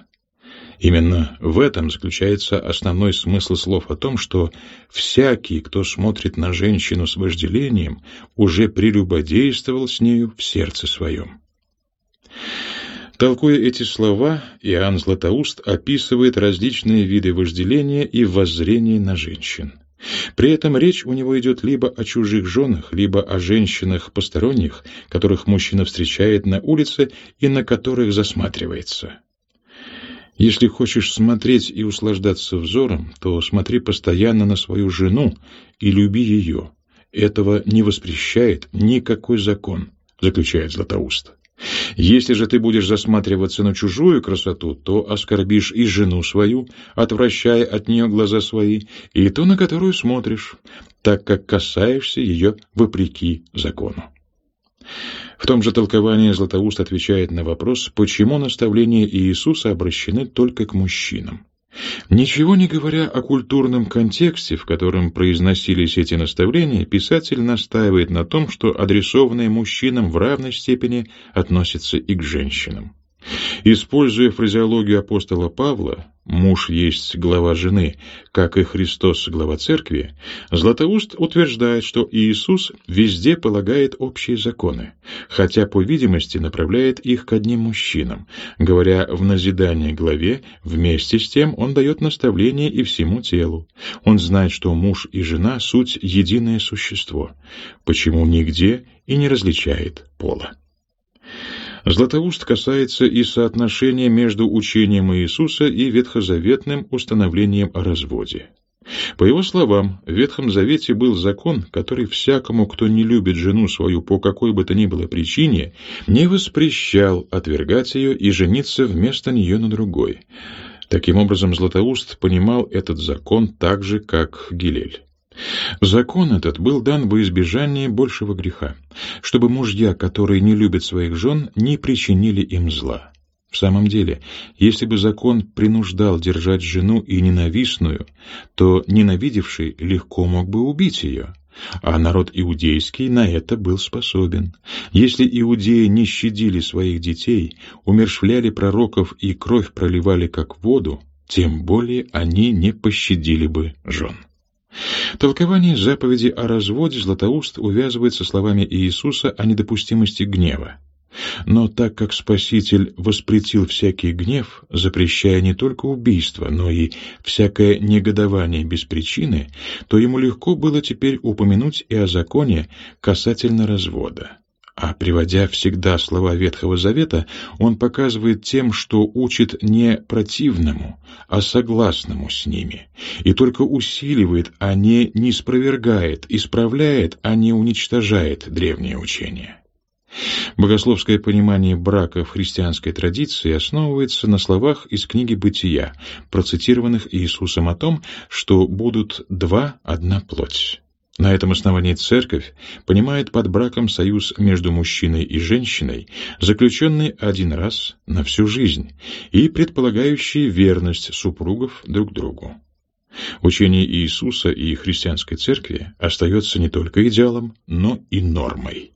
Именно в этом заключается основной смысл слов о том, что всякий, кто смотрит на женщину с вожделением, уже прелюбодействовал с нею в сердце своем. Толкуя эти слова, Иоанн Златоуст описывает различные виды вожделения и воззрения на женщин. При этом речь у него идет либо о чужих женах, либо о женщинах посторонних, которых мужчина встречает на улице и на которых засматривается. Если хочешь смотреть и услаждаться взором, то смотри постоянно на свою жену и люби ее. Этого не воспрещает никакой закон, заключает Златоуст. Если же ты будешь засматриваться на чужую красоту, то оскорбишь и жену свою, отвращая от нее глаза свои, и ту, на которую смотришь, так как касаешься ее вопреки закону. В том же толковании Златоуст отвечает на вопрос, почему наставления Иисуса обращены только к мужчинам. Ничего не говоря о культурном контексте, в котором произносились эти наставления, писатель настаивает на том, что адресованные мужчинам в равной степени относятся и к женщинам. Используя фразеологию апостола Павла «муж есть глава жены», как и Христос глава церкви, Златоуст утверждает, что Иисус везде полагает общие законы, хотя, по видимости, направляет их к одним мужчинам. Говоря в назидание главе, вместе с тем он дает наставление и всему телу. Он знает, что муж и жена — суть единое существо, почему нигде и не различает пола. Златоуст касается и соотношения между учением Иисуса и ветхозаветным установлением о разводе. По его словам, в Ветхом Завете был закон, который всякому, кто не любит жену свою по какой бы то ни было причине, не воспрещал отвергать ее и жениться вместо нее на другой. Таким образом, Златоуст понимал этот закон так же, как Гилель. Закон этот был дан во избежание большего греха, чтобы мужья, которые не любят своих жен, не причинили им зла. В самом деле, если бы закон принуждал держать жену и ненавистную, то ненавидевший легко мог бы убить ее. А народ иудейский на это был способен. Если иудеи не щадили своих детей, умершвляли пророков и кровь проливали как воду, тем более они не пощадили бы жен. Толкование заповеди о разводе Златоуст увязывает со словами Иисуса о недопустимости гнева. Но так как Спаситель воспретил всякий гнев, запрещая не только убийство, но и всякое негодование без причины, то ему легко было теперь упомянуть и о законе касательно развода. А приводя всегда слова Ветхого Завета, он показывает тем, что учит не противному, а согласному с ними, и только усиливает, а не неспровергает, исправляет, а не уничтожает древнее учение. Богословское понимание брака в христианской традиции основывается на словах из книги «Бытия», процитированных Иисусом о том, что будут два одна плоть. На этом основании церковь понимает под браком союз между мужчиной и женщиной, заключенный один раз на всю жизнь и предполагающий верность супругов друг другу. Учение Иисуса и христианской церкви остается не только идеалом, но и нормой.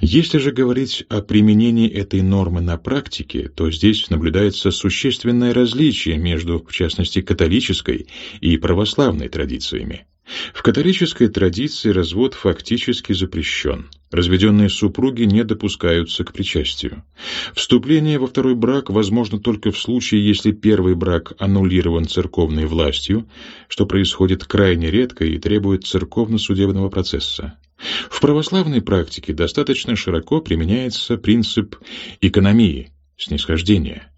Если же говорить о применении этой нормы на практике, то здесь наблюдается существенное различие между, в частности, католической и православной традициями. В католической традиции развод фактически запрещен. Разведенные супруги не допускаются к причастию. Вступление во второй брак возможно только в случае, если первый брак аннулирован церковной властью, что происходит крайне редко и требует церковно-судебного процесса. В православной практике достаточно широко применяется принцип экономии, снисхождения,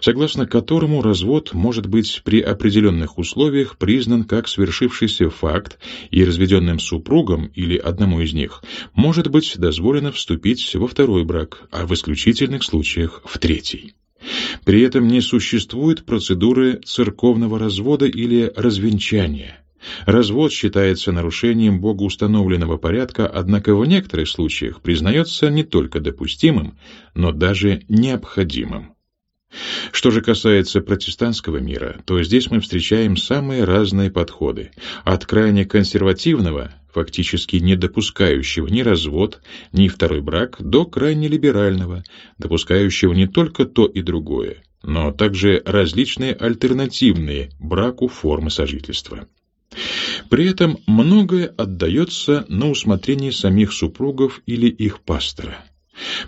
согласно которому развод может быть при определенных условиях признан как свершившийся факт, и разведенным супругам или одному из них может быть дозволено вступить во второй брак, а в исключительных случаях в третий. При этом не существует процедуры церковного развода или развенчания – Развод считается нарушением богоустановленного порядка, однако в некоторых случаях признается не только допустимым, но даже необходимым. Что же касается протестантского мира, то здесь мы встречаем самые разные подходы, от крайне консервативного, фактически не допускающего ни развод, ни второй брак, до крайне либерального, допускающего не только то и другое, но также различные альтернативные браку формы сожительства. При этом многое отдается на усмотрение самих супругов или их пастора.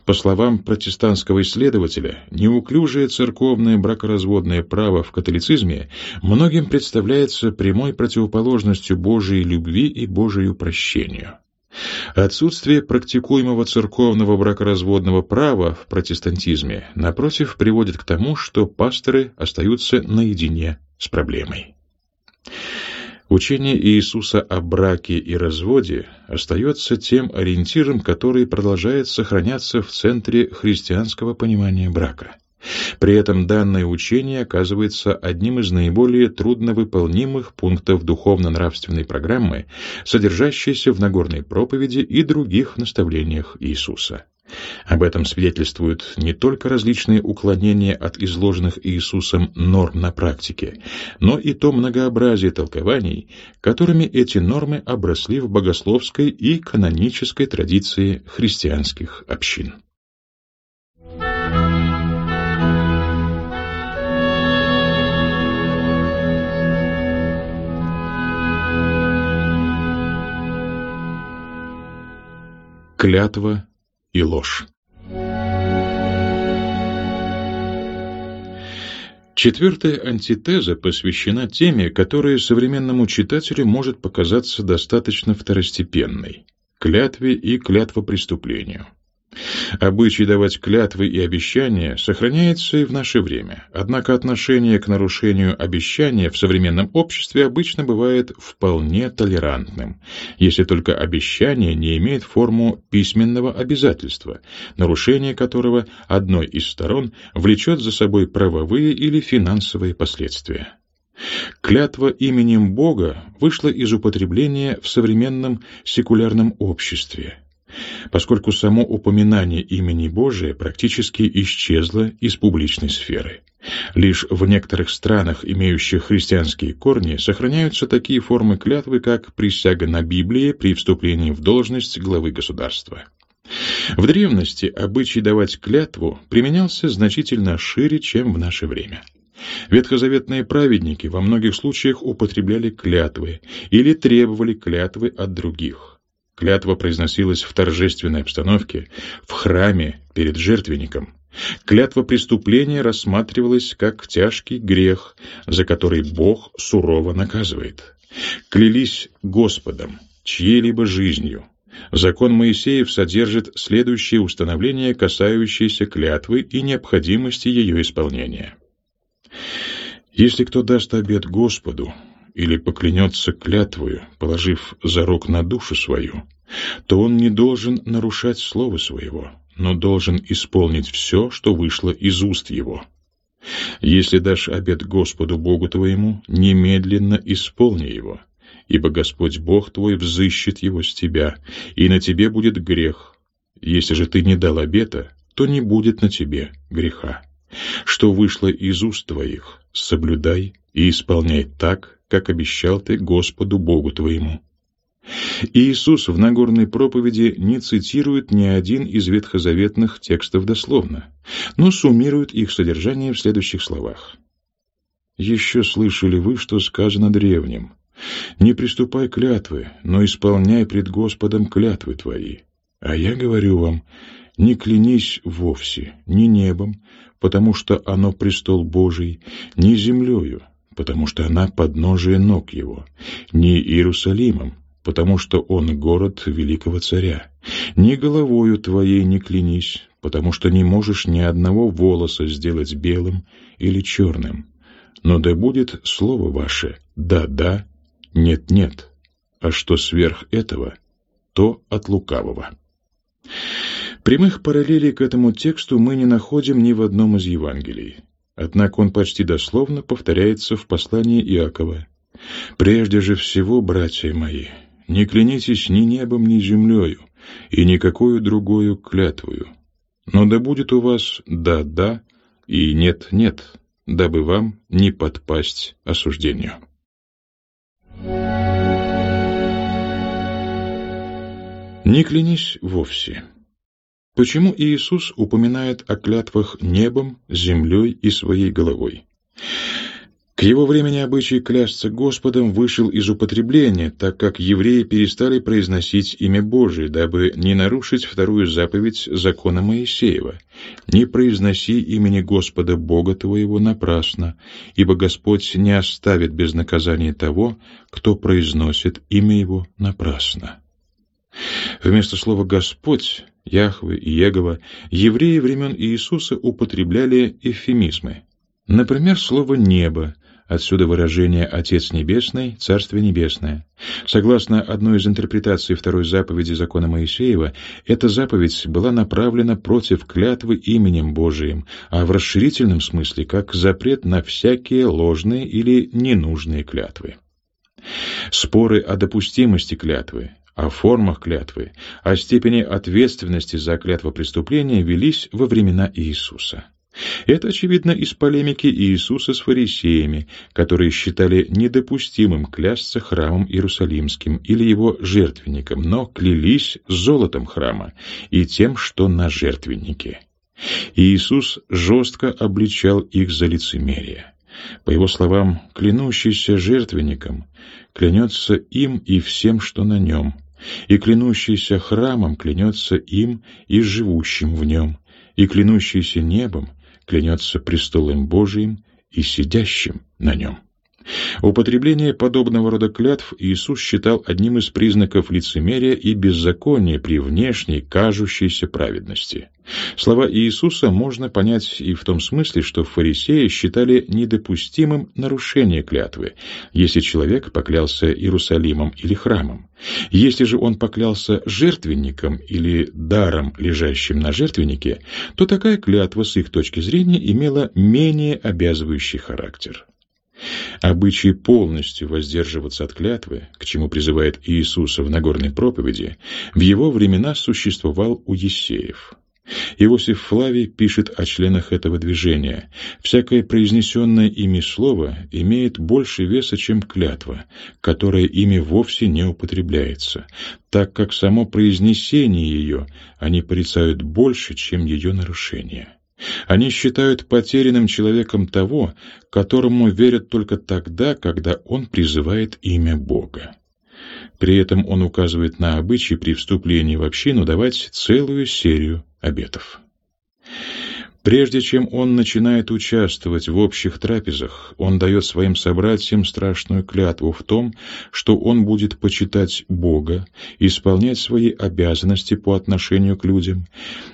По словам протестантского исследователя, неуклюжее церковное бракоразводное право в католицизме многим представляется прямой противоположностью Божией любви и Божию прощению. Отсутствие практикуемого церковного бракоразводного права в протестантизме, напротив, приводит к тому, что пасторы остаются наедине с проблемой. Учение Иисуса о браке и разводе остается тем ориентиром, который продолжает сохраняться в центре христианского понимания брака. При этом данное учение оказывается одним из наиболее трудновыполнимых пунктов духовно-нравственной программы, содержащейся в Нагорной проповеди и других наставлениях Иисуса. Об этом свидетельствуют не только различные уклонения от изложенных Иисусом норм на практике, но и то многообразие толкований, которыми эти нормы обросли в богословской и канонической традиции христианских общин. Клятва и ложь. Четвертая антитеза посвящена теме, которая современному читателю может показаться достаточно второстепенной – клятве и клятвопреступлению. Обычай давать клятвы и обещания сохраняется и в наше время, однако отношение к нарушению обещания в современном обществе обычно бывает вполне толерантным, если только обещание не имеет форму письменного обязательства, нарушение которого одной из сторон влечет за собой правовые или финансовые последствия. Клятва именем Бога вышла из употребления в современном секулярном обществе – поскольку само упоминание имени Божия практически исчезло из публичной сферы. Лишь в некоторых странах, имеющих христианские корни, сохраняются такие формы клятвы, как присяга на Библии при вступлении в должность главы государства. В древности обычай давать клятву применялся значительно шире, чем в наше время. Ветхозаветные праведники во многих случаях употребляли клятвы или требовали клятвы от других. Клятва произносилась в торжественной обстановке, в храме, перед жертвенником. Клятва преступления рассматривалась как тяжкий грех, за который Бог сурово наказывает. Клялись Господом, чьей-либо жизнью. Закон Моисеев содержит следующие установления, касающиеся клятвы и необходимости ее исполнения. Если кто даст обет Господу или поклянется клятвою, положив зарок на душу свою, то он не должен нарушать слово своего, но должен исполнить все, что вышло из уст его. Если дашь обет Господу Богу твоему, немедленно исполни его, ибо Господь Бог твой взыщет его с тебя, и на тебе будет грех. Если же ты не дал обета, то не будет на тебе греха. Что вышло из уст твоих, соблюдай и исполняй так, как обещал ты Господу Богу твоему. Иисус в Нагорной проповеди не цитирует ни один из ветхозаветных текстов дословно, но суммирует их содержание в следующих словах. «Еще слышали вы, что сказано древним. Не приступай клятвы, но исполняй пред Господом клятвы твои. А я говорю вам, не клянись вовсе ни небом, потому что оно престол Божий, ни землею, потому что она подножие ног его, ни Иерусалимом, потому что он город великого царя. Ни головою твоей не клянись, потому что не можешь ни одного волоса сделать белым или черным. Но да будет слово ваше «да-да», «нет-нет», а что сверх этого, то от лукавого. Прямых параллелей к этому тексту мы не находим ни в одном из Евангелий, однако он почти дословно повторяется в послании Иакова. «Прежде же всего, братья мои, не клянитесь ни небом, ни землею, и никакую другую клятвую. Но да будет у вас «да-да» и «нет-нет», дабы вам не подпасть осуждению. Не клянись вовсе. Почему Иисус упоминает о клятвах небом, землей и своей головой? К его времени обычай клясться Господом вышел из употребления, так как евреи перестали произносить имя Божие, дабы не нарушить вторую заповедь закона Моисеева «Не произноси имени Господа Бога твоего напрасно, ибо Господь не оставит без наказания того, кто произносит имя Его напрасно». Вместо слова «Господь» Яхве и Егова евреи времен Иисуса употребляли эвфемизмы. Например, слово «небо», Отсюда выражение «Отец Небесный, Царствие Небесное». Согласно одной из интерпретаций второй заповеди закона Моисеева, эта заповедь была направлена против клятвы именем Божиим, а в расширительном смысле как запрет на всякие ложные или ненужные клятвы. Споры о допустимости клятвы, о формах клятвы, о степени ответственности за клятвопреступление велись во времена Иисуса. Это очевидно из полемики Иисуса с фарисеями, которые считали недопустимым клясться храмом Иерусалимским или его жертвенником, но клялись золотом храма и тем, что на жертвеннике. Иисус жестко обличал их за лицемерие. По его словам, клянущийся жертвенником клянется им и всем, что на нем, и клянущийся храмом клянется им и живущим в нем, и клянущийся небом клянется престолом Божиим и сидящим на нем. Употребление подобного рода клятв Иисус считал одним из признаков лицемерия и беззакония при внешней, кажущейся праведности. Слова Иисуса можно понять и в том смысле, что фарисеи считали недопустимым нарушение клятвы, если человек поклялся Иерусалимом или храмом. Если же он поклялся жертвенником или даром, лежащим на жертвеннике, то такая клятва с их точки зрения имела менее обязывающий характер. Обычай полностью воздерживаться от клятвы, к чему призывает Иисус в Нагорной проповеди, в его времена существовал у Есеев. Иосиф Флавий пишет о членах этого движения. Всякое произнесенное ими слово имеет больше веса, чем клятва, которая ими вовсе не употребляется, так как само произнесение ее они порицают больше, чем ее нарушение. Они считают потерянным человеком того, которому верят только тогда, когда он призывает имя Бога. При этом он указывает на обычай при вступлении в общину давать целую серию обетов. Прежде чем он начинает участвовать в общих трапезах, он дает своим собратьям страшную клятву в том, что он будет почитать Бога, исполнять свои обязанности по отношению к людям,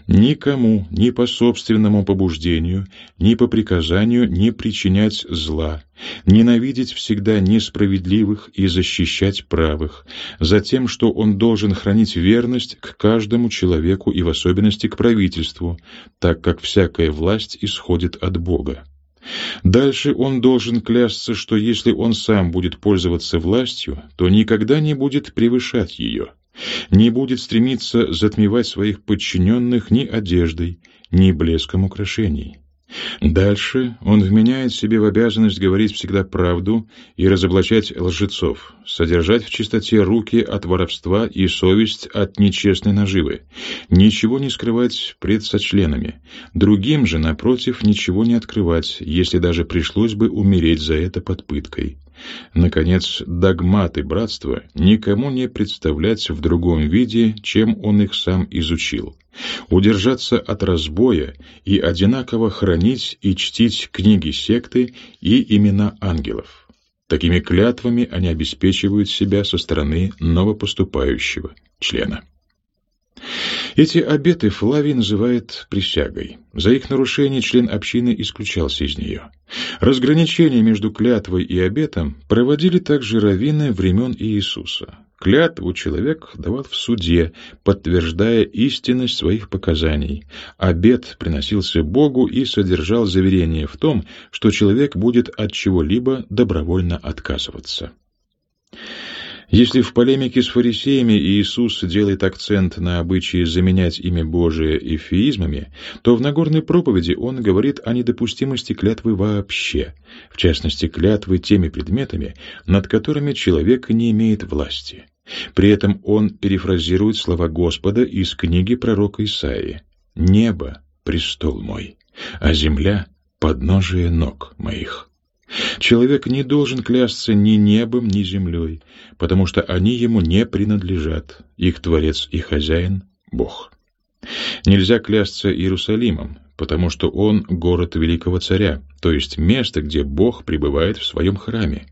никому, ни по собственному побуждению, ни по приказанию не причинять зла, ненавидеть всегда несправедливых и защищать правых, за тем, что он должен хранить верность к каждому человеку и в особенности к правительству, так как всякая власть исходит от Бога. Дальше он должен клясться, что если он сам будет пользоваться властью, то никогда не будет превышать ее, не будет стремиться затмевать своих подчиненных ни одеждой, ни блеском украшений. Дальше он вменяет себе в обязанность говорить всегда правду и разоблачать лжецов, содержать в чистоте руки от воровства и совесть от нечестной наживы, ничего не скрывать пред сочленами, другим же, напротив, ничего не открывать, если даже пришлось бы умереть за это под пыткой. Наконец, догматы братства никому не представлять в другом виде, чем он их сам изучил. Удержаться от разбоя и одинаково хранить и чтить книги секты и имена ангелов. Такими клятвами они обеспечивают себя со стороны новопоступающего члена. Эти обеты Флавий называет присягой. За их нарушение член общины исключался из нее. Разграничение между клятвой и обетом проводили также раввины времен Иисуса. Клятву человек давал в суде, подтверждая истинность своих показаний. Обет приносился Богу и содержал заверение в том, что человек будет от чего-либо добровольно отказываться. Если в полемике с фарисеями Иисус делает акцент на обычае заменять имя Божие эфеизмами, то в Нагорной проповеди он говорит о недопустимости клятвы вообще, в частности клятвы теми предметами, над которыми человек не имеет власти. При этом он перефразирует слова Господа из книги пророка Исаии «Небо — престол мой, а земля — подножие ног моих». Человек не должен клясться ни небом, ни землей, потому что они ему не принадлежат, их Творец и Хозяин — Бог. Нельзя клясться Иерусалимом, потому что он — город великого царя, то есть место, где Бог пребывает в своем храме.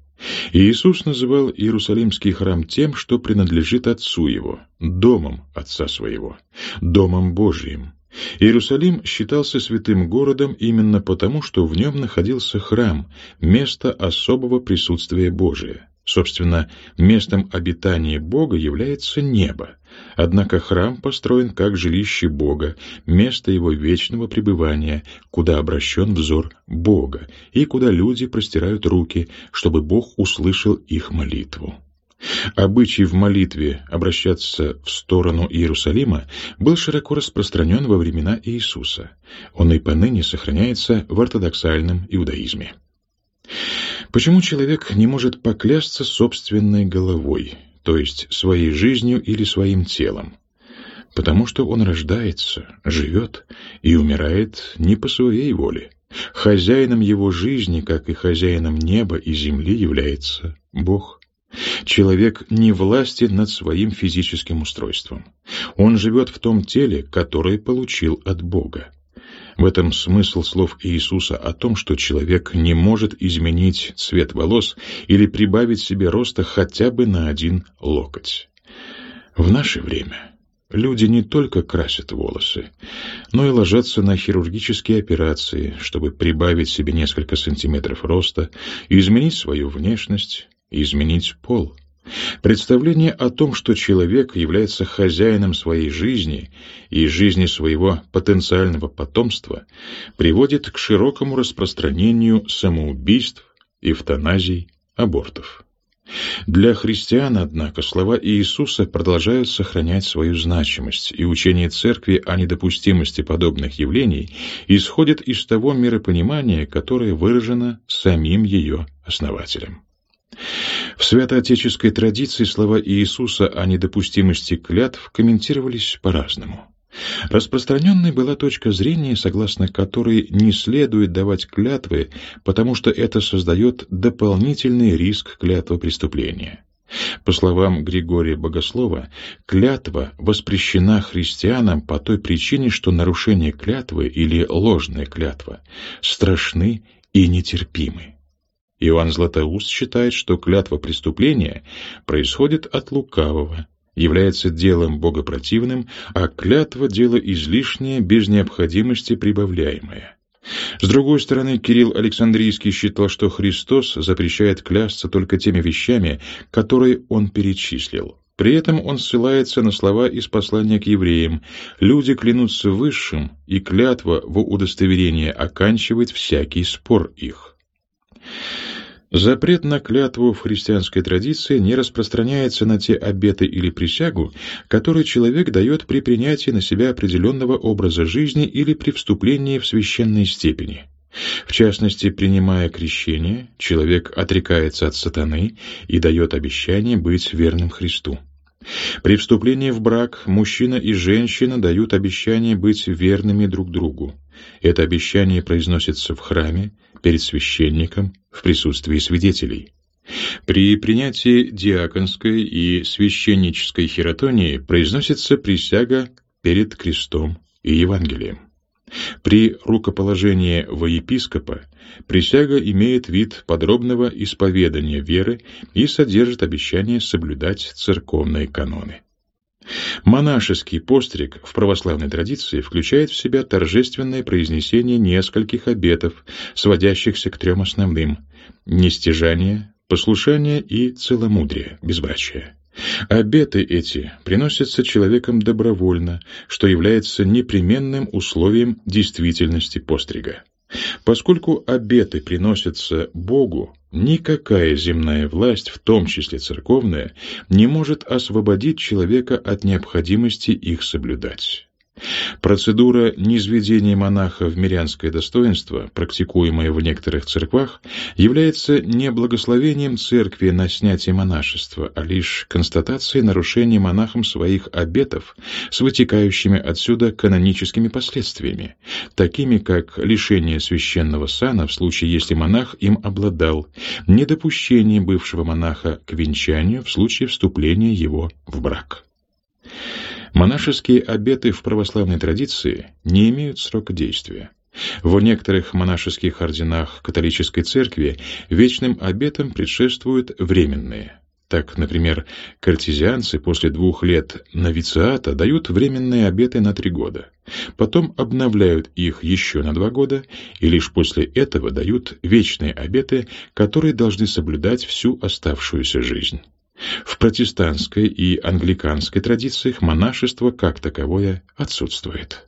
Иисус называл Иерусалимский храм тем, что принадлежит Отцу Его, домом Отца Своего, домом Божиим. Иерусалим считался святым городом именно потому, что в нем находился храм, место особого присутствия Божия. Собственно, местом обитания Бога является небо. Однако храм построен как жилище Бога, место его вечного пребывания, куда обращен взор Бога, и куда люди простирают руки, чтобы Бог услышал их молитву. Обычай в молитве обращаться в сторону Иерусалима был широко распространен во времена Иисуса. Он и поныне сохраняется в ортодоксальном иудаизме. Почему человек не может поклясться собственной головой, то есть своей жизнью или своим телом? Потому что он рождается, живет и умирает не по своей воле. Хозяином его жизни, как и хозяином неба и земли, является Бог. Человек не властен над своим физическим устройством. Он живет в том теле, которое получил от Бога. В этом смысл слов Иисуса о том, что человек не может изменить цвет волос или прибавить себе роста хотя бы на один локоть. В наше время люди не только красят волосы, но и ложатся на хирургические операции, чтобы прибавить себе несколько сантиметров роста и изменить свою внешность, изменить пол. Представление о том, что человек является хозяином своей жизни и жизни своего потенциального потомства, приводит к широкому распространению самоубийств, эвтаназий, абортов. Для христиан, однако, слова Иисуса продолжают сохранять свою значимость, и учение Церкви о недопустимости подобных явлений исходит из того миропонимания, которое выражено самим ее основателем. В святоотеческой традиции слова Иисуса о недопустимости клятв комментировались по-разному. Распространенной была точка зрения, согласно которой не следует давать клятвы, потому что это создает дополнительный риск клятва преступления. По словам Григория Богослова, клятва воспрещена христианам по той причине, что нарушение клятвы или ложная клятва страшны и нетерпимы. Иоанн Златоуст считает, что клятва преступления происходит от лукавого, является делом богопротивным, а клятва — дело излишнее, без необходимости прибавляемое. С другой стороны, Кирилл Александрийский считал, что Христос запрещает клясться только теми вещами, которые он перечислил. При этом он ссылается на слова из послания к евреям «Люди клянутся высшим, и клятва во удостоверение оканчивает всякий спор их». Запрет на клятву в христианской традиции не распространяется на те обеты или присягу, которые человек дает при принятии на себя определенного образа жизни или при вступлении в священной степени. В частности, принимая крещение, человек отрекается от сатаны и дает обещание быть верным Христу. При вступлении в брак мужчина и женщина дают обещание быть верными друг другу. Это обещание произносится в храме, перед священником, в присутствии свидетелей. При принятии диаконской и священнической хиротонии произносится присяга перед крестом и Евангелием. При рукоположении во епископа присяга имеет вид подробного исповедания веры и содержит обещание соблюдать церковные каноны. Монашеский постриг в православной традиции включает в себя торжественное произнесение нескольких обетов, сводящихся к трем основным – нестяжание, послушание и целомудрие, безбрачие. Обеты эти приносятся человеком добровольно, что является непременным условием действительности пострига. Поскольку обеты приносятся Богу, никакая земная власть, в том числе церковная, не может освободить человека от необходимости их соблюдать. Процедура низведения монаха в мирянское достоинство, практикуемая в некоторых церквах, является не благословением церкви на снятие монашества, а лишь констатацией нарушения монахом своих обетов с вытекающими отсюда каноническими последствиями, такими как лишение священного сана в случае, если монах им обладал, недопущение бывшего монаха к венчанию в случае вступления его в брак. Монашеские обеты в православной традиции не имеют срока действия. В некоторых монашеских орденах католической церкви вечным обетам предшествуют временные. Так, например, картезианцы после двух лет новициата дают временные обеты на три года, потом обновляют их еще на два года и лишь после этого дают вечные обеты, которые должны соблюдать всю оставшуюся жизнь. В протестантской и англиканской традициях монашество как таковое отсутствует.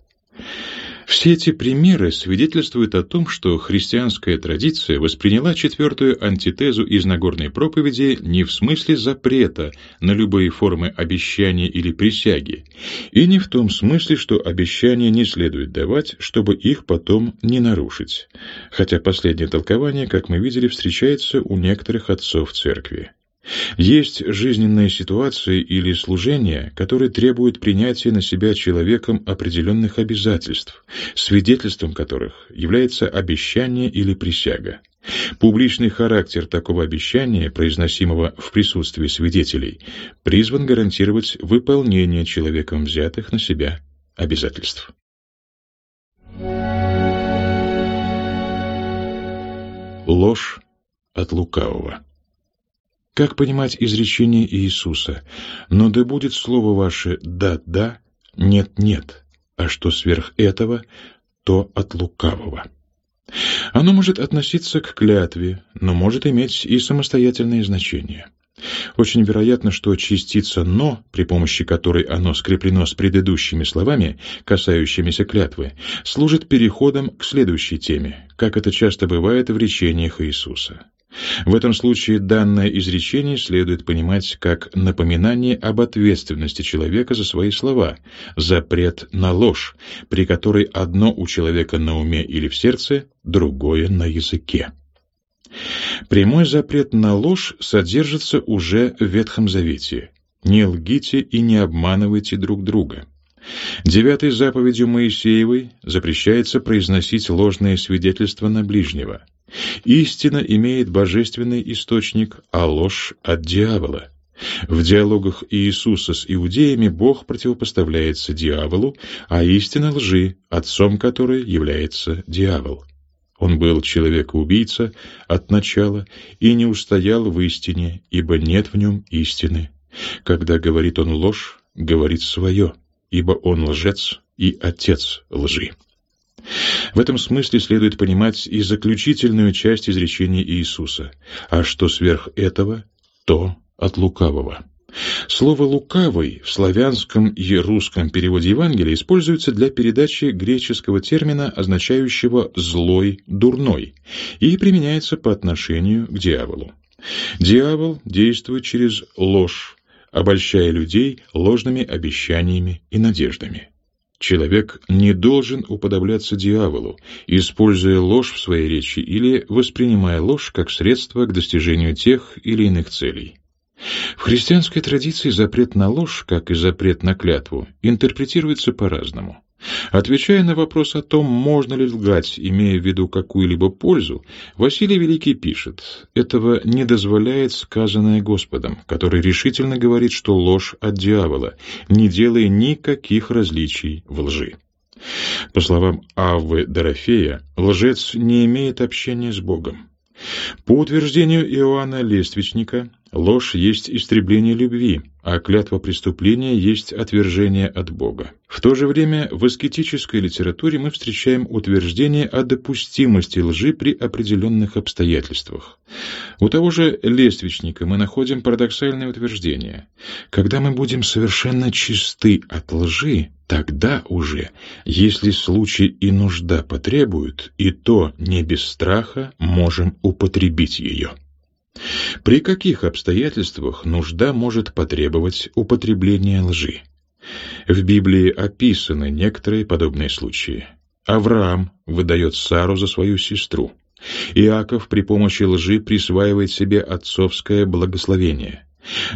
Все эти примеры свидетельствуют о том, что христианская традиция восприняла четвертую антитезу из Нагорной проповеди не в смысле запрета на любые формы обещания или присяги, и не в том смысле, что обещания не следует давать, чтобы их потом не нарушить, хотя последнее толкование, как мы видели, встречается у некоторых отцов церкви. Есть жизненные ситуации или служения, которые требуют принятия на себя человеком определенных обязательств, свидетельством которых является обещание или присяга. Публичный характер такого обещания, произносимого в присутствии свидетелей, призван гарантировать выполнение человеком взятых на себя обязательств. Ложь от лукавого как понимать изречение Иисуса? «Но да будет слово ваше «да-да», «нет-нет», а что сверх этого, то от лукавого». Оно может относиться к клятве, но может иметь и самостоятельные значения. Очень вероятно, что частица «но», при помощи которой оно скреплено с предыдущими словами, касающимися клятвы, служит переходом к следующей теме, как это часто бывает в речениях Иисуса. В этом случае данное изречение следует понимать как напоминание об ответственности человека за свои слова, запрет на ложь, при которой одно у человека на уме или в сердце, другое на языке. Прямой запрет на ложь содержится уже в Ветхом Завете. «Не лгите и не обманывайте друг друга». Девятой заповедью Моисеевой запрещается произносить ложные свидетельства на ближнего – Истина имеет божественный источник, а ложь от дьявола. В диалогах Иисуса с иудеями Бог противопоставляется дьяволу, а истина лжи, отцом которой является дьявол. Он был человек-убийца от начала и не устоял в истине, ибо нет в нем истины. Когда говорит он ложь, говорит свое, ибо он лжец и отец лжи. В этом смысле следует понимать и заключительную часть изречения Иисуса. А что сверх этого, то от лукавого. Слово «лукавый» в славянском и русском переводе Евангелия используется для передачи греческого термина, означающего «злой», «дурной», и применяется по отношению к дьяволу. Дьявол действует через ложь, обольщая людей ложными обещаниями и надеждами. Человек не должен уподобляться дьяволу, используя ложь в своей речи или воспринимая ложь как средство к достижению тех или иных целей. В христианской традиции запрет на ложь, как и запрет на клятву, интерпретируется по-разному. Отвечая на вопрос о том, можно ли лгать, имея в виду какую-либо пользу, Василий Великий пишет, этого не дозволяет сказанное Господом, который решительно говорит, что ложь от дьявола, не делая никаких различий в лжи. По словам Аввы Дорофея, лжец не имеет общения с Богом. По утверждению Иоанна Лествичника, ложь есть истребление любви, а клятва преступления есть отвержение от Бога. В то же время в аскетической литературе мы встречаем утверждение о допустимости лжи при определенных обстоятельствах. У того же Лествичника мы находим парадоксальное утверждение. Когда мы будем совершенно чисты от лжи, тогда уже, если случай и нужда потребуют, и то не без страха можем употребить ее. При каких обстоятельствах нужда может потребовать употребления лжи? В Библии описаны некоторые подобные случаи. Авраам выдает Сару за свою сестру. Иаков при помощи лжи присваивает себе отцовское благословение.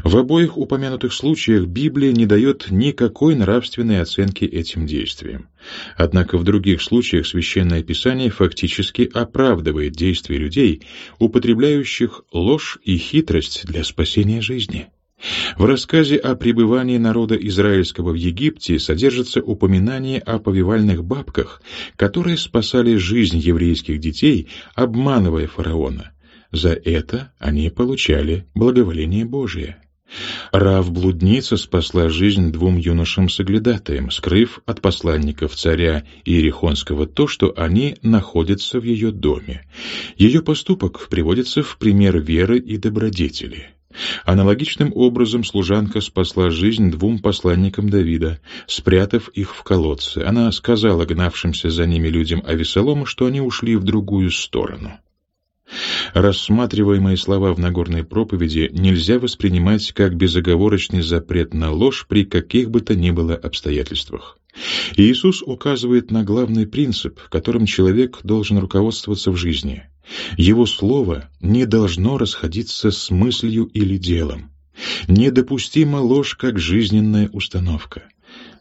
В обоих упомянутых случаях Библия не дает никакой нравственной оценки этим действиям. Однако в других случаях Священное Писание фактически оправдывает действия людей, употребляющих ложь и хитрость для спасения жизни. В рассказе о пребывании народа израильского в Египте содержится упоминание о повивальных бабках, которые спасали жизнь еврейских детей, обманывая фараона. За это они получали благоволение Божие. Рав-блудница спасла жизнь двум юношам-соглядатаям, скрыв от посланников царя Иерихонского то, что они находятся в ее доме. Ее поступок приводится в пример веры и добродетели. Аналогичным образом служанка спасла жизнь двум посланникам Давида, спрятав их в колодце. Она сказала гнавшимся за ними людям Авесолома, что они ушли в другую сторону. Рассматриваемые слова в Нагорной проповеди нельзя воспринимать как безоговорочный запрет на ложь при каких бы то ни было обстоятельствах. Иисус указывает на главный принцип, которым человек должен руководствоваться в жизни. Его слово не должно расходиться с мыслью или делом. Недопустима ложь как жизненная установка.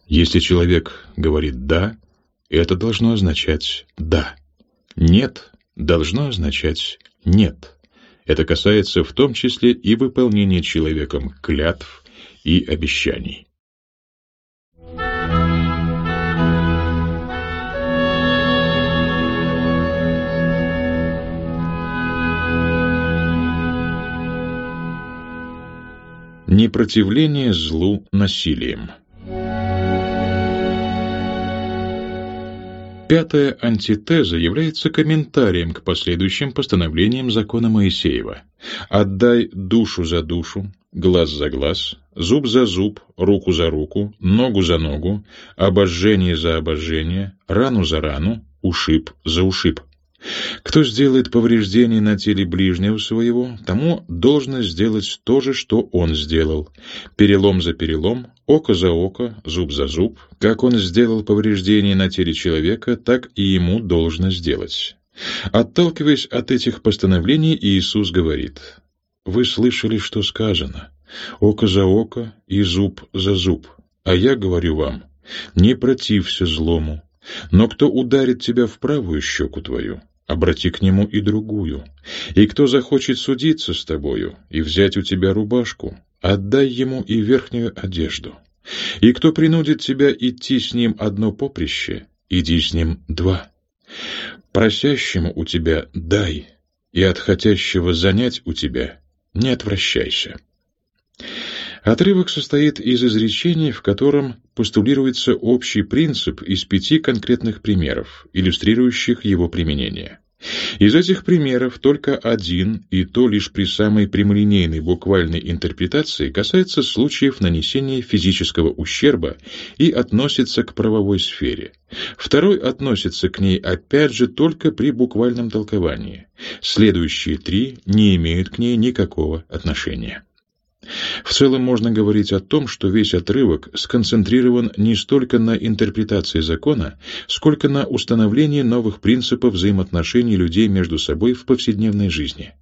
Если человек говорит «да», это должно означать «да». «Нет» должно означать «нет». Это касается в том числе и выполнения человеком клятв и обещаний. Непротивление злу насилием Пятая антитеза является комментарием к последующим постановлениям закона Моисеева. «Отдай душу за душу, глаз за глаз, зуб за зуб, руку за руку, ногу за ногу, обожжение за обожжение, рану за рану, ушиб за ушиб». Кто сделает повреждение на теле ближнего своего, тому должно сделать то же, что он сделал. Перелом за перелом, око за око, зуб за зуб. Как он сделал повреждение на теле человека, так и ему должно сделать. Отталкиваясь от этих постановлений, Иисус говорит, «Вы слышали, что сказано, око за око и зуб за зуб, а я говорю вам, не протився злому, но кто ударит тебя в правую щеку твою, обрати к нему и другую. И кто захочет судиться с тобою и взять у тебя рубашку, отдай ему и верхнюю одежду. И кто принудит тебя идти с ним одно поприще, иди с ним два. Просящему у тебя дай, и от хотящего занять у тебя не отвращайся. Отрывок состоит из изречений, в котором постулируется общий принцип из пяти конкретных примеров, иллюстрирующих его применение. Из этих примеров только один, и то лишь при самой прямолинейной буквальной интерпретации, касается случаев нанесения физического ущерба и относится к правовой сфере. Второй относится к ней опять же только при буквальном толковании. Следующие три не имеют к ней никакого отношения. В целом можно говорить о том, что весь отрывок сконцентрирован не столько на интерпретации закона, сколько на установлении новых принципов взаимоотношений людей между собой в повседневной жизни.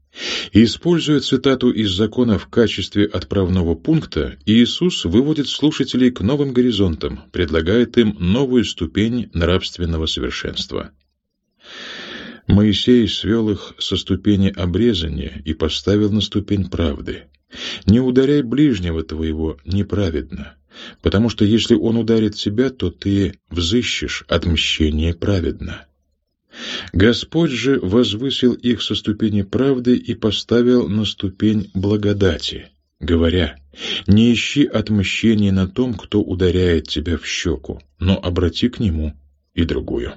Используя цитату из закона в качестве отправного пункта, Иисус выводит слушателей к новым горизонтам, предлагает им новую ступень нравственного совершенства. Моисей свел их со ступени обрезания и поставил на ступень правды. Не ударяй ближнего твоего неправедно, потому что если он ударит тебя, то ты взыщешь отмщение праведно. Господь же возвысил их со ступени правды и поставил на ступень благодати, говоря, «Не ищи отмщения на том, кто ударяет тебя в щеку, но обрати к нему и другую».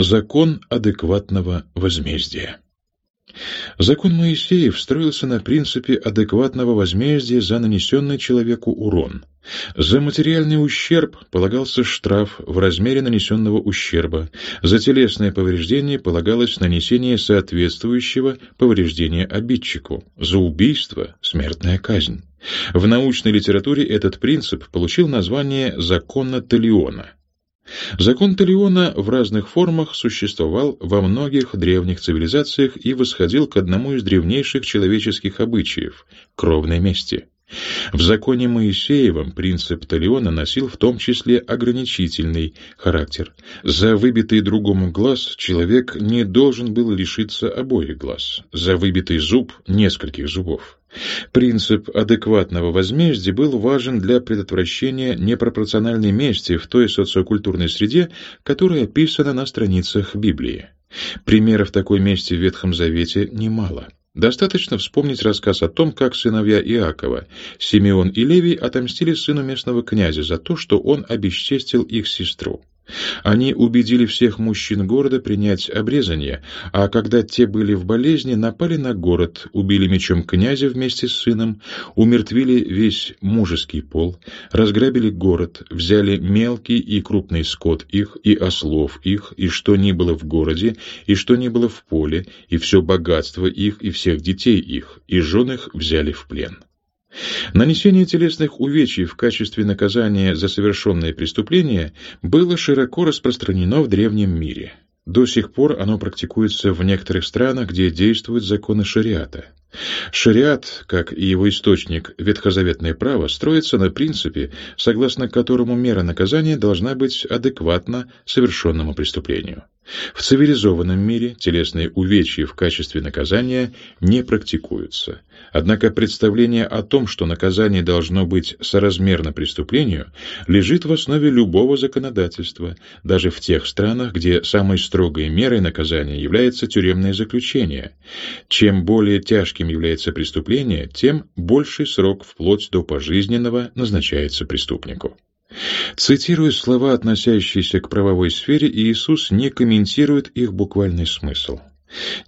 Закон адекватного возмездия Закон Моисеев строился на принципе адекватного возмездия за нанесенный человеку урон. За материальный ущерб полагался штраф в размере нанесенного ущерба, за телесное повреждение полагалось нанесение соответствующего повреждения обидчику, за убийство – смертная казнь. В научной литературе этот принцип получил название «закона Талиона», Закон Талиона в разных формах существовал во многих древних цивилизациях и восходил к одному из древнейших человеческих обычаев – кровной мести. В законе Моисеевом принцип Талиона носил в том числе ограничительный характер. За выбитый другому глаз человек не должен был лишиться обоих глаз, за выбитый зуб – нескольких зубов. Принцип адекватного возмездия был важен для предотвращения непропорциональной мести в той социокультурной среде, которая описана на страницах Библии. Примеров такой мести в Ветхом Завете немало. Достаточно вспомнить рассказ о том, как сыновья Иакова, Симеон и Левий, отомстили сыну местного князя за то, что он обесчестил их сестру. Они убедили всех мужчин города принять обрезание, а когда те были в болезни, напали на город, убили мечом князя вместе с сыном, умертвили весь мужеский пол, разграбили город, взяли мелкий и крупный скот их, и ослов их, и что ни было в городе, и что ни было в поле, и все богатство их, и всех детей их, и жен их взяли в плен. Нанесение телесных увечий в качестве наказания за совершенные преступления было широко распространено в древнем мире. До сих пор оно практикуется в некоторых странах, где действуют законы шариата. Шариат, как и его источник, ветхозаветное право, строится на принципе, согласно которому мера наказания должна быть адекватна совершенному преступлению. В цивилизованном мире телесные увечья в качестве наказания не практикуются. Однако представление о том, что наказание должно быть соразмерно преступлению, лежит в основе любого законодательства, даже в тех странах, где самой строгой мерой наказания является тюремное заключение. Чем более тяжким является преступление, тем больший срок вплоть до пожизненного назначается преступнику. Цитируя слова, относящиеся к правовой сфере, Иисус не комментирует их буквальный смысл.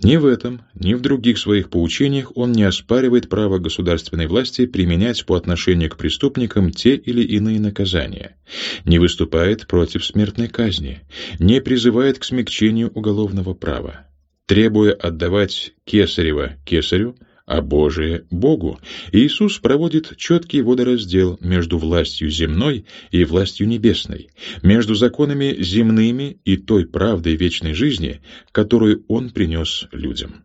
Ни в этом, ни в других своих поучениях он не оспаривает право государственной власти применять по отношению к преступникам те или иные наказания, не выступает против смертной казни, не призывает к смягчению уголовного права. Требуя отдавать кесарева кесарю, а Божие — Богу, Иисус проводит четкий водораздел между властью земной и властью небесной, между законами земными и той правдой вечной жизни, которую Он принес людям.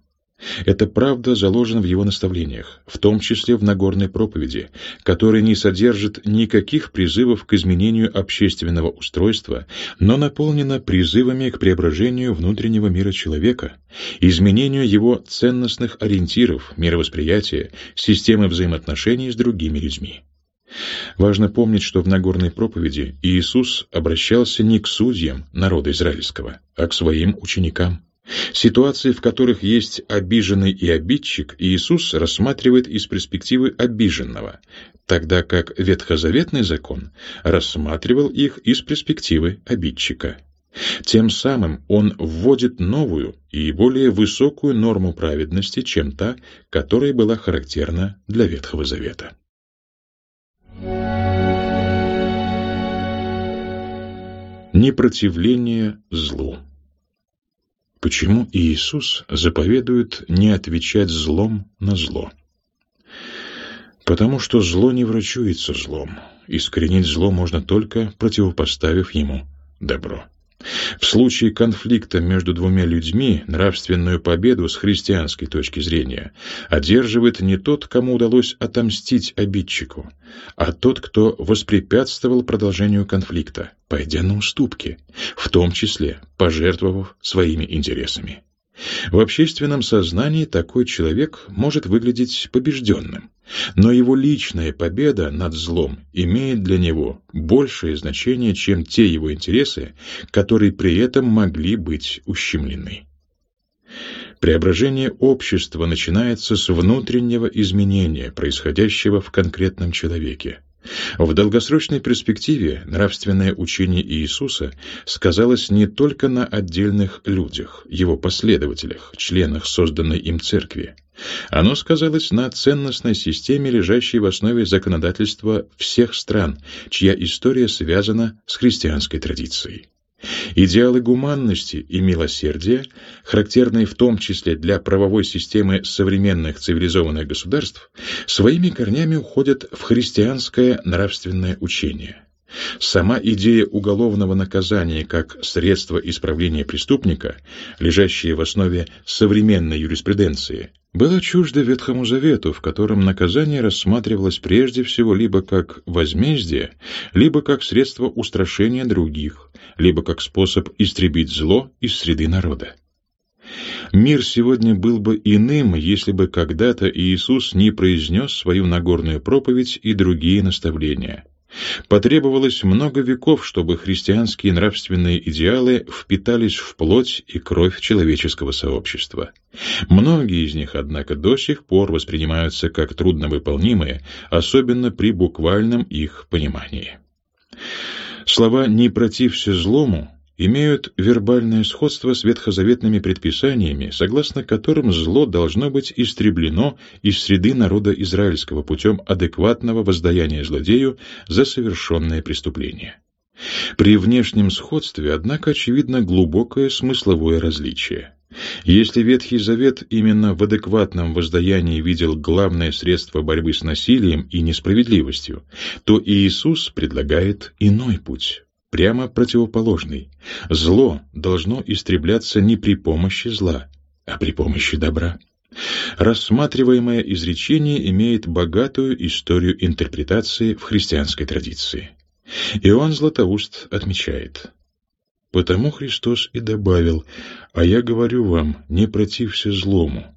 Эта правда заложена в его наставлениях, в том числе в Нагорной проповеди, которая не содержит никаких призывов к изменению общественного устройства, но наполнена призывами к преображению внутреннего мира человека, изменению его ценностных ориентиров, мировосприятия, системы взаимоотношений с другими людьми. Важно помнить, что в Нагорной проповеди Иисус обращался не к судьям народа израильского, а к своим ученикам. Ситуации, в которых есть обиженный и обидчик, Иисус рассматривает из перспективы обиженного, тогда как ветхозаветный закон рассматривал их из перспективы обидчика. Тем самым он вводит новую и более высокую норму праведности, чем та, которая была характерна для Ветхого Завета. Непротивление злу Почему Иисус заповедует не отвечать злом на зло? Потому что зло не врачуется злом. Искоренить зло можно только противопоставив ему добро. В случае конфликта между двумя людьми нравственную победу с христианской точки зрения одерживает не тот, кому удалось отомстить обидчику, а тот, кто воспрепятствовал продолжению конфликта, пойдя на уступки, в том числе пожертвовав своими интересами. В общественном сознании такой человек может выглядеть побежденным, но его личная победа над злом имеет для него большее значение, чем те его интересы, которые при этом могли быть ущемлены. Преображение общества начинается с внутреннего изменения, происходящего в конкретном человеке. В долгосрочной перспективе нравственное учение Иисуса сказалось не только на отдельных людях, его последователях, членах созданной им церкви. Оно сказалось на ценностной системе, лежащей в основе законодательства всех стран, чья история связана с христианской традицией. Идеалы гуманности и милосердия, характерные в том числе для правовой системы современных цивилизованных государств, своими корнями уходят в христианское нравственное учение. Сама идея уголовного наказания как средство исправления преступника, лежащая в основе современной юриспруденции, была чужда Ветхому Завету, в котором наказание рассматривалось прежде всего либо как возмездие, либо как средство устрашения других, либо как способ истребить зло из среды народа. Мир сегодня был бы иным, если бы когда-то Иисус не произнес свою Нагорную проповедь и другие наставления – Потребовалось много веков, чтобы христианские нравственные идеалы впитались в плоть и кровь человеческого сообщества. Многие из них, однако, до сих пор воспринимаются как трудновыполнимые, особенно при буквальном их понимании. Слова «не протився злому» имеют вербальное сходство с ветхозаветными предписаниями, согласно которым зло должно быть истреблено из среды народа израильского путем адекватного воздаяния злодею за совершенное преступление. При внешнем сходстве, однако, очевидно глубокое смысловое различие. Если Ветхий Завет именно в адекватном воздаянии видел главное средство борьбы с насилием и несправедливостью, то Иисус предлагает иной путь прямо противоположный. Зло должно истребляться не при помощи зла, а при помощи добра. Рассматриваемое изречение имеет богатую историю интерпретации в христианской традиции. Иоанн Златоуст отмечает, «Потому Христос и добавил, а я говорю вам, не протився злому,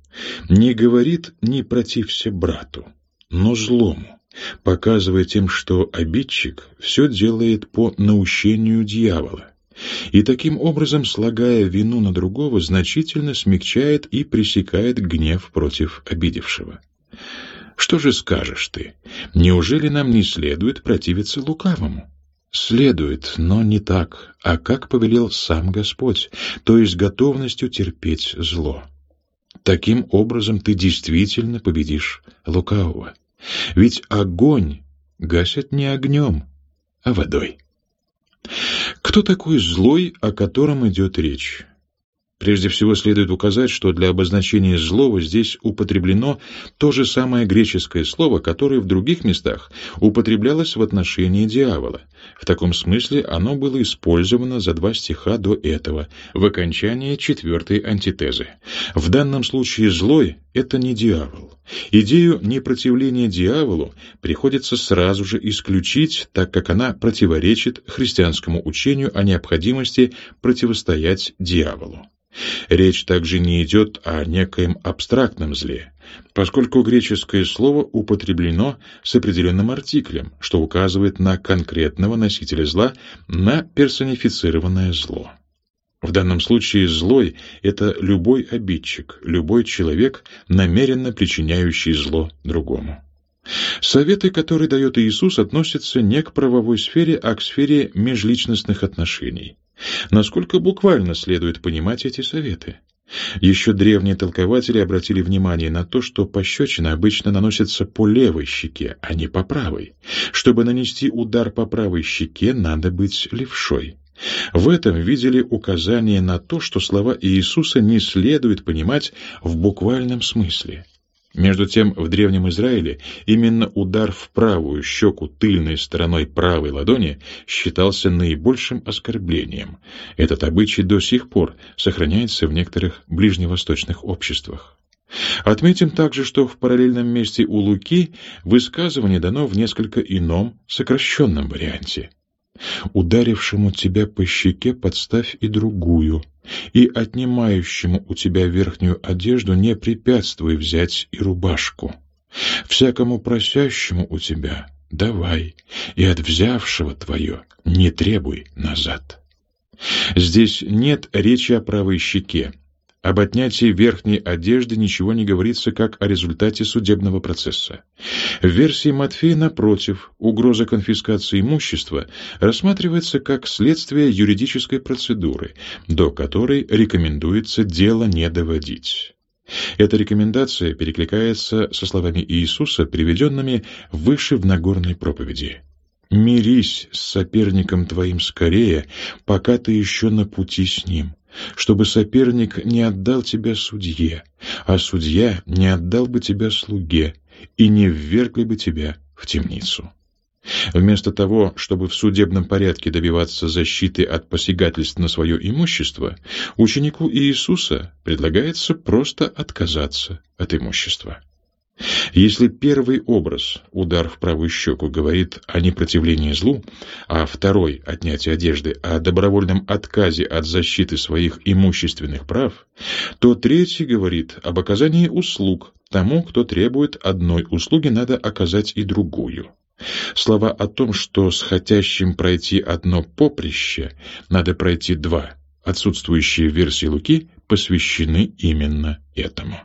не говорит не протився брату, но злому показывая тем, что обидчик все делает по наущению дьявола, и таким образом, слагая вину на другого, значительно смягчает и пресекает гнев против обидевшего. Что же скажешь ты? Неужели нам не следует противиться лукавому? следует, но не так, а как повелел сам Господь, то есть готовностью терпеть зло. Таким образом ты действительно победишь лукавого. Ведь огонь гасят не огнем, а водой. Кто такой злой, о котором идет речь? Прежде всего следует указать, что для обозначения злого здесь употреблено то же самое греческое слово, которое в других местах употреблялось в отношении дьявола. В таком смысле оно было использовано за два стиха до этого, в окончании четвертой антитезы. В данном случае злой — это не дьявол. Идею непротивления дьяволу приходится сразу же исключить, так как она противоречит христианскому учению о необходимости противостоять дьяволу. Речь также не идет о некоем абстрактном зле, поскольку греческое слово употреблено с определенным артиклем, что указывает на конкретного носителя зла, на персонифицированное зло. В данном случае злой — это любой обидчик, любой человек, намеренно причиняющий зло другому. Советы, которые дает Иисус, относятся не к правовой сфере, а к сфере межличностных отношений. Насколько буквально следует понимать эти советы? Еще древние толкователи обратили внимание на то, что пощечина обычно наносится по левой щеке, а не по правой. Чтобы нанести удар по правой щеке, надо быть левшой. В этом видели указание на то, что слова Иисуса не следует понимать в буквальном смысле. Между тем, в Древнем Израиле именно удар в правую щеку тыльной стороной правой ладони считался наибольшим оскорблением. Этот обычай до сих пор сохраняется в некоторых ближневосточных обществах. Отметим также, что в параллельном месте у Луки высказывание дано в несколько ином, сокращенном варианте. «Ударившему тебя по щеке подставь и другую, и отнимающему у тебя верхнюю одежду не препятствуй взять и рубашку. Всякому просящему у тебя давай, и от взявшего твое не требуй назад. Здесь нет речи о правой щеке, об отнятии верхней одежды ничего не говорится как о результате судебного процесса. В версии Матфея, напротив, угроза конфискации имущества рассматривается как следствие юридической процедуры, до которой рекомендуется дело не доводить. Эта рекомендация перекликается со словами Иисуса, приведенными выше в Нагорной проповеди. «Мирись с соперником твоим скорее, пока ты еще на пути с ним, чтобы соперник не отдал тебя судье, а судья не отдал бы тебя слуге и не ввергли бы тебя в темницу. Вместо того, чтобы в судебном порядке добиваться защиты от посягательств на свое имущество, ученику Иисуса предлагается просто отказаться от имущества. Если первый образ, удар в правую щеку, говорит о непротивлении злу, а второй, отнятие одежды, о добровольном отказе от защиты своих имущественных прав, то третий говорит об оказании услуг тому, кто требует одной услуги, надо оказать и другую. Слова о том, что с хотящим пройти одно поприще надо пройти два, отсутствующие версии Луки, посвящены именно этому.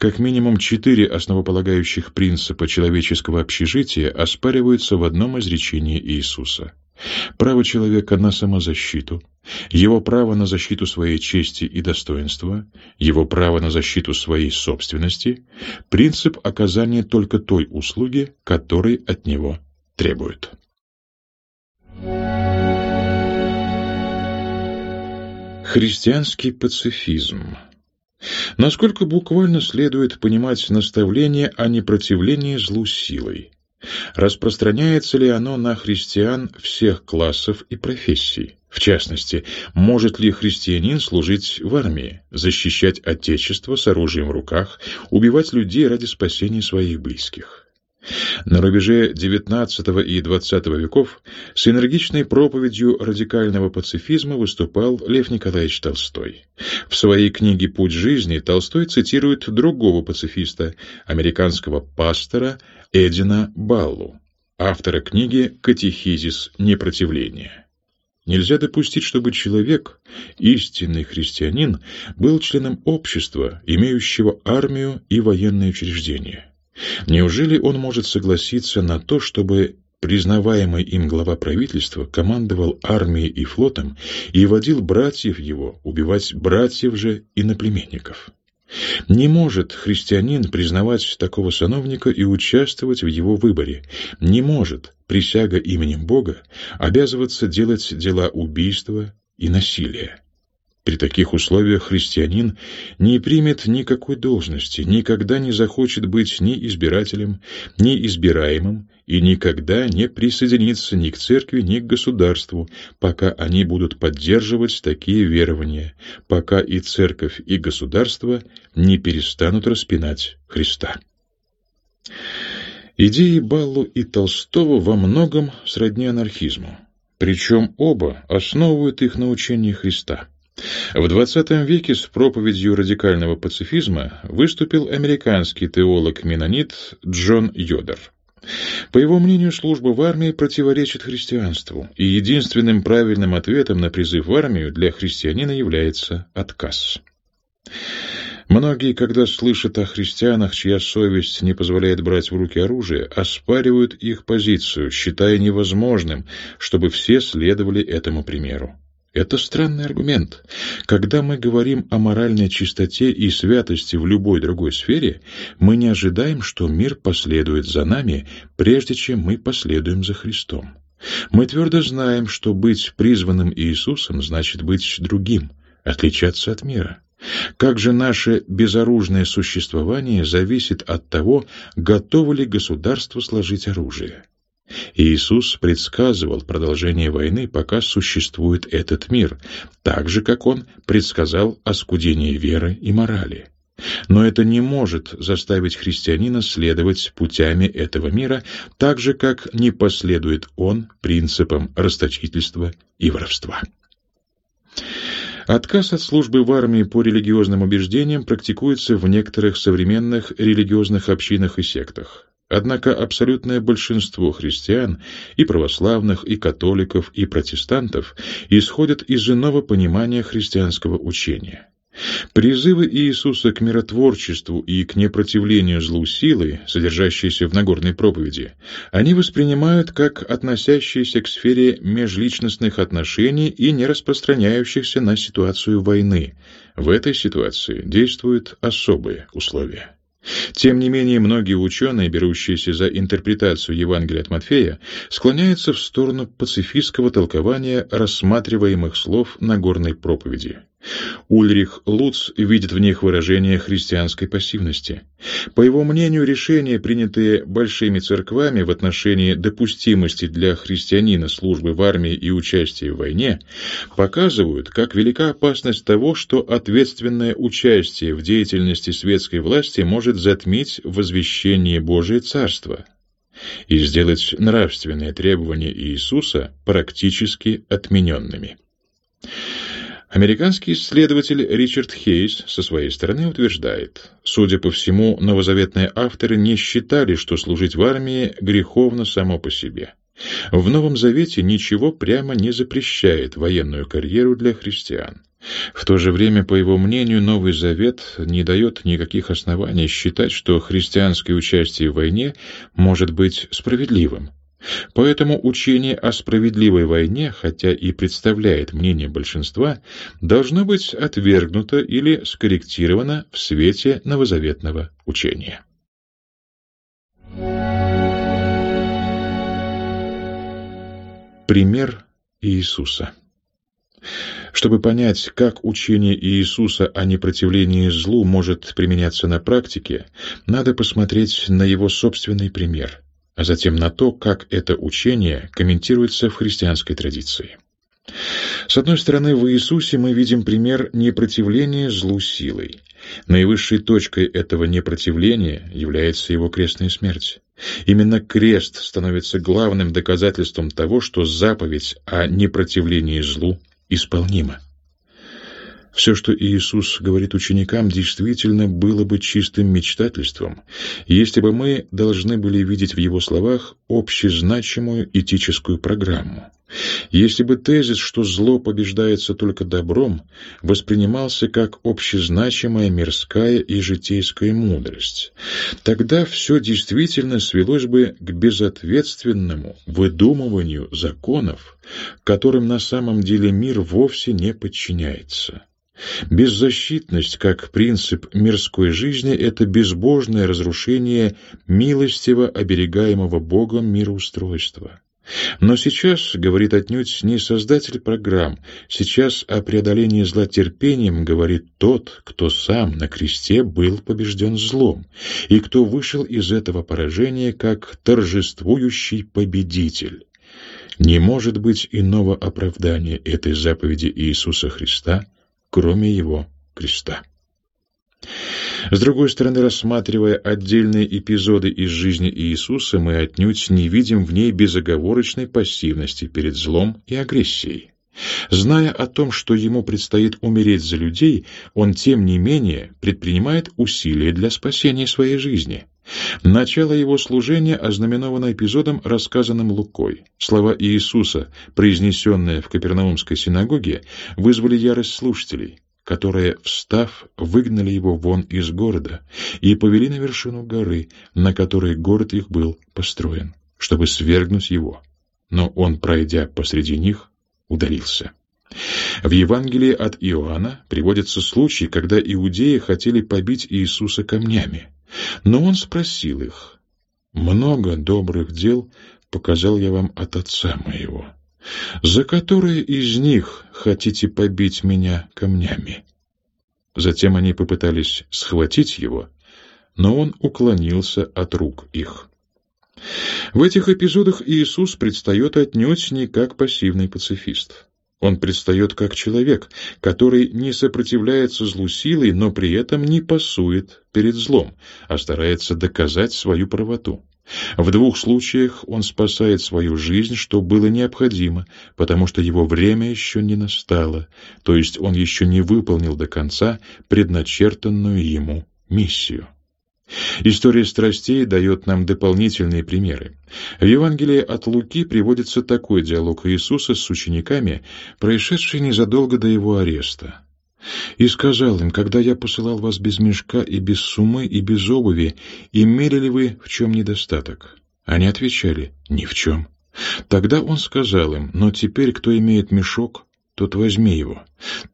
Как минимум четыре основополагающих принципа человеческого общежития оспариваются в одном изречении Иисуса. Право человека на самозащиту, его право на защиту своей чести и достоинства, его право на защиту своей собственности, принцип оказания только той услуги, которой от него требуют. Христианский пацифизм Насколько буквально следует понимать наставление о непротивлении злу силой? Распространяется ли оно на христиан всех классов и профессий? В частности, может ли христианин служить в армии, защищать Отечество с оружием в руках, убивать людей ради спасения своих близких? На рубеже XIX и XX веков с энергичной проповедью радикального пацифизма выступал Лев Николаевич Толстой. В своей книге «Путь жизни» Толстой цитирует другого пацифиста, американского пастора Эдина Баллу, автора книги «Катехизис непротивления». Нельзя допустить, чтобы человек, истинный христианин, был членом общества, имеющего армию и военные учреждения. Неужели он может согласиться на то, чтобы признаваемый им глава правительства, командовал армией и флотом и водил братьев его убивать братьев же и наплеменников. Не может христианин признавать такого сановника и участвовать в его выборе. Не может, присяга именем Бога, обязываться делать дела убийства и насилия. При таких условиях христианин не примет никакой должности, никогда не захочет быть ни избирателем, ни избираемым и никогда не присоединится ни к церкви, ни к государству, пока они будут поддерживать такие верования, пока и церковь, и государство не перестанут распинать Христа. Идеи Баллу и Толстого во многом сродни анархизму, причем оба основывают их на учении Христа – в XX веке с проповедью радикального пацифизма выступил американский теолог-менонит Джон Йодер. По его мнению, служба в армии противоречит христианству, и единственным правильным ответом на призыв в армию для христианина является отказ. Многие, когда слышат о христианах, чья совесть не позволяет брать в руки оружие, оспаривают их позицию, считая невозможным, чтобы все следовали этому примеру. Это странный аргумент. Когда мы говорим о моральной чистоте и святости в любой другой сфере, мы не ожидаем, что мир последует за нами, прежде чем мы последуем за Христом. Мы твердо знаем, что быть призванным Иисусом значит быть другим, отличаться от мира. Как же наше безоружное существование зависит от того, готово ли государство сложить оружие. Иисус предсказывал продолжение войны, пока существует этот мир, так же, как Он предсказал оскудение веры и морали. Но это не может заставить христианина следовать путями этого мира, так же, как не последует он принципам расточительства и воровства. Отказ от службы в армии по религиозным убеждениям практикуется в некоторых современных религиозных общинах и сектах. Однако абсолютное большинство христиан, и православных, и католиков, и протестантов, исходят из иного понимания христианского учения. Призывы Иисуса к миротворчеству и к непротивлению злу силы, содержащиеся в Нагорной проповеди, они воспринимают как относящиеся к сфере межличностных отношений и не распространяющихся на ситуацию войны. В этой ситуации действуют особые условия. Тем не менее, многие ученые, берущиеся за интерпретацию Евангелия от Матфея, склоняются в сторону пацифистского толкования рассматриваемых слов Нагорной проповеди. Ульрих Луц видит в них выражение христианской пассивности. По его мнению, решения, принятые большими церквами в отношении допустимости для христианина службы в армии и участия в войне, показывают, как велика опасность того, что ответственное участие в деятельности светской власти может затмить возвещение Божие Царства и сделать нравственные требования Иисуса практически отмененными. Американский исследователь Ричард Хейс со своей стороны утверждает, судя по всему, новозаветные авторы не считали, что служить в армии греховно само по себе. В Новом Завете ничего прямо не запрещает военную карьеру для христиан. В то же время, по его мнению, Новый Завет не дает никаких оснований считать, что христианское участие в войне может быть справедливым. Поэтому учение о справедливой войне, хотя и представляет мнение большинства, должно быть отвергнуто или скорректировано в свете новозаветного учения. Пример Иисуса чтобы понять, как учение Иисуса о непротивлении злу может применяться на практике, надо посмотреть на его собственный пример а затем на то, как это учение комментируется в христианской традиции. С одной стороны, в Иисусе мы видим пример непротивления злу силой. Наивысшей точкой этого непротивления является его крестная смерть. Именно крест становится главным доказательством того, что заповедь о непротивлении злу исполнима. Все, что Иисус говорит ученикам, действительно было бы чистым мечтательством, если бы мы должны были видеть в Его словах общезначимую этическую программу. Если бы тезис, что зло побеждается только добром, воспринимался как общезначимая мирская и житейская мудрость, тогда все действительно свелось бы к безответственному выдумыванию законов, которым на самом деле мир вовсе не подчиняется. Беззащитность как принцип мирской жизни – это безбожное разрушение милостиво оберегаемого Богом мироустройства. Но сейчас, говорит отнюдь не создатель программ, сейчас о преодолении зла терпением говорит тот, кто сам на кресте был побежден злом, и кто вышел из этого поражения как торжествующий победитель. Не может быть иного оправдания этой заповеди Иисуса Христа, кроме Его креста. С другой стороны, рассматривая отдельные эпизоды из жизни Иисуса, мы отнюдь не видим в ней безоговорочной пассивности перед злом и агрессией. Зная о том, что ему предстоит умереть за людей, он, тем не менее, предпринимает усилия для спасения своей жизни. Начало его служения ознаменовано эпизодом, рассказанным Лукой. Слова Иисуса, произнесенные в Капернаумской синагоге, вызвали ярость слушателей которые, встав, выгнали его вон из города и повели на вершину горы, на которой город их был построен, чтобы свергнуть его. Но он, пройдя посреди них, удалился. В Евангелии от Иоанна приводится случай, когда иудеи хотели побить Иисуса камнями. Но он спросил их, «Много добрых дел показал я вам от Отца моего. За которые из них хотите побить меня камнями?» Затем они попытались схватить его, но он уклонился от рук их. В этих эпизодах Иисус предстает отнюдь не как пассивный пацифист. Он предстает как человек, который не сопротивляется злу силой, но при этом не пасует перед злом, а старается доказать свою правоту. В двух случаях он спасает свою жизнь, что было необходимо, потому что его время еще не настало, то есть он еще не выполнил до конца предначертанную ему миссию. История страстей дает нам дополнительные примеры. В Евангелии от Луки приводится такой диалог Иисуса с учениками, происшедший незадолго до его ареста. «И сказал им, когда я посылал вас без мешка и без сумы и без обуви, имели ли вы в чем недостаток?» Они отвечали, «Ни в чем». Тогда он сказал им, «Но теперь, кто имеет мешок, тот возьми его.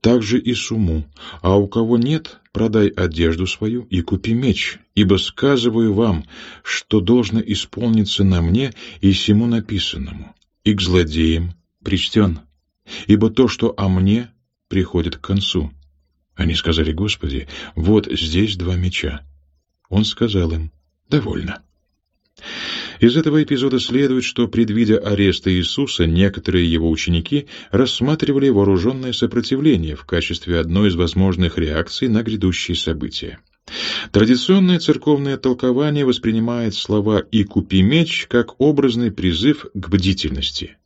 Также и суму. А у кого нет, продай одежду свою и купи меч, ибо сказываю вам, что должно исполниться на мне и всему написанному, и к злодеям причтен. Ибо то, что о мне, приходит к концу. Они сказали, Господи, вот здесь два меча. Он сказал им, довольно. Из этого эпизода следует, что, предвидя ареста Иисуса, некоторые его ученики рассматривали вооруженное сопротивление в качестве одной из возможных реакций на грядущие события. Традиционное церковное толкование воспринимает слова «и купи меч» как образный призыв к бдительности.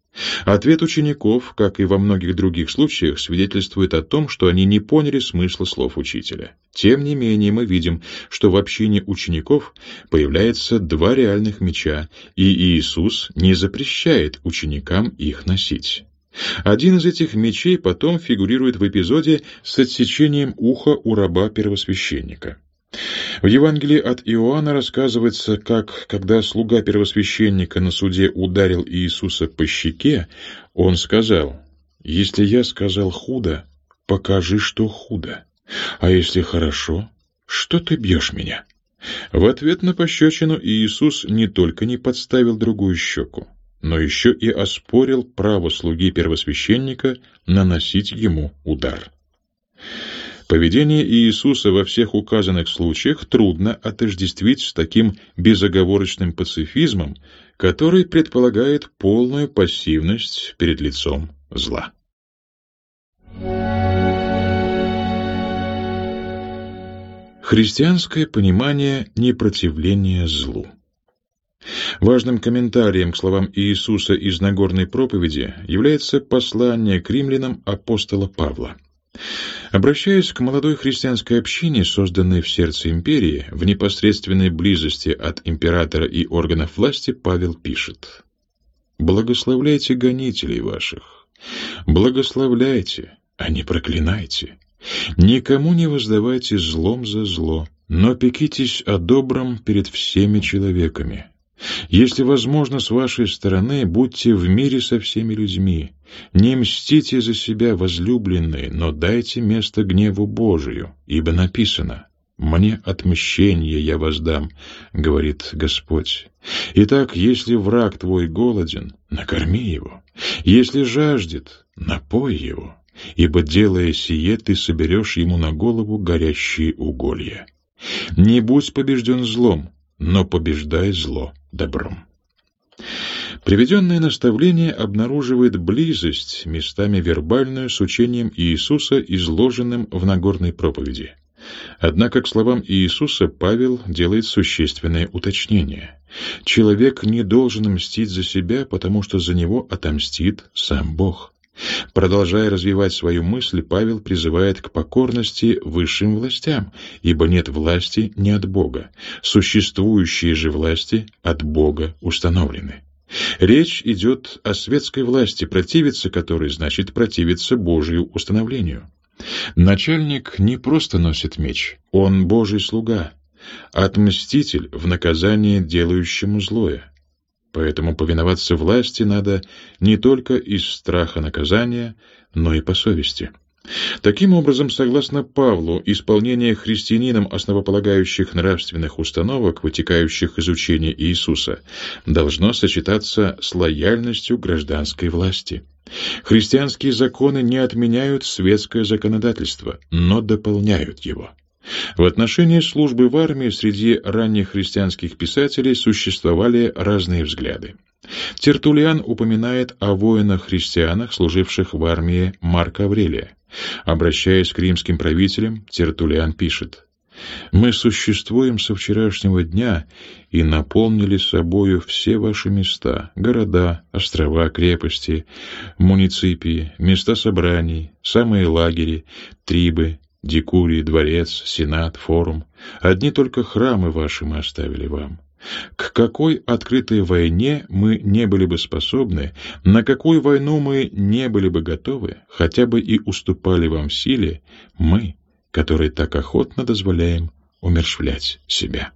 Ответ учеников, как и во многих других случаях, свидетельствует о том, что они не поняли смысла слов учителя. Тем не менее, мы видим, что в общине учеников появляется два реальных меча, и Иисус не запрещает ученикам их носить. Один из этих мечей потом фигурирует в эпизоде с отсечением уха у раба первосвященника. В Евангелии от Иоанна рассказывается, как, когда слуга первосвященника на суде ударил Иисуса по щеке, он сказал, «Если я сказал худо, покажи, что худо, а если хорошо, что ты бьешь меня?» В ответ на пощечину Иисус не только не подставил другую щеку, но еще и оспорил право слуги первосвященника наносить ему удар. Поведение Иисуса во всех указанных случаях трудно отождествить с таким безоговорочным пацифизмом, который предполагает полную пассивность перед лицом зла. Христианское понимание непротивления злу Важным комментарием к словам Иисуса из Нагорной проповеди является послание к римлянам апостола Павла – Обращаясь к молодой христианской общине, созданной в сердце империи, в непосредственной близости от императора и органов власти, Павел пишет. благословляйте гонителей ваших. Благословляйте, а не проклинайте. Никому не воздавайте злом за зло, но пекитесь о добром перед всеми человеками. Если возможно с вашей стороны, будьте в мире со всеми людьми. Не мстите за себя, возлюбленные, но дайте место гневу Божию, ибо написано «Мне отмщение я воздам», — говорит Господь. Итак, если враг твой голоден, накорми его. Если жаждет, напой его, ибо, делая сие, ты соберешь ему на голову горящие уголья. Не будь побежден злом, но побеждай зло добром. Приведенное наставление обнаруживает близость, местами вербальную, с учением Иисуса, изложенным в Нагорной проповеди. Однако к словам Иисуса Павел делает существенное уточнение. Человек не должен мстить за себя, потому что за него отомстит сам Бог. Продолжая развивать свою мысль, Павел призывает к покорности высшим властям, ибо нет власти не от Бога. Существующие же власти от Бога установлены. Речь идет о светской власти, противиться которой значит противиться Божию установлению. Начальник не просто носит меч, он Божий слуга, отмститель в наказание делающему злое. Поэтому повиноваться власти надо не только из страха наказания, но и по совести. Таким образом, согласно Павлу, исполнение христианином основополагающих нравственных установок, вытекающих из учения Иисуса, должно сочетаться с лояльностью гражданской власти. Христианские законы не отменяют светское законодательство, но дополняют его. В отношении службы в армии среди ранних христианских писателей существовали разные взгляды. Тертулиан упоминает о воинах-христианах, служивших в армии Марка Аврелия. Обращаясь к римским правителям, Тертулиан пишет «Мы существуем со вчерашнего дня и наполнили собою все ваши места, города, острова, крепости, муниципии, места собраний, самые лагери, трибы, Декурий, дворец, сенат, форум. Одни только храмы ваши мы оставили вам. К какой открытой войне мы не были бы способны, на какую войну мы не были бы готовы, хотя бы и уступали вам в силе, мы, которые так охотно дозволяем умершвлять себя.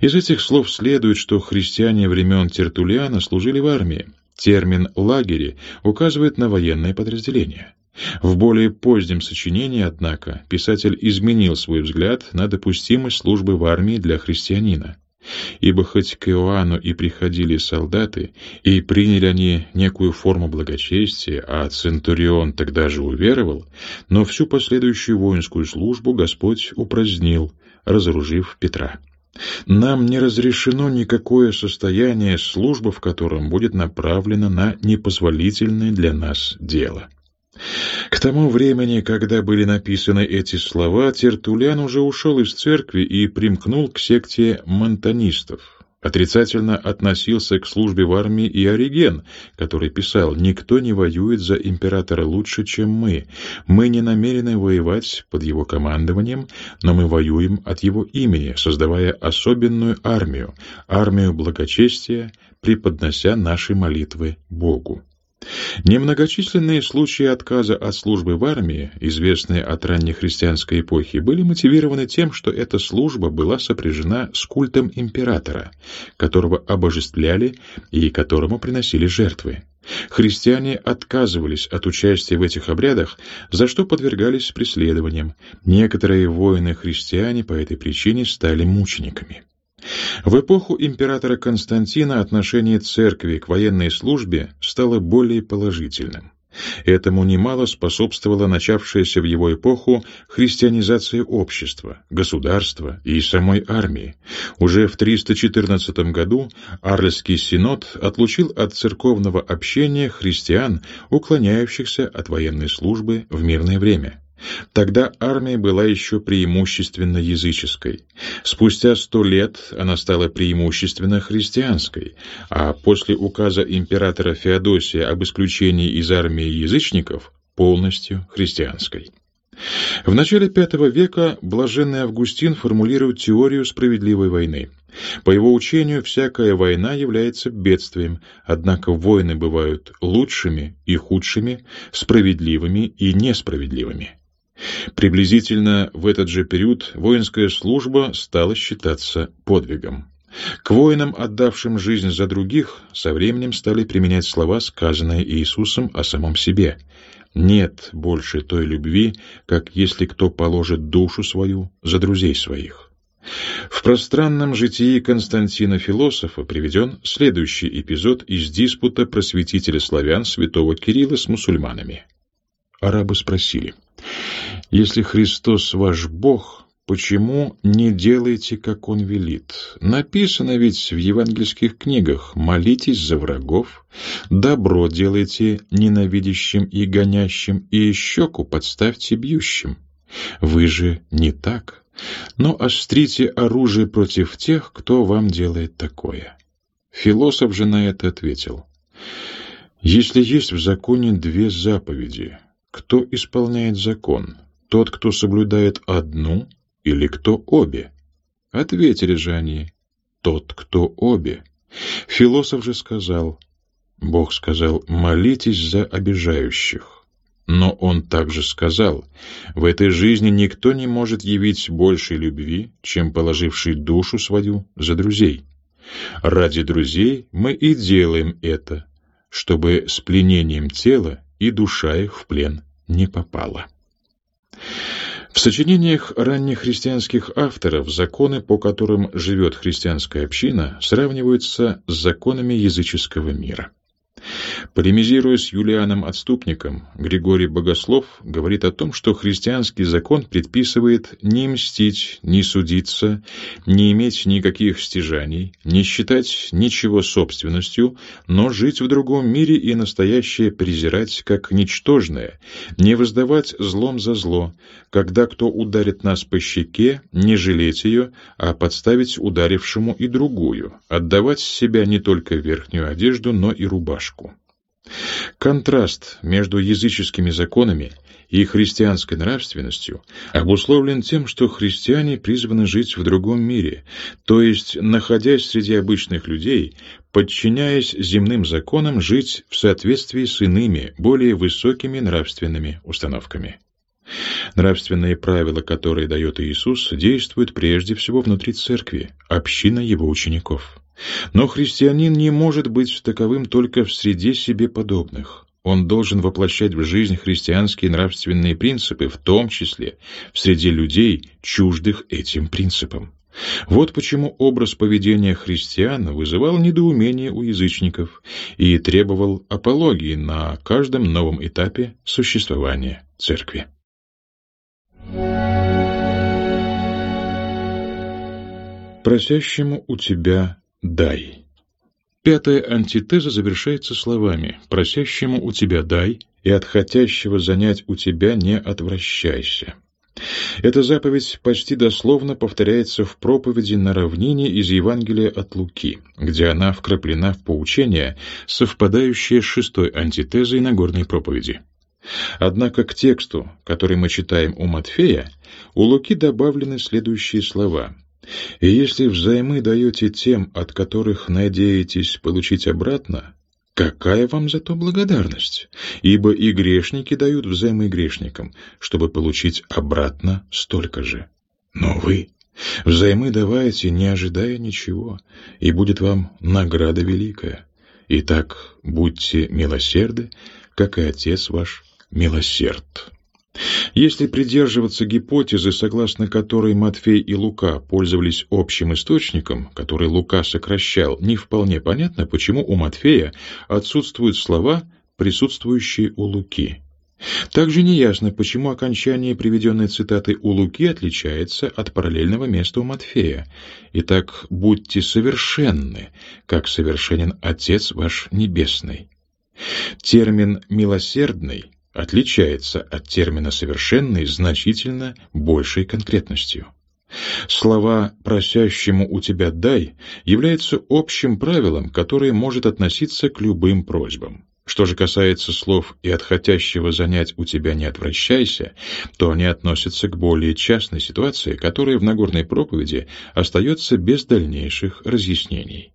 Из этих слов следует, что христиане времен Тертулиана служили в армии. Термин «лагери» указывает на военное подразделение. В более позднем сочинении, однако, писатель изменил свой взгляд на допустимость службы в армии для христианина. Ибо хоть к Иоанну и приходили солдаты, и приняли они некую форму благочестия, а Центурион тогда же уверовал, но всю последующую воинскую службу Господь упразднил, разоружив Петра. Нам не разрешено никакое состояние, служба в котором будет направлена на непозволительное для нас дело. К тому времени, когда были написаны эти слова, Тертулян уже ушел из церкви и примкнул к секте монтанистов. Отрицательно относился к службе в армии и Ориген, который писал «Никто не воюет за императора лучше, чем мы. Мы не намерены воевать под его командованием, но мы воюем от его имени, создавая особенную армию, армию благочестия, преподнося наши молитвы Богу». Немногочисленные случаи отказа от службы в армии, известные от раннехристианской эпохи, были мотивированы тем, что эта служба была сопряжена с культом императора, которого обожествляли и которому приносили жертвы. Христиане отказывались от участия в этих обрядах, за что подвергались преследованиям. Некоторые воины-христиане по этой причине стали мучениками. В эпоху императора Константина отношение церкви к военной службе стало более положительным. Этому немало способствовала начавшаяся в его эпоху христианизация общества, государства и самой армии. Уже в 314 году Арльский синод отлучил от церковного общения христиан, уклоняющихся от военной службы в мирное время. Тогда армия была еще преимущественно языческой. Спустя сто лет она стала преимущественно христианской, а после указа императора Феодосия об исключении из армии язычников – полностью христианской. В начале V века блаженный Августин формулирует теорию справедливой войны. По его учению, всякая война является бедствием, однако войны бывают лучшими и худшими, справедливыми и несправедливыми. Приблизительно в этот же период воинская служба стала считаться подвигом. К воинам, отдавшим жизнь за других, со временем стали применять слова, сказанные Иисусом о самом себе. «Нет больше той любви, как если кто положит душу свою за друзей своих». В пространном житии Константина Философа приведен следующий эпизод из диспута просветителя славян святого Кирилла с мусульманами. Арабы спросили, «Если Христос ваш Бог, почему не делаете, как Он велит? Написано ведь в евангельских книгах, молитесь за врагов, добро делайте ненавидящим и гонящим, и щеку подставьте бьющим. Вы же не так» но острите оружие против тех, кто вам делает такое. Философ же на это ответил. Если есть в законе две заповеди, кто исполняет закон? Тот, кто соблюдает одну или кто обе? Ответили же они. Тот, кто обе. Философ же сказал. Бог сказал, молитесь за обижающих. Но он также сказал, в этой жизни никто не может явить большей любви, чем положивший душу свою за друзей. Ради друзей мы и делаем это, чтобы с пленением тела и душа их в плен не попала. В сочинениях ранних христианских авторов законы, по которым живет христианская община, сравниваются с законами языческого мира. Полемизируя с Юлианом Отступником, Григорий Богослов говорит о том, что христианский закон предписывает не мстить, не судиться, не иметь никаких стяжаний, не считать ничего собственностью, но жить в другом мире и настоящее презирать как ничтожное, не воздавать злом за зло, когда кто ударит нас по щеке, не жалеть ее, а подставить ударившему и другую, отдавать себя не только верхнюю одежду, но и рубашку. Контраст между языческими законами и христианской нравственностью обусловлен тем, что христиане призваны жить в другом мире, то есть, находясь среди обычных людей, подчиняясь земным законам, жить в соответствии с иными, более высокими нравственными установками. Нравственные правила, которые дает Иисус, действуют прежде всего внутри церкви, община его учеников. Но христианин не может быть таковым только в среде себе подобных. Он должен воплощать в жизнь христианские нравственные принципы, в том числе в среде людей, чуждых этим принципам. Вот почему образ поведения христиан вызывал недоумение у язычников и требовал апологии на каждом новом этапе существования церкви. Просящему у тебя дай. Пятая антитеза завершается словами «просящему у тебя дай, и от хотящего занять у тебя не отвращайся». Эта заповедь почти дословно повторяется в проповеди на равнине из Евангелия от Луки, где она вкраплена в поучение, совпадающее с шестой антитезой Нагорной проповеди. Однако к тексту, который мы читаем у Матфея, у Луки добавлены следующие слова и если взаймы даете тем, от которых надеетесь получить обратно, какая вам за то благодарность? Ибо и грешники дают взаймы грешникам, чтобы получить обратно столько же. Но вы взаймы давайте, не ожидая ничего, и будет вам награда великая. Итак, будьте милосерды, как и Отец ваш милосерд. Если придерживаться гипотезы, согласно которой Матфей и Лука пользовались общим источником, который Лука сокращал, не вполне понятно, почему у Матфея отсутствуют слова, присутствующие у Луки. Также неясно, почему окончание приведенной цитаты у Луки отличается от параллельного места у Матфея. Итак, будьте совершенны, как совершенен Отец ваш Небесный. Термин «милосердный» отличается от термина «совершенный» значительно большей конкретностью. Слова «просящему у тебя дай» являются общим правилом, которое может относиться к любым просьбам. Что же касается слов «и от хотящего занять у тебя не отвращайся», то они относятся к более частной ситуации, которая в Нагорной проповеди остается без дальнейших разъяснений.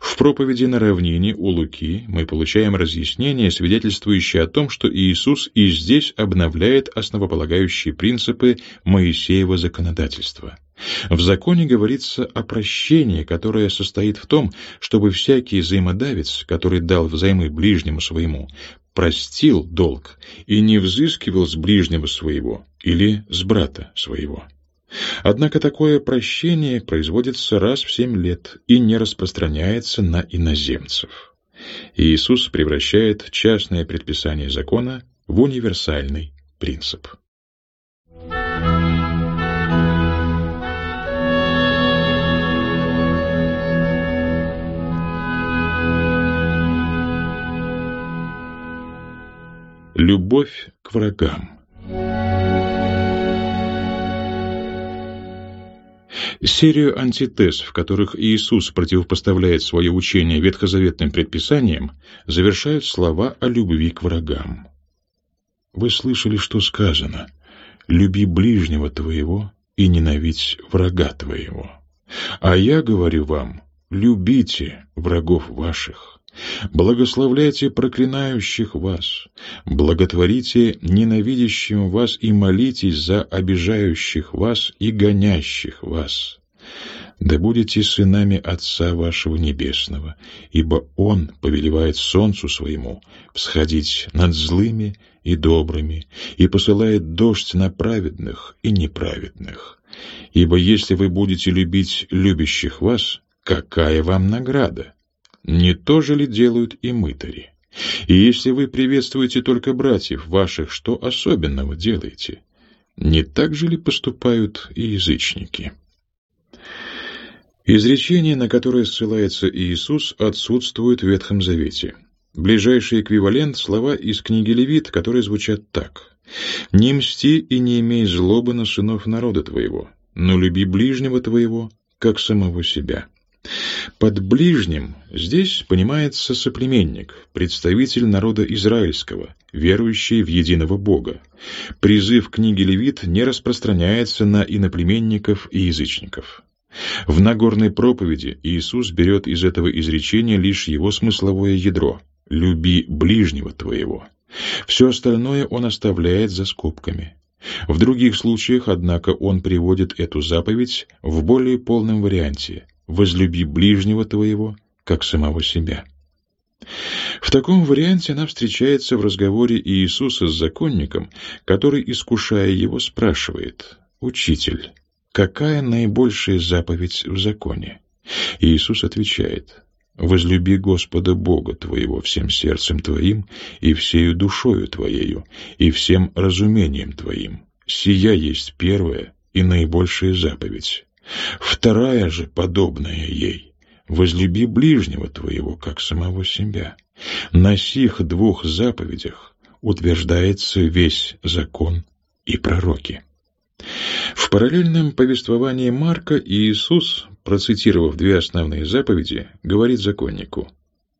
В проповеди на равнине у Луки мы получаем разъяснение, свидетельствующее о том, что Иисус и здесь обновляет основополагающие принципы Моисеева законодательства. В законе говорится о прощении, которое состоит в том, чтобы всякий взаимодавец, который дал взаймы ближнему своему, простил долг и не взыскивал с ближнего своего или с брата своего. Однако такое прощение производится раз в семь лет и не распространяется на иноземцев. Иисус превращает частное предписание закона в универсальный принцип. Любовь к врагам Серию антитез, в которых Иисус противопоставляет свое учение ветхозаветным предписаниям, завершают слова о любви к врагам. Вы слышали, что сказано «люби ближнего твоего и ненавидь врага твоего». А я говорю вам, любите врагов ваших. Благословляйте проклинающих вас, благотворите ненавидящим вас и молитесь за обижающих вас и гонящих вас. Да будете сынами Отца вашего Небесного, ибо Он повелевает солнцу своему всходить над злыми и добрыми, и посылает дождь на праведных и неправедных. Ибо если вы будете любить любящих вас, какая вам награда? Не то же ли делают и мытари? И если вы приветствуете только братьев ваших, что особенного делаете? Не так же ли поступают и язычники? Изречение, на которое ссылается Иисус, отсутствует в Ветхом Завете. Ближайший эквивалент – слова из книги Левит, которые звучат так. «Не мсти и не имей злобы на сынов народа твоего, но люби ближнего твоего, как самого себя». Под ближним здесь понимается соплеменник, представитель народа израильского, верующий в единого Бога. Призыв книги Левит не распространяется на иноплеменников и язычников. В Нагорной проповеди Иисус берет из этого изречения лишь его смысловое ядро «люби ближнего твоего». Все остальное он оставляет за скобками. В других случаях, однако, он приводит эту заповедь в более полном варианте возлюби ближнего твоего, как самого себя. В таком варианте она встречается в разговоре Иисуса с законником, который, искушая его, спрашивает, «Учитель, какая наибольшая заповедь в законе?» Иисус отвечает, «Возлюби Господа Бога твоего всем сердцем твоим и всею душою твоею и всем разумением твоим. Сия есть первая и наибольшая заповедь. Вторая же, подобная ей, возлюби ближнего твоего, как самого себя. На сих двух заповедях утверждается весь закон и пророки. В параллельном повествовании Марка Иисус, процитировав две основные заповеди, говорит законнику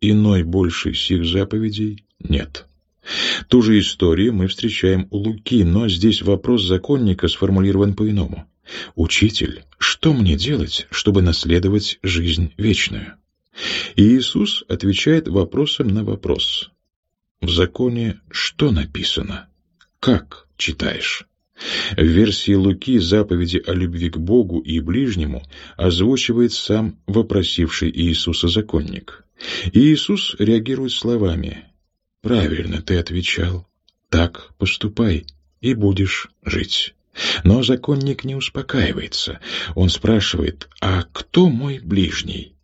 «Иной больше сих заповедей нет». Ту же историю мы встречаем у Луки, но здесь вопрос законника сформулирован по-иному. «Учитель, что мне делать, чтобы наследовать жизнь вечную?» И Иисус отвечает вопросом на вопрос. В законе что написано? Как читаешь? В версии Луки заповеди о любви к Богу и ближнему озвучивает сам вопросивший Иисуса законник. И Иисус реагирует словами «Правильно ты отвечал, так поступай, и будешь жить». Но законник не успокаивается. Он спрашивает, «А кто мой ближний?»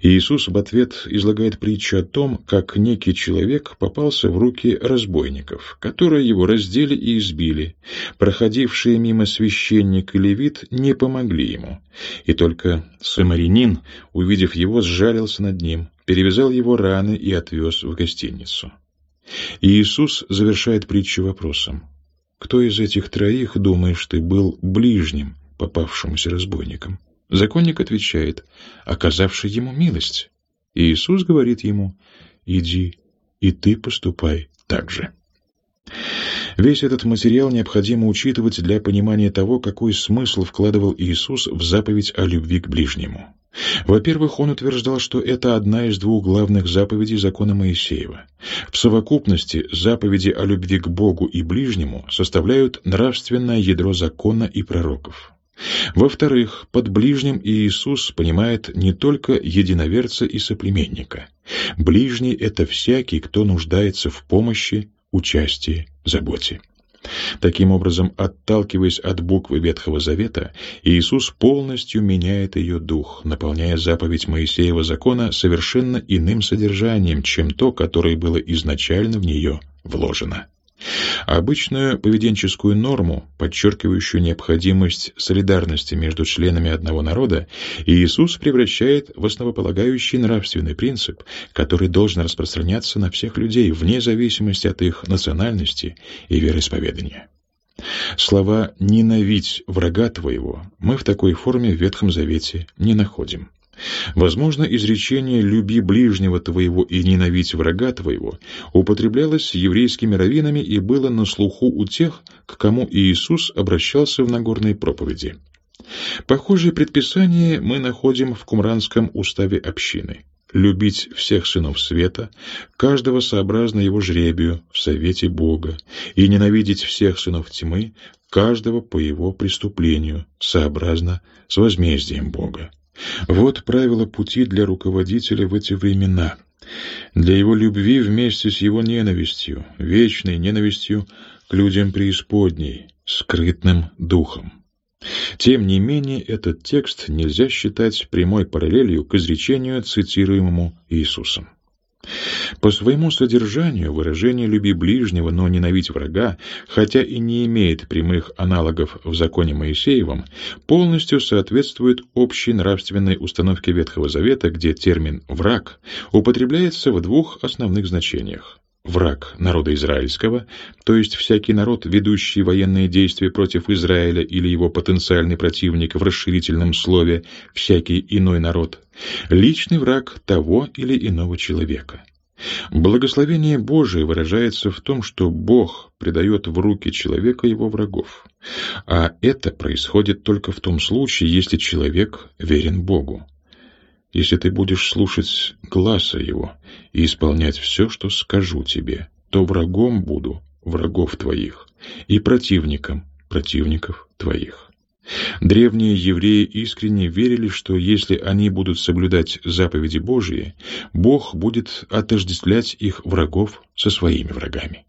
Иисус в ответ излагает притчу о том, как некий человек попался в руки разбойников, которые его раздели и избили. Проходившие мимо священник и левит не помогли ему, и только самарянин, увидев его, сжалился над ним, перевязал его раны и отвез в гостиницу. Иисус завершает притчу вопросом. Кто из этих троих, думаешь ты, был ближним попавшемуся разбойником? Законник отвечает, оказавший ему милость. И Иисус говорит ему, иди и ты поступай так же. Весь этот материал необходимо учитывать для понимания того, какой смысл вкладывал Иисус в заповедь о любви к ближнему. Во-первых, он утверждал, что это одна из двух главных заповедей закона Моисеева. В совокупности заповеди о любви к Богу и ближнему составляют нравственное ядро закона и пророков. Во-вторых, под ближним Иисус понимает не только единоверца и соплеменника. Ближний — это всякий, кто нуждается в помощи, участии, заботе. Таким образом, отталкиваясь от буквы Ветхого Завета, Иисус полностью меняет ее дух, наполняя заповедь Моисеева закона совершенно иным содержанием, чем то, которое было изначально в нее вложено. Обычную поведенческую норму, подчеркивающую необходимость солидарности между членами одного народа, Иисус превращает в основополагающий нравственный принцип, который должен распространяться на всех людей вне зависимости от их национальности и вероисповедания. Слова «ненавидь врага твоего» мы в такой форме в Ветхом Завете не находим. Возможно, изречение «люби ближнего твоего и ненавидь врага твоего» употреблялось еврейскими раввинами и было на слуху у тех, к кому Иисус обращался в Нагорной проповеди. Похожие предписания мы находим в Кумранском уставе общины. Любить всех сынов света, каждого сообразно его жребию в совете Бога, и ненавидеть всех сынов тьмы, каждого по его преступлению, сообразно с возмездием Бога. Вот правило пути для руководителя в эти времена. Для его любви вместе с его ненавистью, вечной ненавистью к людям преисподней, скрытным духом. Тем не менее, этот текст нельзя считать прямой параллелью к изречению, цитируемому Иисусом. По своему содержанию выражение «люби ближнего, но ненавидь врага», хотя и не имеет прямых аналогов в законе Моисеевом, полностью соответствует общей нравственной установке Ветхого Завета, где термин «враг» употребляется в двух основных значениях враг народа израильского, то есть всякий народ, ведущий военные действия против Израиля или его потенциальный противник в расширительном слове «всякий иной народ», личный враг того или иного человека. Благословение Божие выражается в том, что Бог предает в руки человека его врагов, а это происходит только в том случае, если человек верен Богу. Если ты будешь слушать гласа его и исполнять все, что скажу тебе, то врагом буду врагов твоих и противником противников твоих. Древние евреи искренне верили, что если они будут соблюдать заповеди Божии, Бог будет отождествлять их врагов со своими врагами.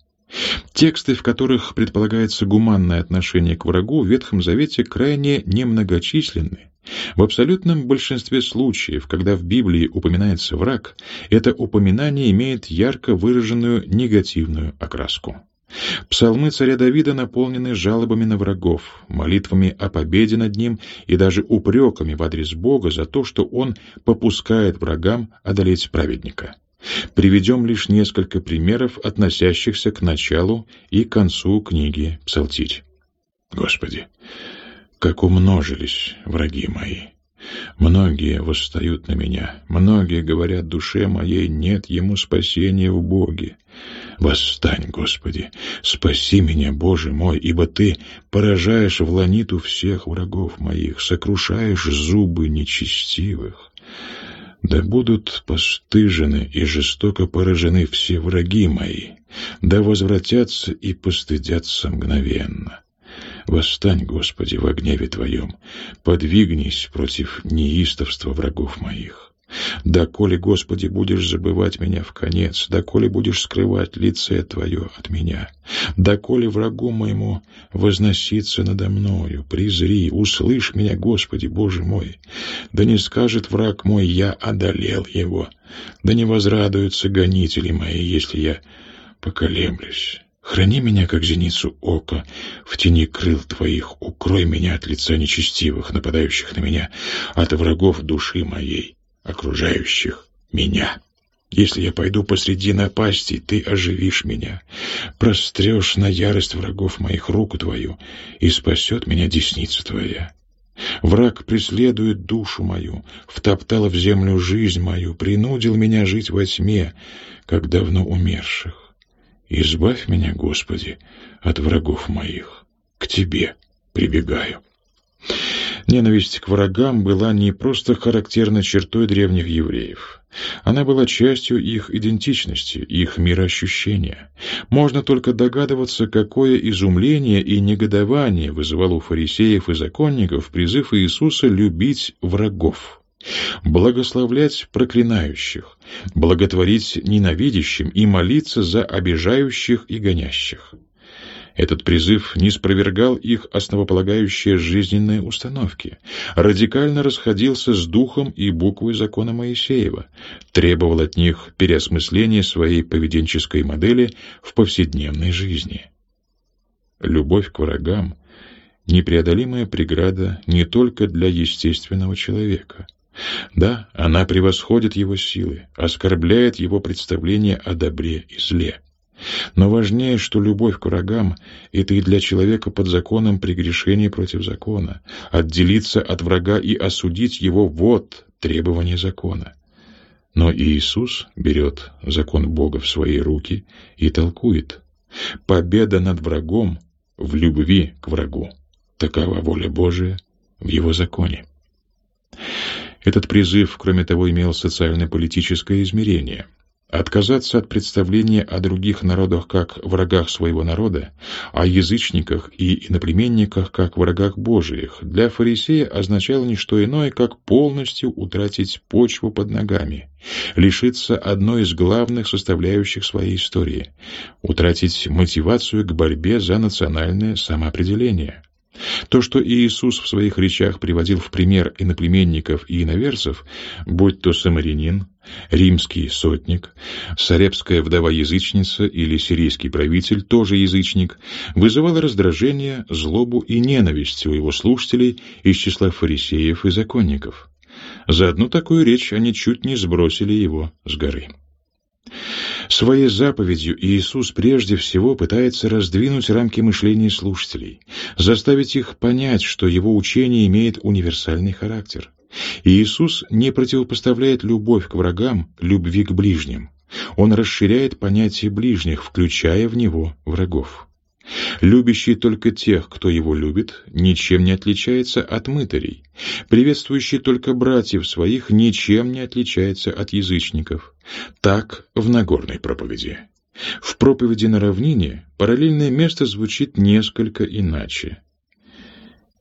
Тексты, в которых предполагается гуманное отношение к врагу, в Ветхом Завете крайне немногочисленны. В абсолютном большинстве случаев, когда в Библии упоминается враг, это упоминание имеет ярко выраженную негативную окраску. Псалмы царя Давида наполнены жалобами на врагов, молитвами о победе над ним и даже упреками в адрес Бога за то, что он попускает врагам одолеть праведника. Приведем лишь несколько примеров, относящихся к началу и концу книги «Псалтирь». Господи, как умножились враги мои! Многие восстают на меня, многие говорят душе моей, нет ему спасения в Боге. Восстань, Господи, спаси меня, Боже мой, ибо Ты поражаешь в ланиту всех врагов моих, сокрушаешь зубы нечестивых. Да будут постыжены и жестоко поражены все враги мои, да возвратятся и постыдятся мгновенно. Восстань, Господи, в гневе Твоем, подвигнись против неистовства врагов моих. Доколе, Господи, будешь забывать меня в конец, доколе будешь скрывать лице Твое от меня, доколе врагу моему возноситься надо мною, призри, услышь меня, Господи, Боже мой, да не скажет враг мой, я одолел его, да не возрадуются гонители мои, если я поколемлюсь. Храни меня, как зеницу ока, в тени крыл Твоих, укрой меня от лица нечестивых, нападающих на меня, от врагов души моей окружающих меня. Если я пойду посреди напасти, ты оживишь меня, прострешь на ярость врагов моих руку твою, и спасет меня десница твоя. Враг преследует душу мою, втоптал в землю жизнь мою, принудил меня жить во тьме, как давно умерших. Избавь меня, Господи, от врагов моих. К Тебе прибегаю. Ненависть к врагам была не просто характерной чертой древних евреев. Она была частью их идентичности, их мироощущения. Можно только догадываться, какое изумление и негодование вызывал у фарисеев и законников призыв Иисуса любить врагов благословлять проклинающих, благотворить ненавидящим и молиться за обижающих и гонящих. Этот призыв не спровергал их основополагающие жизненные установки, радикально расходился с духом и буквой закона Моисеева, требовал от них переосмысления своей поведенческой модели в повседневной жизни. Любовь к врагам — непреодолимая преграда не только для естественного человека. Да, она превосходит его силы, оскорбляет его представление о добре и зле. Но важнее, что любовь к врагам — это и для человека под законом прегрешение против закона. Отделиться от врага и осудить его — вот требование закона. Но Иисус берет закон Бога в свои руки и толкует. Победа над врагом в любви к врагу. Такова воля Божия в Его законе. Этот призыв, кроме того, имел социально-политическое измерение — Отказаться от представления о других народах как врагах своего народа, о язычниках и иноплеменниках как врагах Божиих, для фарисея означало не что иное, как полностью утратить почву под ногами, лишиться одной из главных составляющих своей истории, утратить мотивацию к борьбе за национальное самоопределение. То, что Иисус в своих речах приводил в пример иноплеменников и иноверцев, будь то самарянин, римский сотник, сарепская вдова-язычница или сирийский правитель, тоже язычник, вызывало раздражение, злобу и ненависть у его слушателей из числа фарисеев и законников. За одну такую речь они чуть не сбросили его с горы. Своей заповедью Иисус прежде всего пытается раздвинуть рамки мышления слушателей, заставить их понять, что его учение имеет универсальный характер. Иисус не противопоставляет любовь к врагам любви к ближним. Он расширяет понятие ближних, включая в него врагов. Любящий только тех, кто его любит, ничем не отличается от мытарей. Приветствующий только братьев своих ничем не отличается от язычников. Так в Нагорной проповеди. В проповеди на равнине параллельное место звучит несколько иначе.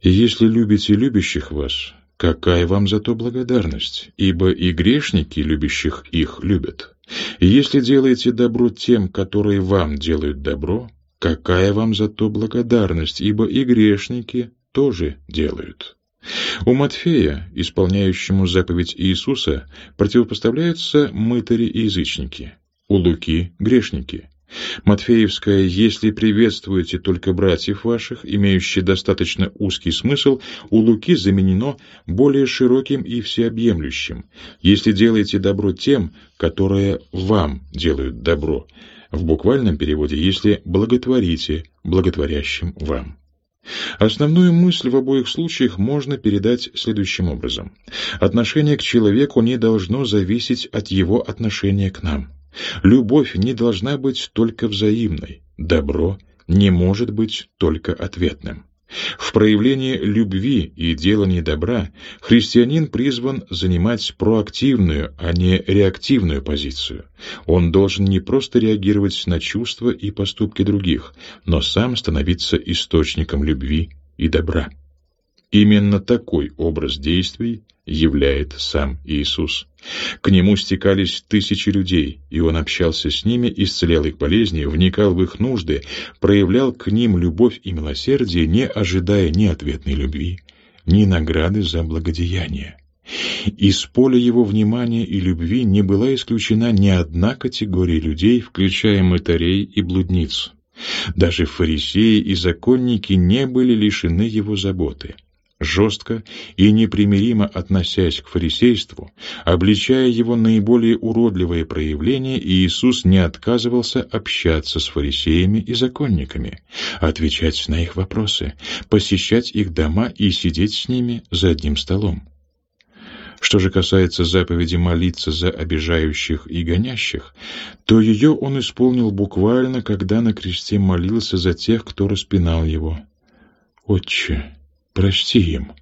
«Если любите любящих вас, какая вам за то благодарность, ибо и грешники, любящих их, любят. если делаете добро тем, которые вам делают добро, Какая вам за то благодарность, ибо и грешники тоже делают. У Матфея, исполняющему заповедь Иисуса, противопоставляются мытари и язычники, у Луки – грешники. Матфеевская «Если приветствуете только братьев ваших», имеющее достаточно узкий смысл, у Луки заменено более широким и всеобъемлющим «Если делаете добро тем, которые вам делают добро», в буквальном переводе, если благотворите благотворящим вам. Основную мысль в обоих случаях можно передать следующим образом. Отношение к человеку не должно зависеть от его отношения к нам. Любовь не должна быть только взаимной. Добро не может быть только ответным. В проявлении любви и делании добра христианин призван занимать проактивную, а не реактивную позицию. Он должен не просто реагировать на чувства и поступки других, но сам становиться источником любви и добра. Именно такой образ действий являет сам Иисус. К нему стекались тысячи людей, и он общался с ними, исцелял их болезни, вникал в их нужды, проявлял к ним любовь и милосердие, не ожидая ни ответной любви, ни награды за благодеяние. Из поля его внимания и любви не была исключена ни одна категория людей, включая мытарей и блудниц. Даже фарисеи и законники не были лишены его заботы. Жестко и непримиримо относясь к фарисейству, обличая его наиболее уродливые проявления, Иисус не отказывался общаться с фарисеями и законниками, отвечать на их вопросы, посещать их дома и сидеть с ними за одним столом. Что же касается заповеди молиться за обижающих и гонящих, то ее он исполнил буквально, когда на кресте молился за тех, кто распинал его. «Отче, прости им,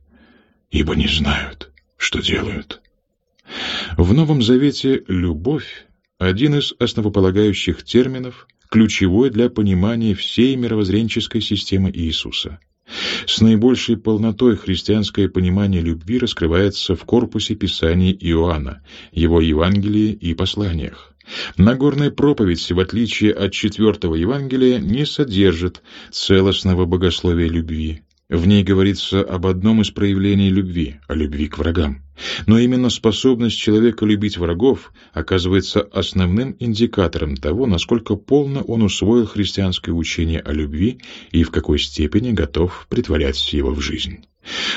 ибо не знают, что делают». В Новом Завете «любовь» — один из основополагающих терминов, ключевой для понимания всей мировоззренческой системы Иисуса. С наибольшей полнотой христианское понимание любви раскрывается в корпусе Писаний Иоанна, его Евангелии и посланиях. Нагорная проповедь, в отличие от четвертого Евангелия, не содержит целостного богословия любви. В ней говорится об одном из проявлений любви, о любви к врагам. Но именно способность человека любить врагов оказывается основным индикатором того, насколько полно он усвоил христианское учение о любви и в какой степени готов притворять его в жизнь.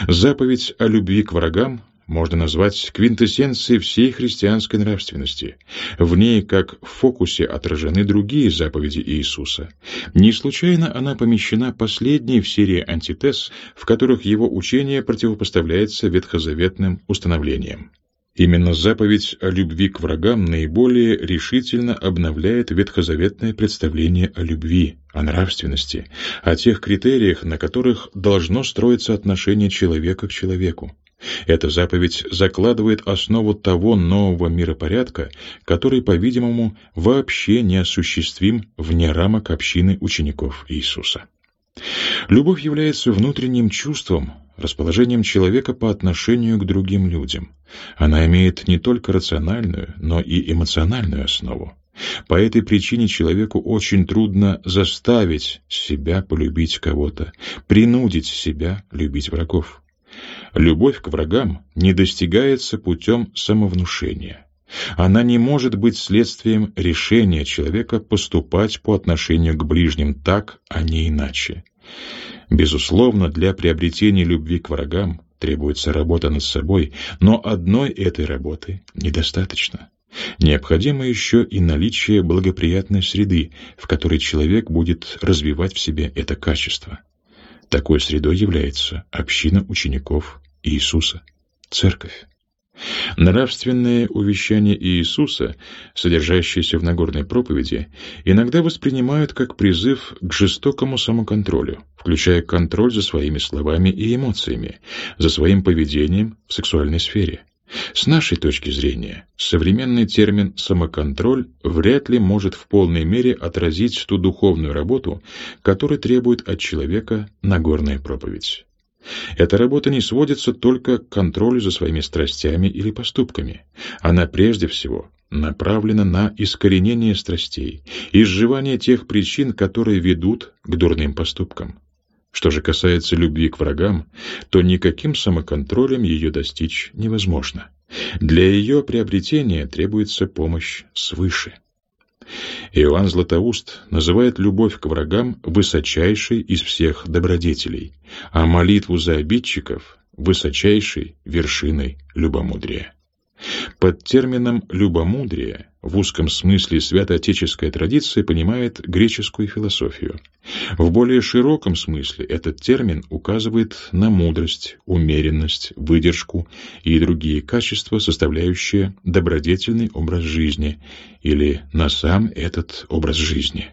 Заповедь о любви к врагам можно назвать квинтэссенцией всей христианской нравственности. В ней, как в фокусе, отражены другие заповеди Иисуса. Не случайно она помещена последней в серии антитез, в которых его учение противопоставляется ветхозаветным установлениям. Именно заповедь о любви к врагам наиболее решительно обновляет ветхозаветное представление о любви, о нравственности, о тех критериях, на которых должно строиться отношение человека к человеку. Эта заповедь закладывает основу того нового миропорядка, который, по-видимому, вообще не осуществим вне рамок общины учеников Иисуса. Любовь является внутренним чувством, расположением человека по отношению к другим людям. Она имеет не только рациональную, но и эмоциональную основу. По этой причине человеку очень трудно заставить себя полюбить кого-то, принудить себя любить врагов. Любовь к врагам не достигается путем самовнушения. Она не может быть следствием решения человека поступать по отношению к ближним так, а не иначе. Безусловно, для приобретения любви к врагам требуется работа над собой, но одной этой работы недостаточно. Необходимо еще и наличие благоприятной среды, в которой человек будет развивать в себе это качество. Такой средой является община учеников Иисуса, Церковь. Нравственные увещания Иисуса, содержащиеся в Нагорной проповеди, иногда воспринимают как призыв к жестокому самоконтролю, включая контроль за своими словами и эмоциями, за своим поведением в сексуальной сфере. С нашей точки зрения, современный термин «самоконтроль» вряд ли может в полной мере отразить ту духовную работу, которую требует от человека Нагорная проповедь. Эта работа не сводится только к контролю за своими страстями или поступками. Она прежде всего направлена на искоренение страстей, изживание тех причин, которые ведут к дурным поступкам. Что же касается любви к врагам, то никаким самоконтролем ее достичь невозможно. Для ее приобретения требуется помощь свыше. Иоанн Златоуст называет любовь к врагам высочайшей из всех добродетелей, а молитву за обидчиков – высочайшей вершиной любомудрия. Под термином «любомудрие» в узком смысле святоотеческая традиция понимает греческую философию. В более широком смысле этот термин указывает на мудрость, умеренность, выдержку и другие качества, составляющие добродетельный образ жизни, или на сам этот образ жизни.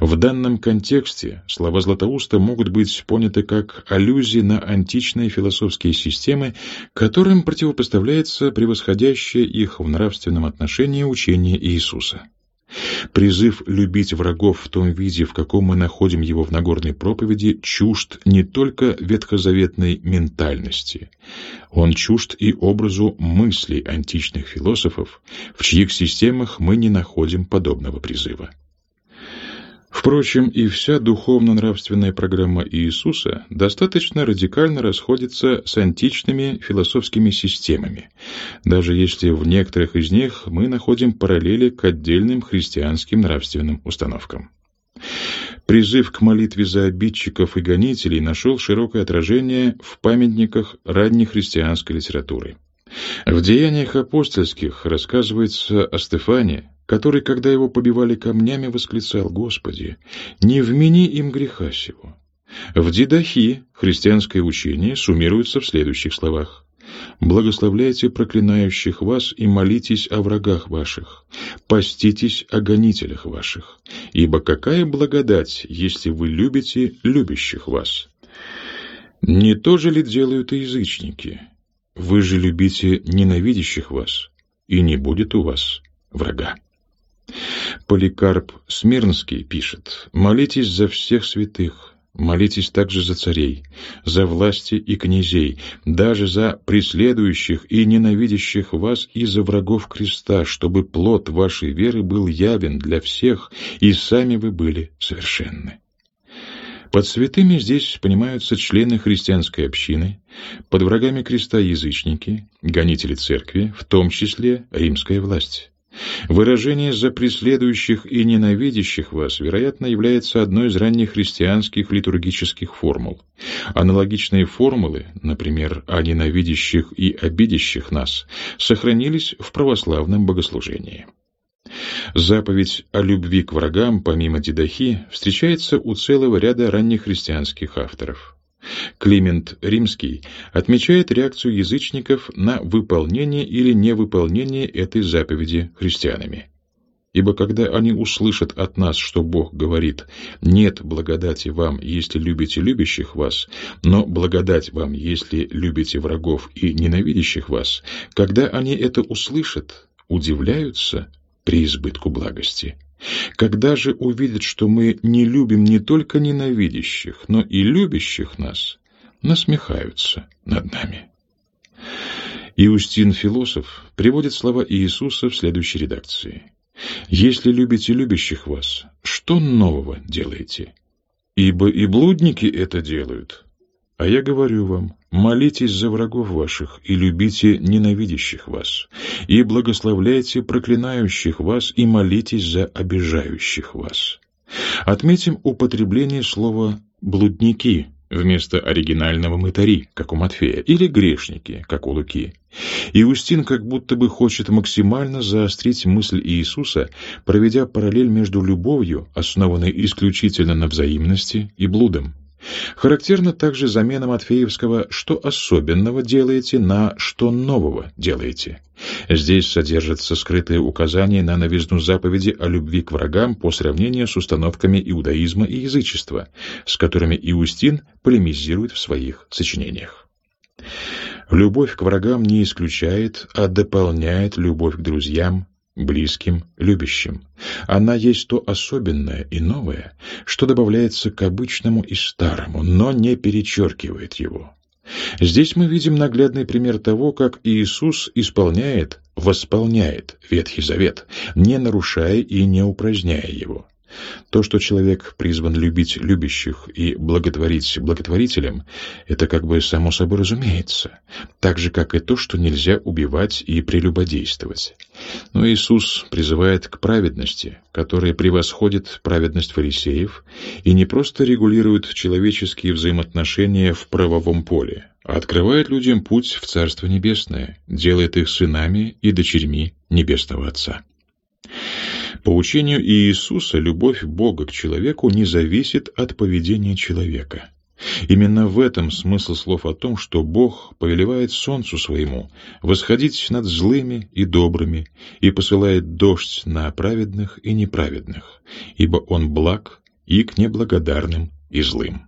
В данном контексте слова Златоуста могут быть поняты как аллюзии на античные философские системы, которым противопоставляется превосходящее их в нравственном отношении учение Иисуса. Призыв любить врагов в том виде, в каком мы находим его в Нагорной проповеди, чужд не только ветхозаветной ментальности. Он чужд и образу мыслей античных философов, в чьих системах мы не находим подобного призыва. Впрочем, и вся духовно-нравственная программа Иисуса достаточно радикально расходится с античными философскими системами, даже если в некоторых из них мы находим параллели к отдельным христианским нравственным установкам. Призыв к молитве за обидчиков и гонителей нашел широкое отражение в памятниках ранней христианской литературы. В «Деяниях апостольских» рассказывается о Стефане, который, когда его побивали камнями, восклицал «Господи, не вмени им греха сего». В Дидахи христианское учение суммируется в следующих словах. «Благословляйте проклинающих вас и молитесь о врагах ваших, поститесь о гонителях ваших, ибо какая благодать, если вы любите любящих вас?» Не то же ли делают и язычники? Вы же любите ненавидящих вас, и не будет у вас врага. Поликарп Смирнский пишет, «Молитесь за всех святых, молитесь также за царей, за власти и князей, даже за преследующих и ненавидящих вас и за врагов креста, чтобы плод вашей веры был явен для всех, и сами вы были совершенны». Под святыми здесь понимаются члены христианской общины, под врагами креста язычники, гонители церкви, в том числе римская власть. Выражение «за преследующих и ненавидящих вас», вероятно, является одной из ранних христианских литургических формул. Аналогичные формулы, например, «о ненавидящих и обидящих нас», сохранились в православном богослужении. Заповедь о любви к врагам, помимо Дидахи, встречается у целого ряда ранних христианских авторов. Климент Римский отмечает реакцию язычников на выполнение или невыполнение этой заповеди христианами. Ибо когда они услышат от нас, что Бог говорит «нет благодати вам, если любите любящих вас, но благодать вам, если любите врагов и ненавидящих вас», когда они это услышат, удивляются при избытку благости. Когда же увидят, что мы не любим не только ненавидящих, но и любящих нас, насмехаются над нами. Иустин Философ приводит слова Иисуса в следующей редакции. «Если любите любящих вас, что нового делаете? Ибо и блудники это делают. А я говорю вам, Молитесь за врагов ваших и любите ненавидящих вас, и благословляйте проклинающих вас и молитесь за обижающих вас. Отметим употребление слова «блудники» вместо оригинального «мытари», как у Матфея, или «грешники», как у Луки. Иустин как будто бы хочет максимально заострить мысль Иисуса, проведя параллель между любовью, основанной исключительно на взаимности, и блудом. Характерна также замена Матфеевского «что особенного делаете» на «что нового делаете». Здесь содержится скрытое указание на новизну заповеди о любви к врагам по сравнению с установками иудаизма и язычества, с которыми Иустин полемизирует в своих сочинениях. Любовь к врагам не исключает, а дополняет любовь к друзьям, близким, любящим. Она есть то особенное и новое, что добавляется к обычному и старому, но не перечеркивает его. Здесь мы видим наглядный пример того, как Иисус исполняет, восполняет Ветхий Завет, не нарушая и не упраздняя его. То, что человек призван любить любящих и благотворить благотворителям, это как бы само собой разумеется, так же, как и то, что нельзя убивать и прелюбодействовать. Но Иисус призывает к праведности, которая превосходит праведность фарисеев и не просто регулирует человеческие взаимоотношения в правовом поле, а открывает людям путь в Царство Небесное, делает их сынами и дочерьми Небесного Отца. По учению Иисуса любовь Бога к человеку не зависит от поведения человека. Именно в этом смысл слов о том, что Бог повелевает солнцу своему восходить над злыми и добрыми и посылает дождь на праведных и неправедных, ибо Он благ и к неблагодарным и злым.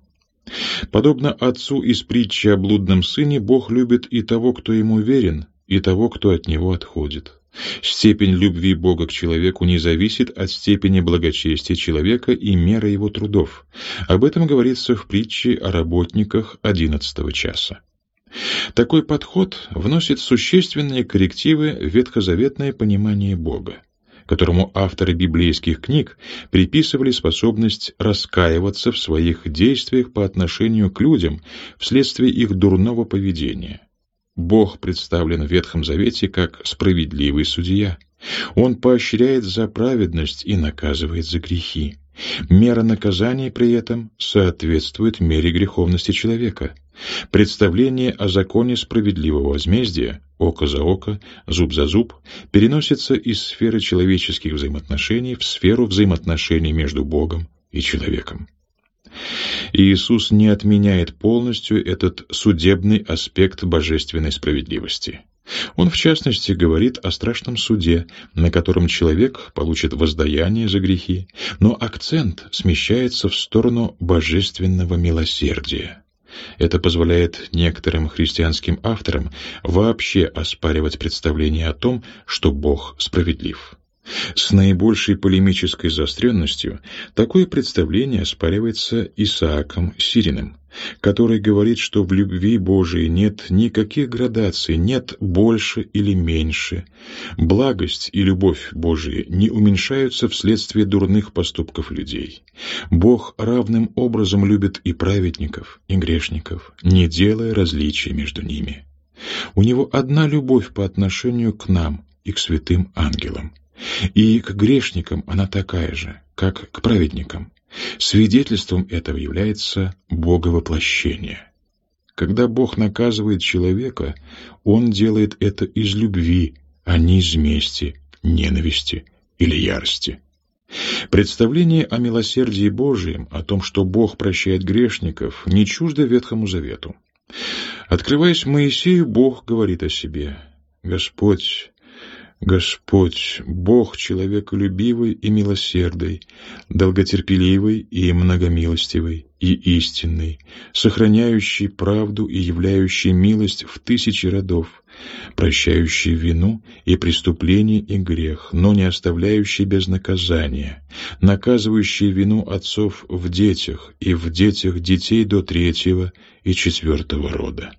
Подобно отцу из притчи о блудном сыне, Бог любит и того, кто ему верен, и того, кто от него отходит. Степень любви Бога к человеку не зависит от степени благочестия человека и меры его трудов. Об этом говорится в притче о работниках одиннадцатого часа. Такой подход вносит существенные коррективы в ветхозаветное понимание Бога, которому авторы библейских книг приписывали способность раскаиваться в своих действиях по отношению к людям вследствие их дурного поведения, Бог представлен в Ветхом Завете как справедливый судья. Он поощряет за праведность и наказывает за грехи. Мера наказания при этом соответствует мере греховности человека. Представление о законе справедливого возмездия око за око, зуб за зуб переносится из сферы человеческих взаимоотношений в сферу взаимоотношений между Богом и человеком. Иисус не отменяет полностью этот судебный аспект божественной справедливости. Он, в частности, говорит о страшном суде, на котором человек получит воздаяние за грехи, но акцент смещается в сторону божественного милосердия. Это позволяет некоторым христианским авторам вообще оспаривать представление о том, что Бог справедлив. С наибольшей полемической заостренностью такое представление оспаривается Исааком Сириным, который говорит, что в любви Божией нет никаких градаций, нет больше или меньше. Благость и любовь Божии не уменьшаются вследствие дурных поступков людей. Бог равным образом любит и праведников, и грешников, не делая различий между ними. У него одна любовь по отношению к нам и к святым ангелам. И к грешникам она такая же, как к праведникам. Свидетельством этого является Боговоплощение. Когда Бог наказывает человека, Он делает это из любви, а не из мести, ненависти или ярости. Представление о милосердии Божием, о том, что Бог прощает грешников, не чуждо Ветхому Завету. Открываясь Моисею, Бог говорит о себе «Господь, Господь, Бог человеколюбивый и милосердный, долготерпеливый и многомилостивый и истинный, сохраняющий правду и являющий милость в тысячи родов, прощающий вину и преступление и грех, но не оставляющий без наказания, наказывающий вину отцов в детях и в детях детей до третьего и четвертого рода.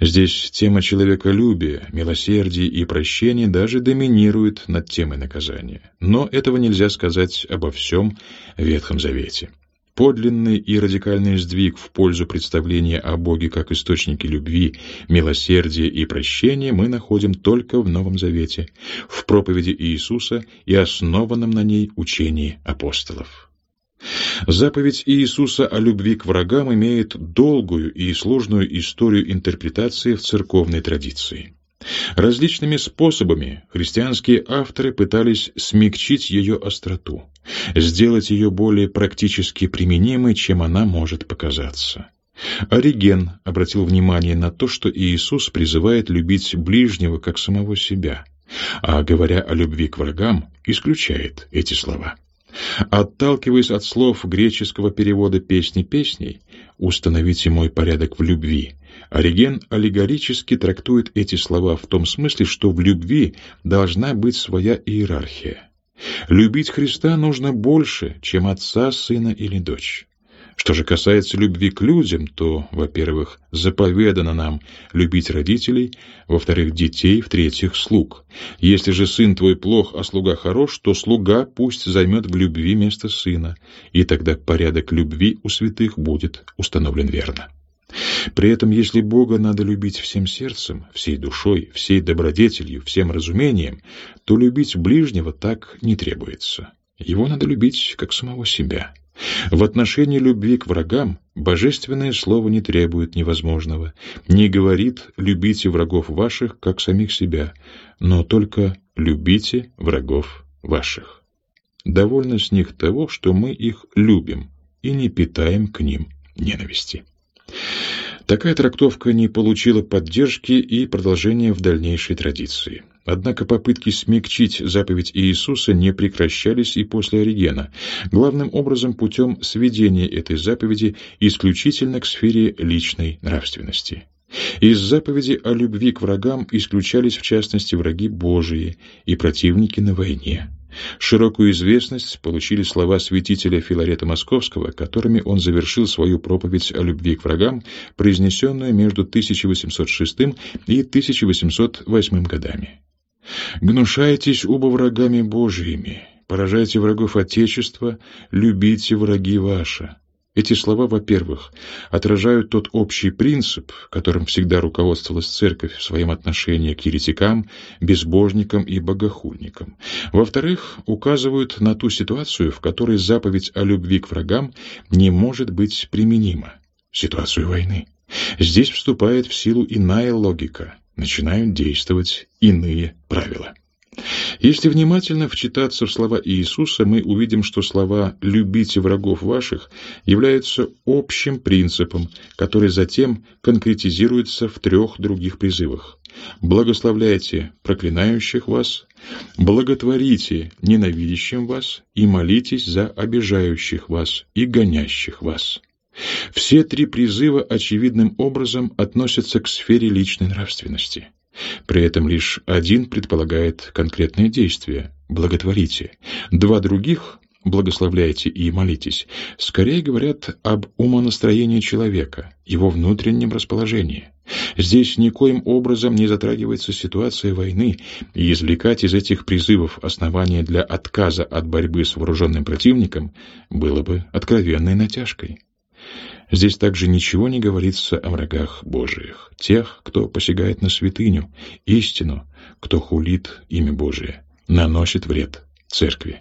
Здесь тема человеколюбия, милосердия и прощения даже доминирует над темой наказания. Но этого нельзя сказать обо всем Ветхом Завете. Подлинный и радикальный сдвиг в пользу представления о Боге как источнике любви, милосердия и прощения мы находим только в Новом Завете, в проповеди Иисуса и основанном на ней учении апостолов. Заповедь Иисуса о любви к врагам имеет долгую и сложную историю интерпретации в церковной традиции. Различными способами христианские авторы пытались смягчить ее остроту, сделать ее более практически применимой, чем она может показаться. Ориген обратил внимание на то, что Иисус призывает любить ближнего как самого себя, а говоря о любви к врагам, исключает эти слова. Отталкиваясь от слов греческого перевода «песни песней» «Установите мой порядок в любви», Ориген аллегорически трактует эти слова в том смысле, что в любви должна быть своя иерархия. Любить Христа нужно больше, чем отца, сына или дочь. Что же касается любви к людям, то, во-первых, заповедано нам любить родителей, во-вторых, детей, в-третьих, слуг. Если же сын твой плох, а слуга хорош, то слуга пусть займет в любви место сына, и тогда порядок любви у святых будет установлен верно. При этом, если Бога надо любить всем сердцем, всей душой, всей добродетелью, всем разумением, то любить ближнего так не требуется. Его надо любить как самого себя. В отношении любви к врагам божественное слово не требует невозможного, не говорит «любите врагов ваших, как самих себя», но только «любите врагов ваших». Довольно с них того, что мы их любим и не питаем к ним ненависти. Такая трактовка не получила поддержки и продолжения в дальнейшей традиции. Однако попытки смягчить заповедь Иисуса не прекращались и после Оригена, главным образом путем сведения этой заповеди исключительно к сфере личной нравственности. Из заповеди о любви к врагам исключались в частности враги Божии и противники на войне. Широкую известность получили слова святителя Филарета Московского, которыми он завершил свою проповедь о любви к врагам, произнесенную между 1806 и 1808 годами. «Гнушайтесь оба врагами Божиими, поражайте врагов Отечества, любите враги ваши». Эти слова, во-первых, отражают тот общий принцип, которым всегда руководствовалась Церковь в своем отношении к еретикам, безбожникам и богохульникам. Во-вторых, указывают на ту ситуацию, в которой заповедь о любви к врагам не может быть применима – ситуацию войны. Здесь вступает в силу иная логика, начинают действовать иные правила. Если внимательно вчитаться в слова Иисуса, мы увидим, что слова «любите врагов ваших» являются общим принципом, который затем конкретизируется в трех других призывах. «Благословляйте проклинающих вас», «Благотворите ненавидящим вас» и «Молитесь за обижающих вас и гонящих вас». Все три призыва очевидным образом относятся к сфере личной нравственности. При этом лишь один предполагает конкретные действия – благотворите. Два других – благословляйте и молитесь – скорее говорят об умонастроении человека, его внутреннем расположении. Здесь никоим образом не затрагивается ситуация войны, и извлекать из этих призывов основания для отказа от борьбы с вооруженным противником было бы откровенной натяжкой. Здесь также ничего не говорится о врагах Божиих, тех, кто посягает на святыню, истину, кто хулит имя Божие, наносит вред церкви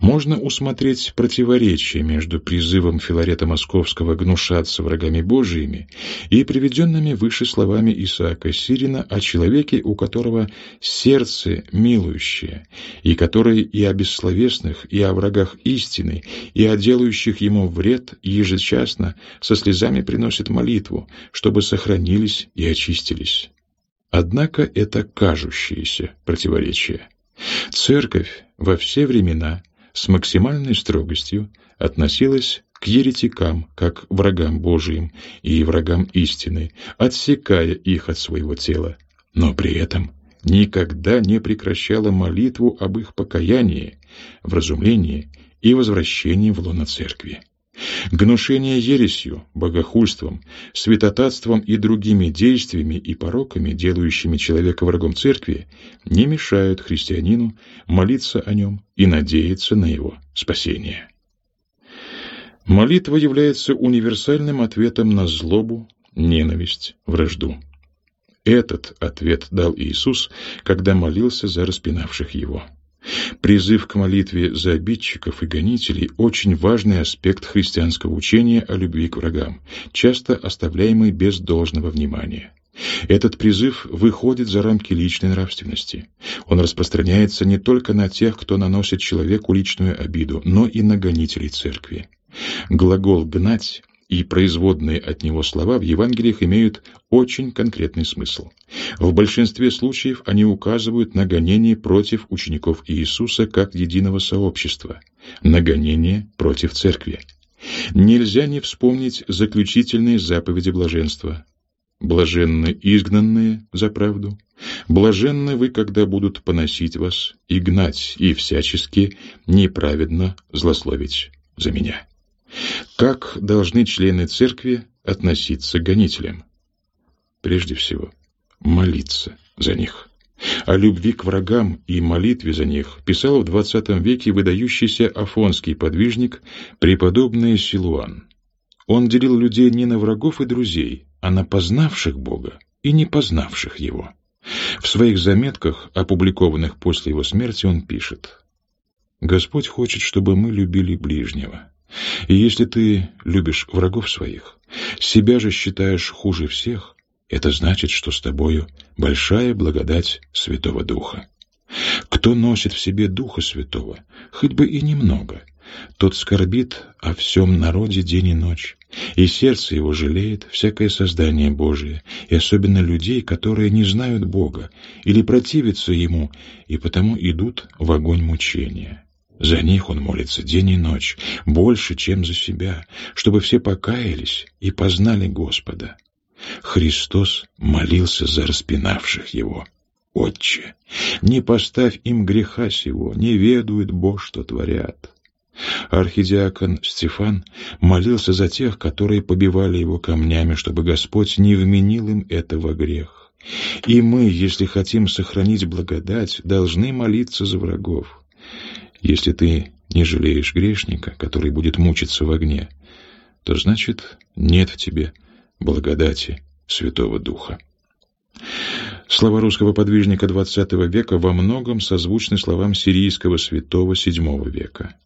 можно усмотреть противоречие между призывом Филарета Московского гнушаться врагами Божиими и приведенными выше словами Исаака Сирина о человеке, у которого сердце милующее, и который и о бессловесных, и о врагах истины, и о делающих ему вред ежечасно со слезами приносит молитву, чтобы сохранились и очистились. Однако это кажущееся противоречие. Церковь во все времена – с максимальной строгостью относилась к еретикам, как врагам Божиим и врагам истины, отсекая их от своего тела, но при этом никогда не прекращала молитву об их покаянии, вразумлении и возвращении в лоно церкви. Гнушение ересью, богохульством, святотатством и другими действиями и пороками, делающими человека врагом церкви, не мешают христианину молиться о нем и надеяться на его спасение. Молитва является универсальным ответом на злобу, ненависть, вражду. Этот ответ дал Иисус, когда молился за распинавших его. Призыв к молитве за обидчиков и гонителей – очень важный аспект христианского учения о любви к врагам, часто оставляемый без должного внимания. Этот призыв выходит за рамки личной нравственности. Он распространяется не только на тех, кто наносит человеку личную обиду, но и на гонителей церкви. Глагол «гнать» и производные от него слова в Евангелиях имеют очень конкретный смысл. В большинстве случаев они указывают на гонение против учеников Иисуса как единого сообщества, на гонение против церкви. Нельзя не вспомнить заключительные заповеди блаженства. «Блаженны изгнанные за правду, блаженны вы, когда будут поносить вас и гнать, и всячески неправедно злословить за меня». Как должны члены церкви относиться к гонителям? Прежде всего, молиться за них. О любви к врагам и молитве за них писал в XX веке выдающийся афонский подвижник преподобный Силуан. Он делил людей не на врагов и друзей, а на познавших Бога и не познавших Его. В своих заметках, опубликованных после его смерти, он пишет «Господь хочет, чтобы мы любили ближнего, и если ты любишь врагов своих, себя же считаешь хуже всех, это значит, что с тобою большая благодать Святого Духа. Кто носит в себе Духа Святого, хоть бы и немного, тот скорбит о всем народе день и ночь, и сердце его жалеет всякое создание Божие, и особенно людей, которые не знают Бога или противятся Ему, и потому идут в огонь мучения. За них он молится день и ночь, больше, чем за себя, чтобы все покаялись и познали Господа. Христос молился за распинавших его. Отче, не поставь им греха сего, не ведают Бог, что творят. Архидиакон Стефан молился за тех, которые побивали его камнями, чтобы Господь не вменил им этого грех. И мы, если хотим сохранить благодать, должны молиться за врагов. Если ты не жалеешь грешника, который будет мучиться в огне, то значит нет в тебе благодати Святого Духа. Слова русского подвижника XX века во многом созвучны словам сирийского святого VII века.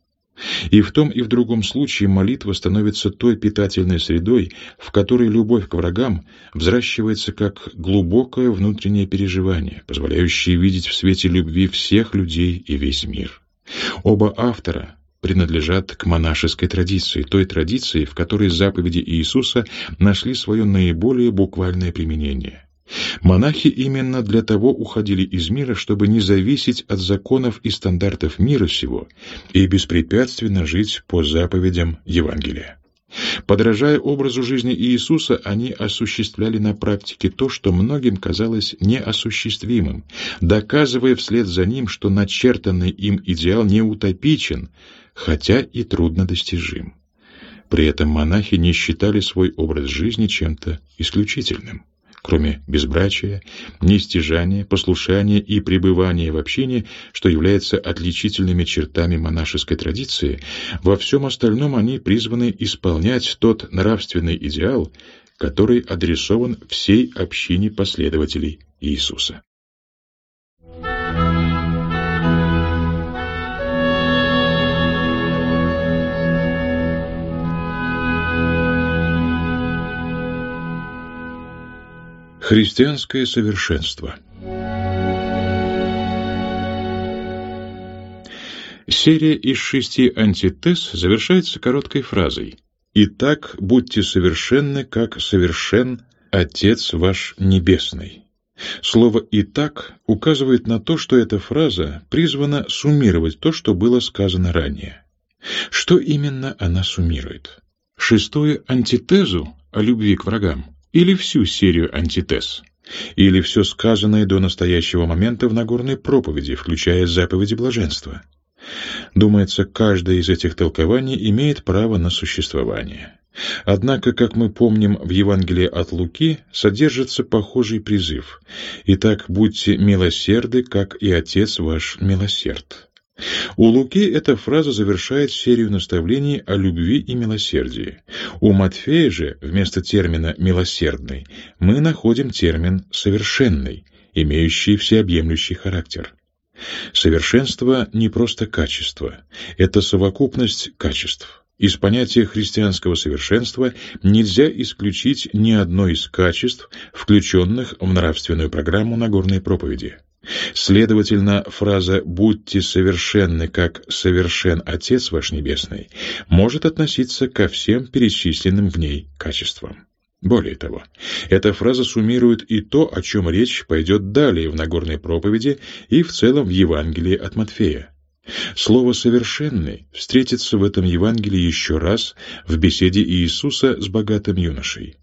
И в том и в другом случае молитва становится той питательной средой, в которой любовь к врагам взращивается как глубокое внутреннее переживание, позволяющее видеть в свете любви всех людей и весь мир. Оба автора принадлежат к монашеской традиции, той традиции, в которой заповеди Иисуса нашли свое наиболее буквальное применение – Монахи именно для того уходили из мира, чтобы не зависеть от законов и стандартов мира сего и беспрепятственно жить по заповедям Евангелия. Подражая образу жизни Иисуса, они осуществляли на практике то, что многим казалось неосуществимым, доказывая вслед за ним, что начертанный им идеал не утопичен, хотя и труднодостижим. При этом монахи не считали свой образ жизни чем-то исключительным кроме безбрачия, нестяжания, послушания и пребывания в общине, что является отличительными чертами монашеской традиции, во всем остальном они призваны исполнять тот нравственный идеал, который адресован всей общине последователей Иисуса. Христианское совершенство Серия из шести антитез завершается короткой фразой «Итак, будьте совершенны, как совершен Отец ваш Небесный». Слово «итак» указывает на то, что эта фраза призвана суммировать то, что было сказано ранее. Что именно она суммирует? Шестую антитезу о любви к врагам или всю серию антитез, или все сказанное до настоящего момента в Нагорной проповеди, включая заповеди блаженства. Думается, каждое из этих толкований имеет право на существование. Однако, как мы помним, в Евангелии от Луки содержится похожий призыв «Итак, будьте милосерды, как и Отец ваш милосерд». У Луки эта фраза завершает серию наставлений о любви и милосердии. У Матфея же вместо термина «милосердный» мы находим термин «совершенный», имеющий всеобъемлющий характер. Совершенство не просто качество, это совокупность качеств. Из понятия христианского совершенства нельзя исключить ни одно из качеств, включенных в нравственную программу Нагорной проповеди. Следовательно, фраза «будьте совершенны, как совершен Отец ваш Небесный» может относиться ко всем перечисленным в ней качествам. Более того, эта фраза суммирует и то, о чем речь пойдет далее в Нагорной проповеди и в целом в Евангелии от Матфея. Слово «совершенный» встретится в этом Евангелии еще раз в беседе Иисуса с богатым юношей.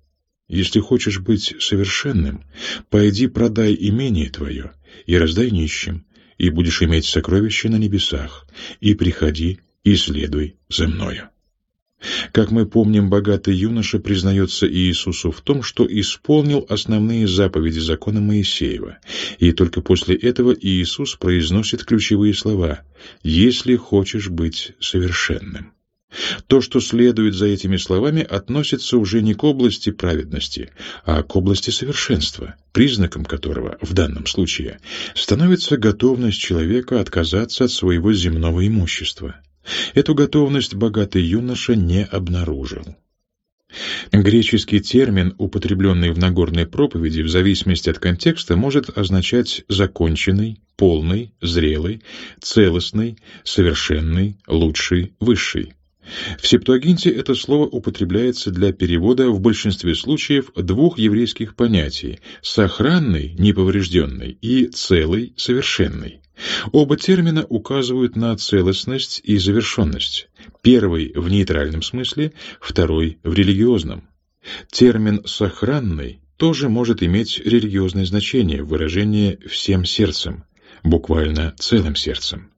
«Если хочешь быть совершенным, пойди продай имение твое и раздай нищим, и будешь иметь сокровища на небесах, и приходи и следуй за мною». Как мы помним, богатый юноша признается Иисусу в том, что исполнил основные заповеди закона Моисеева, и только после этого Иисус произносит ключевые слова «если хочешь быть совершенным». То, что следует за этими словами, относится уже не к области праведности, а к области совершенства, признаком которого, в данном случае, становится готовность человека отказаться от своего земного имущества. Эту готовность богатый юноша не обнаружил. Греческий термин, употребленный в Нагорной проповеди, в зависимости от контекста, может означать «законченный», «полный», «зрелый», «целостный», «совершенный», «лучший», «высший». В Септуагинте это слово употребляется для перевода в большинстве случаев двух еврейских понятий – «сохранный», «неповрежденный» и «целый», «совершенный». Оба термина указывают на целостность и завершенность. Первый в нейтральном смысле, второй в религиозном. Термин «сохранный» тоже может иметь религиозное значение в выражении «всем сердцем», буквально «целым сердцем».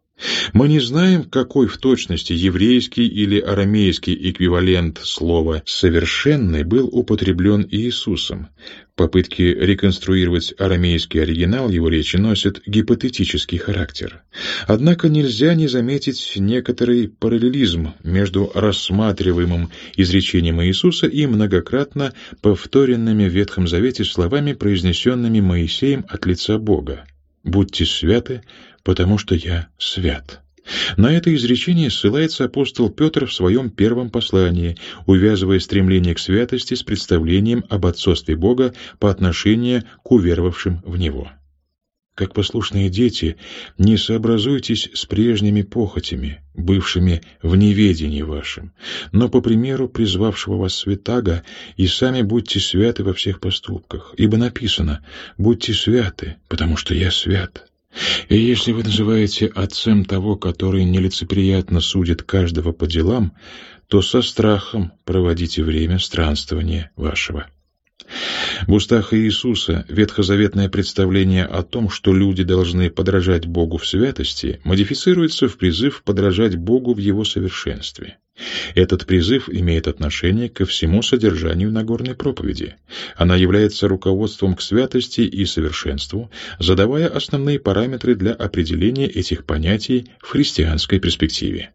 Мы не знаем, какой в точности еврейский или арамейский эквивалент слова «совершенный» был употреблен Иисусом. Попытки реконструировать арамейский оригинал его речи носят гипотетический характер. Однако нельзя не заметить некоторый параллелизм между рассматриваемым изречением Иисуса и многократно повторенными в Ветхом Завете словами, произнесенными Моисеем от лица Бога. «Будьте святы, потому что я свят». На это изречение ссылается апостол Петр в своем первом послании, увязывая стремление к святости с представлением об отцовстве Бога по отношению к уверовавшим в Него. Как послушные дети, не сообразуйтесь с прежними похотями, бывшими в неведении вашем, но по примеру призвавшего вас святаго, и сами будьте святы во всех поступках, ибо написано «Будьте святы, потому что я свят». И если вы называете отцем того, который нелицеприятно судит каждого по делам, то со страхом проводите время странствования вашего. В устах Иисуса ветхозаветное представление о том, что люди должны подражать Богу в святости, модифицируется в призыв подражать Богу в Его совершенстве. Этот призыв имеет отношение ко всему содержанию Нагорной проповеди. Она является руководством к святости и совершенству, задавая основные параметры для определения этих понятий в христианской перспективе.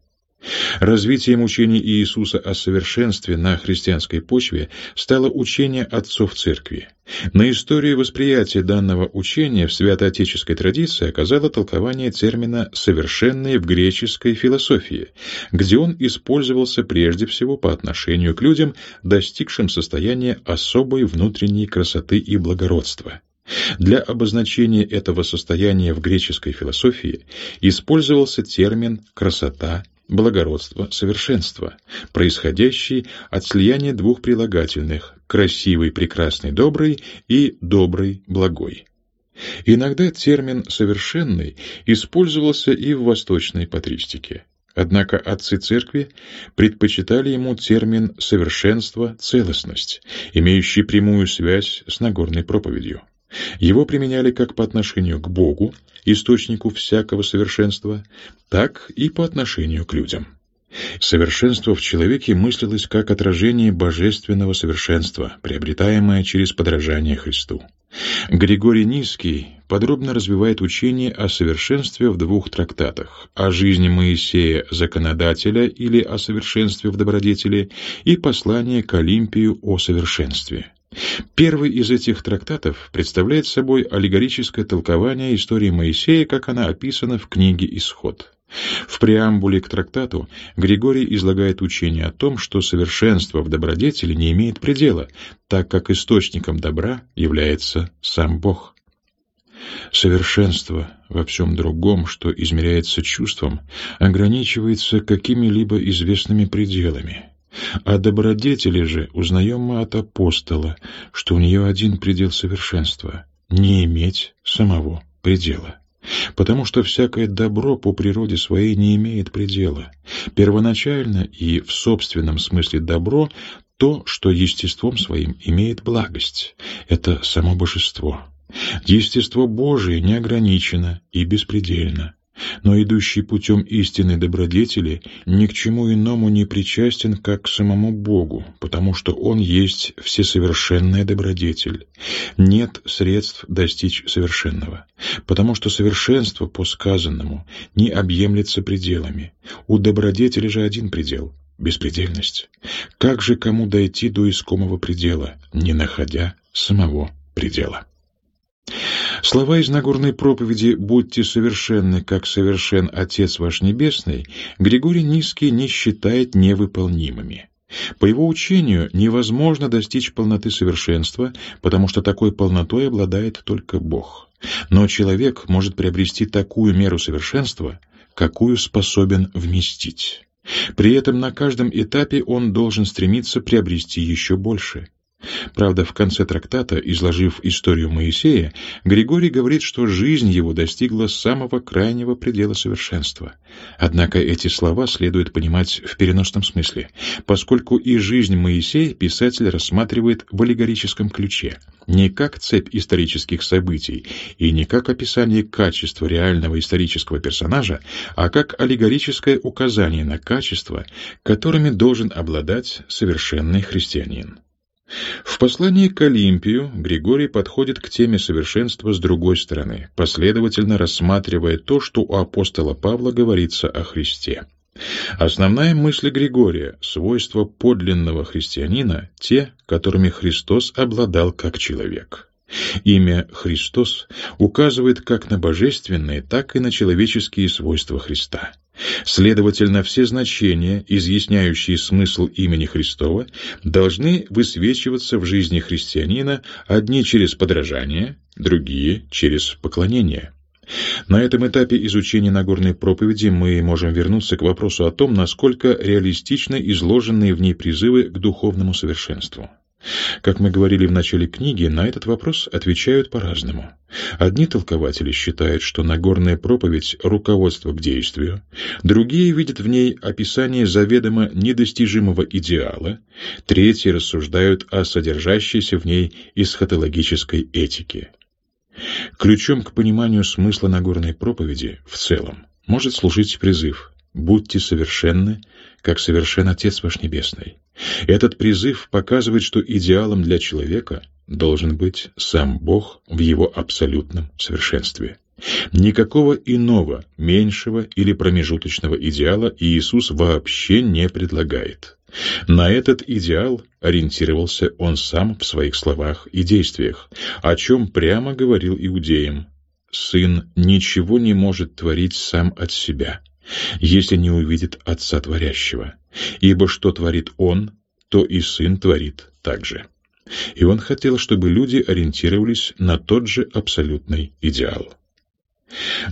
Развитием учения Иисуса о совершенстве на христианской почве стало учение отцов Церкви. На историю восприятия данного учения в святоотеческой традиции оказало толкование термина «совершенный» в греческой философии, где он использовался прежде всего по отношению к людям, достигшим состояния особой внутренней красоты и благородства. Для обозначения этого состояния в греческой философии использовался термин «красота благородство, совершенство, происходящий от слияния двух прилагательных «красивый, прекрасный, добрый» и «добрый, благой». Иногда термин «совершенный» использовался и в восточной патристике. Однако отцы церкви предпочитали ему термин «совершенство, целостность», имеющий прямую связь с Нагорной проповедью. Его применяли как по отношению к Богу, источнику всякого совершенства, так и по отношению к людям. Совершенство в человеке мыслилось как отражение божественного совершенства, приобретаемое через подражание Христу. Григорий Низкий подробно развивает учение о совершенстве в двух трактатах «О жизни Моисея, законодателя» или «О совершенстве в добродетели» и «Послание к Олимпию о совершенстве». Первый из этих трактатов представляет собой аллегорическое толкование истории Моисея, как она описана в книге «Исход». В преамбуле к трактату Григорий излагает учение о том, что совершенство в добродетели не имеет предела, так как источником добра является сам Бог. Совершенство во всем другом, что измеряется чувством, ограничивается какими-либо известными пределами. О добродетели же узнаем мы от апостола, что у нее один предел совершенства — не иметь самого предела. Потому что всякое добро по природе своей не имеет предела. Первоначально и в собственном смысле добро — то, что естеством своим имеет благость. Это само божество. Естество Божие не ограничено и беспредельно. Но идущий путем истинной добродетели ни к чему иному не причастен, как к самому Богу, потому что Он есть всесовершенная добродетель. Нет средств достичь совершенного, потому что совершенство по сказанному не объемлется пределами. У добродетели же один предел — беспредельность. Как же кому дойти до искомого предела, не находя самого предела? Слова из Нагорной проповеди «Будьте совершенны, как совершен Отец ваш Небесный» Григорий Низкий не считает невыполнимыми. По его учению невозможно достичь полноты совершенства, потому что такой полнотой обладает только Бог. Но человек может приобрести такую меру совершенства, какую способен вместить. При этом на каждом этапе он должен стремиться приобрести еще больше. Правда, в конце трактата, изложив историю Моисея, Григорий говорит, что жизнь его достигла самого крайнего предела совершенства. Однако эти слова следует понимать в переносном смысле, поскольку и жизнь Моисея писатель рассматривает в аллегорическом ключе, не как цепь исторических событий и не как описание качества реального исторического персонажа, а как аллегорическое указание на качества, которыми должен обладать совершенный христианин. В послании к Олимпию Григорий подходит к теме совершенства с другой стороны, последовательно рассматривая то, что у апостола Павла говорится о Христе. Основная мысль Григория – свойства подлинного христианина – те, которыми Христос обладал как человек. Имя «Христос» указывает как на божественные, так и на человеческие свойства Христа. Следовательно, все значения, изъясняющие смысл имени Христова, должны высвечиваться в жизни христианина одни через подражание, другие через поклонение. На этом этапе изучения Нагорной проповеди мы можем вернуться к вопросу о том, насколько реалистичны изложенные в ней призывы к духовному совершенству. Как мы говорили в начале книги, на этот вопрос отвечают по-разному. Одни толкователи считают, что Нагорная проповедь – руководство к действию, другие видят в ней описание заведомо недостижимого идеала, третьи рассуждают о содержащейся в ней эсхатологической этике. Ключом к пониманию смысла Нагорной проповеди в целом может служить призыв «Будьте совершенны, как совершен Отец ваш Небесный». Этот призыв показывает, что идеалом для человека должен быть сам Бог в его абсолютном совершенстве. Никакого иного, меньшего или промежуточного идеала Иисус вообще не предлагает. На этот идеал ориентировался он сам в своих словах и действиях, о чем прямо говорил иудеям. «Сын ничего не может творить сам от себя, если не увидит Отца Творящего, ибо что творит Он, то и Сын творит также». И он хотел, чтобы люди ориентировались на тот же абсолютный идеал.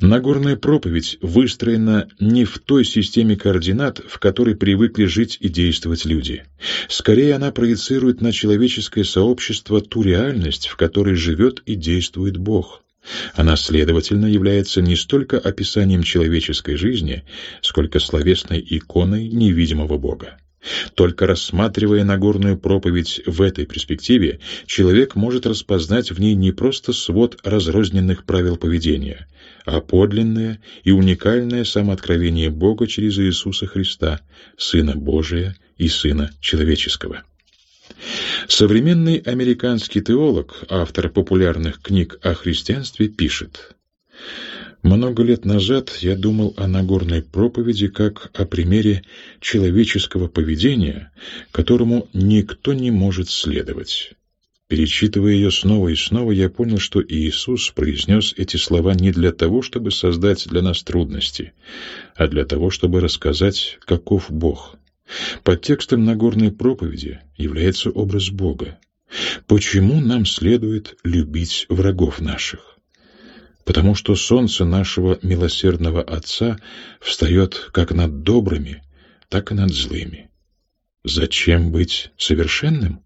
Нагорная проповедь выстроена не в той системе координат, в которой привыкли жить и действовать люди. Скорее, она проецирует на человеческое сообщество ту реальность, в которой живет и действует Бог. Она, следовательно, является не столько описанием человеческой жизни, сколько словесной иконой невидимого Бога. Только рассматривая Нагорную проповедь в этой перспективе, человек может распознать в ней не просто свод разрозненных правил поведения, а подлинное и уникальное самооткровение Бога через Иисуса Христа, Сына Божия и Сына Человеческого. Современный американский теолог, автор популярных книг о христианстве, пишет много лет назад я думал о Нагорной проповеди как о примере человеческого поведения, которому никто не может следовать. Перечитывая ее снова и снова, я понял, что Иисус произнес эти слова не для того, чтобы создать для нас трудности, а для того, чтобы рассказать, каков Бог. Под текстом Нагорной проповеди является образ Бога. Почему нам следует любить врагов наших? потому что солнце нашего милосердного Отца встает как над добрыми, так и над злыми. Зачем быть совершенным?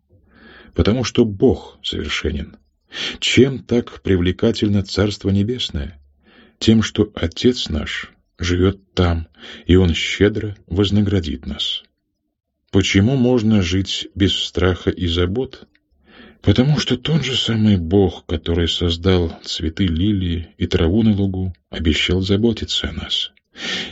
Потому что Бог совершенен. Чем так привлекательно Царство Небесное? Тем, что Отец наш живет там, и Он щедро вознаградит нас. Почему можно жить без страха и забот? Потому что тот же самый Бог, который создал цветы лилии и траву на лугу, обещал заботиться о нас.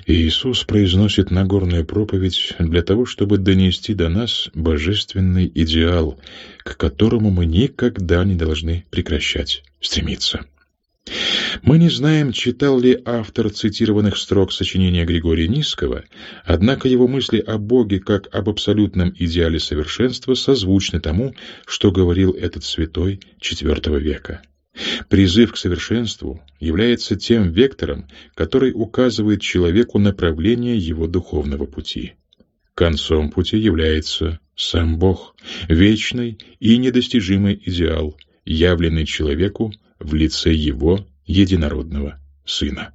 И Иисус произносит Нагорную проповедь для того, чтобы донести до нас божественный идеал, к которому мы никогда не должны прекращать стремиться. Мы не знаем, читал ли автор цитированных строк сочинения Григория Низкого, однако его мысли о Боге как об абсолютном идеале совершенства созвучны тому, что говорил этот святой IV века. Призыв к совершенству является тем вектором, который указывает человеку направление его духовного пути. Концом пути является сам Бог, вечный и недостижимый идеал, явленный человеку в лице его единородного Сына.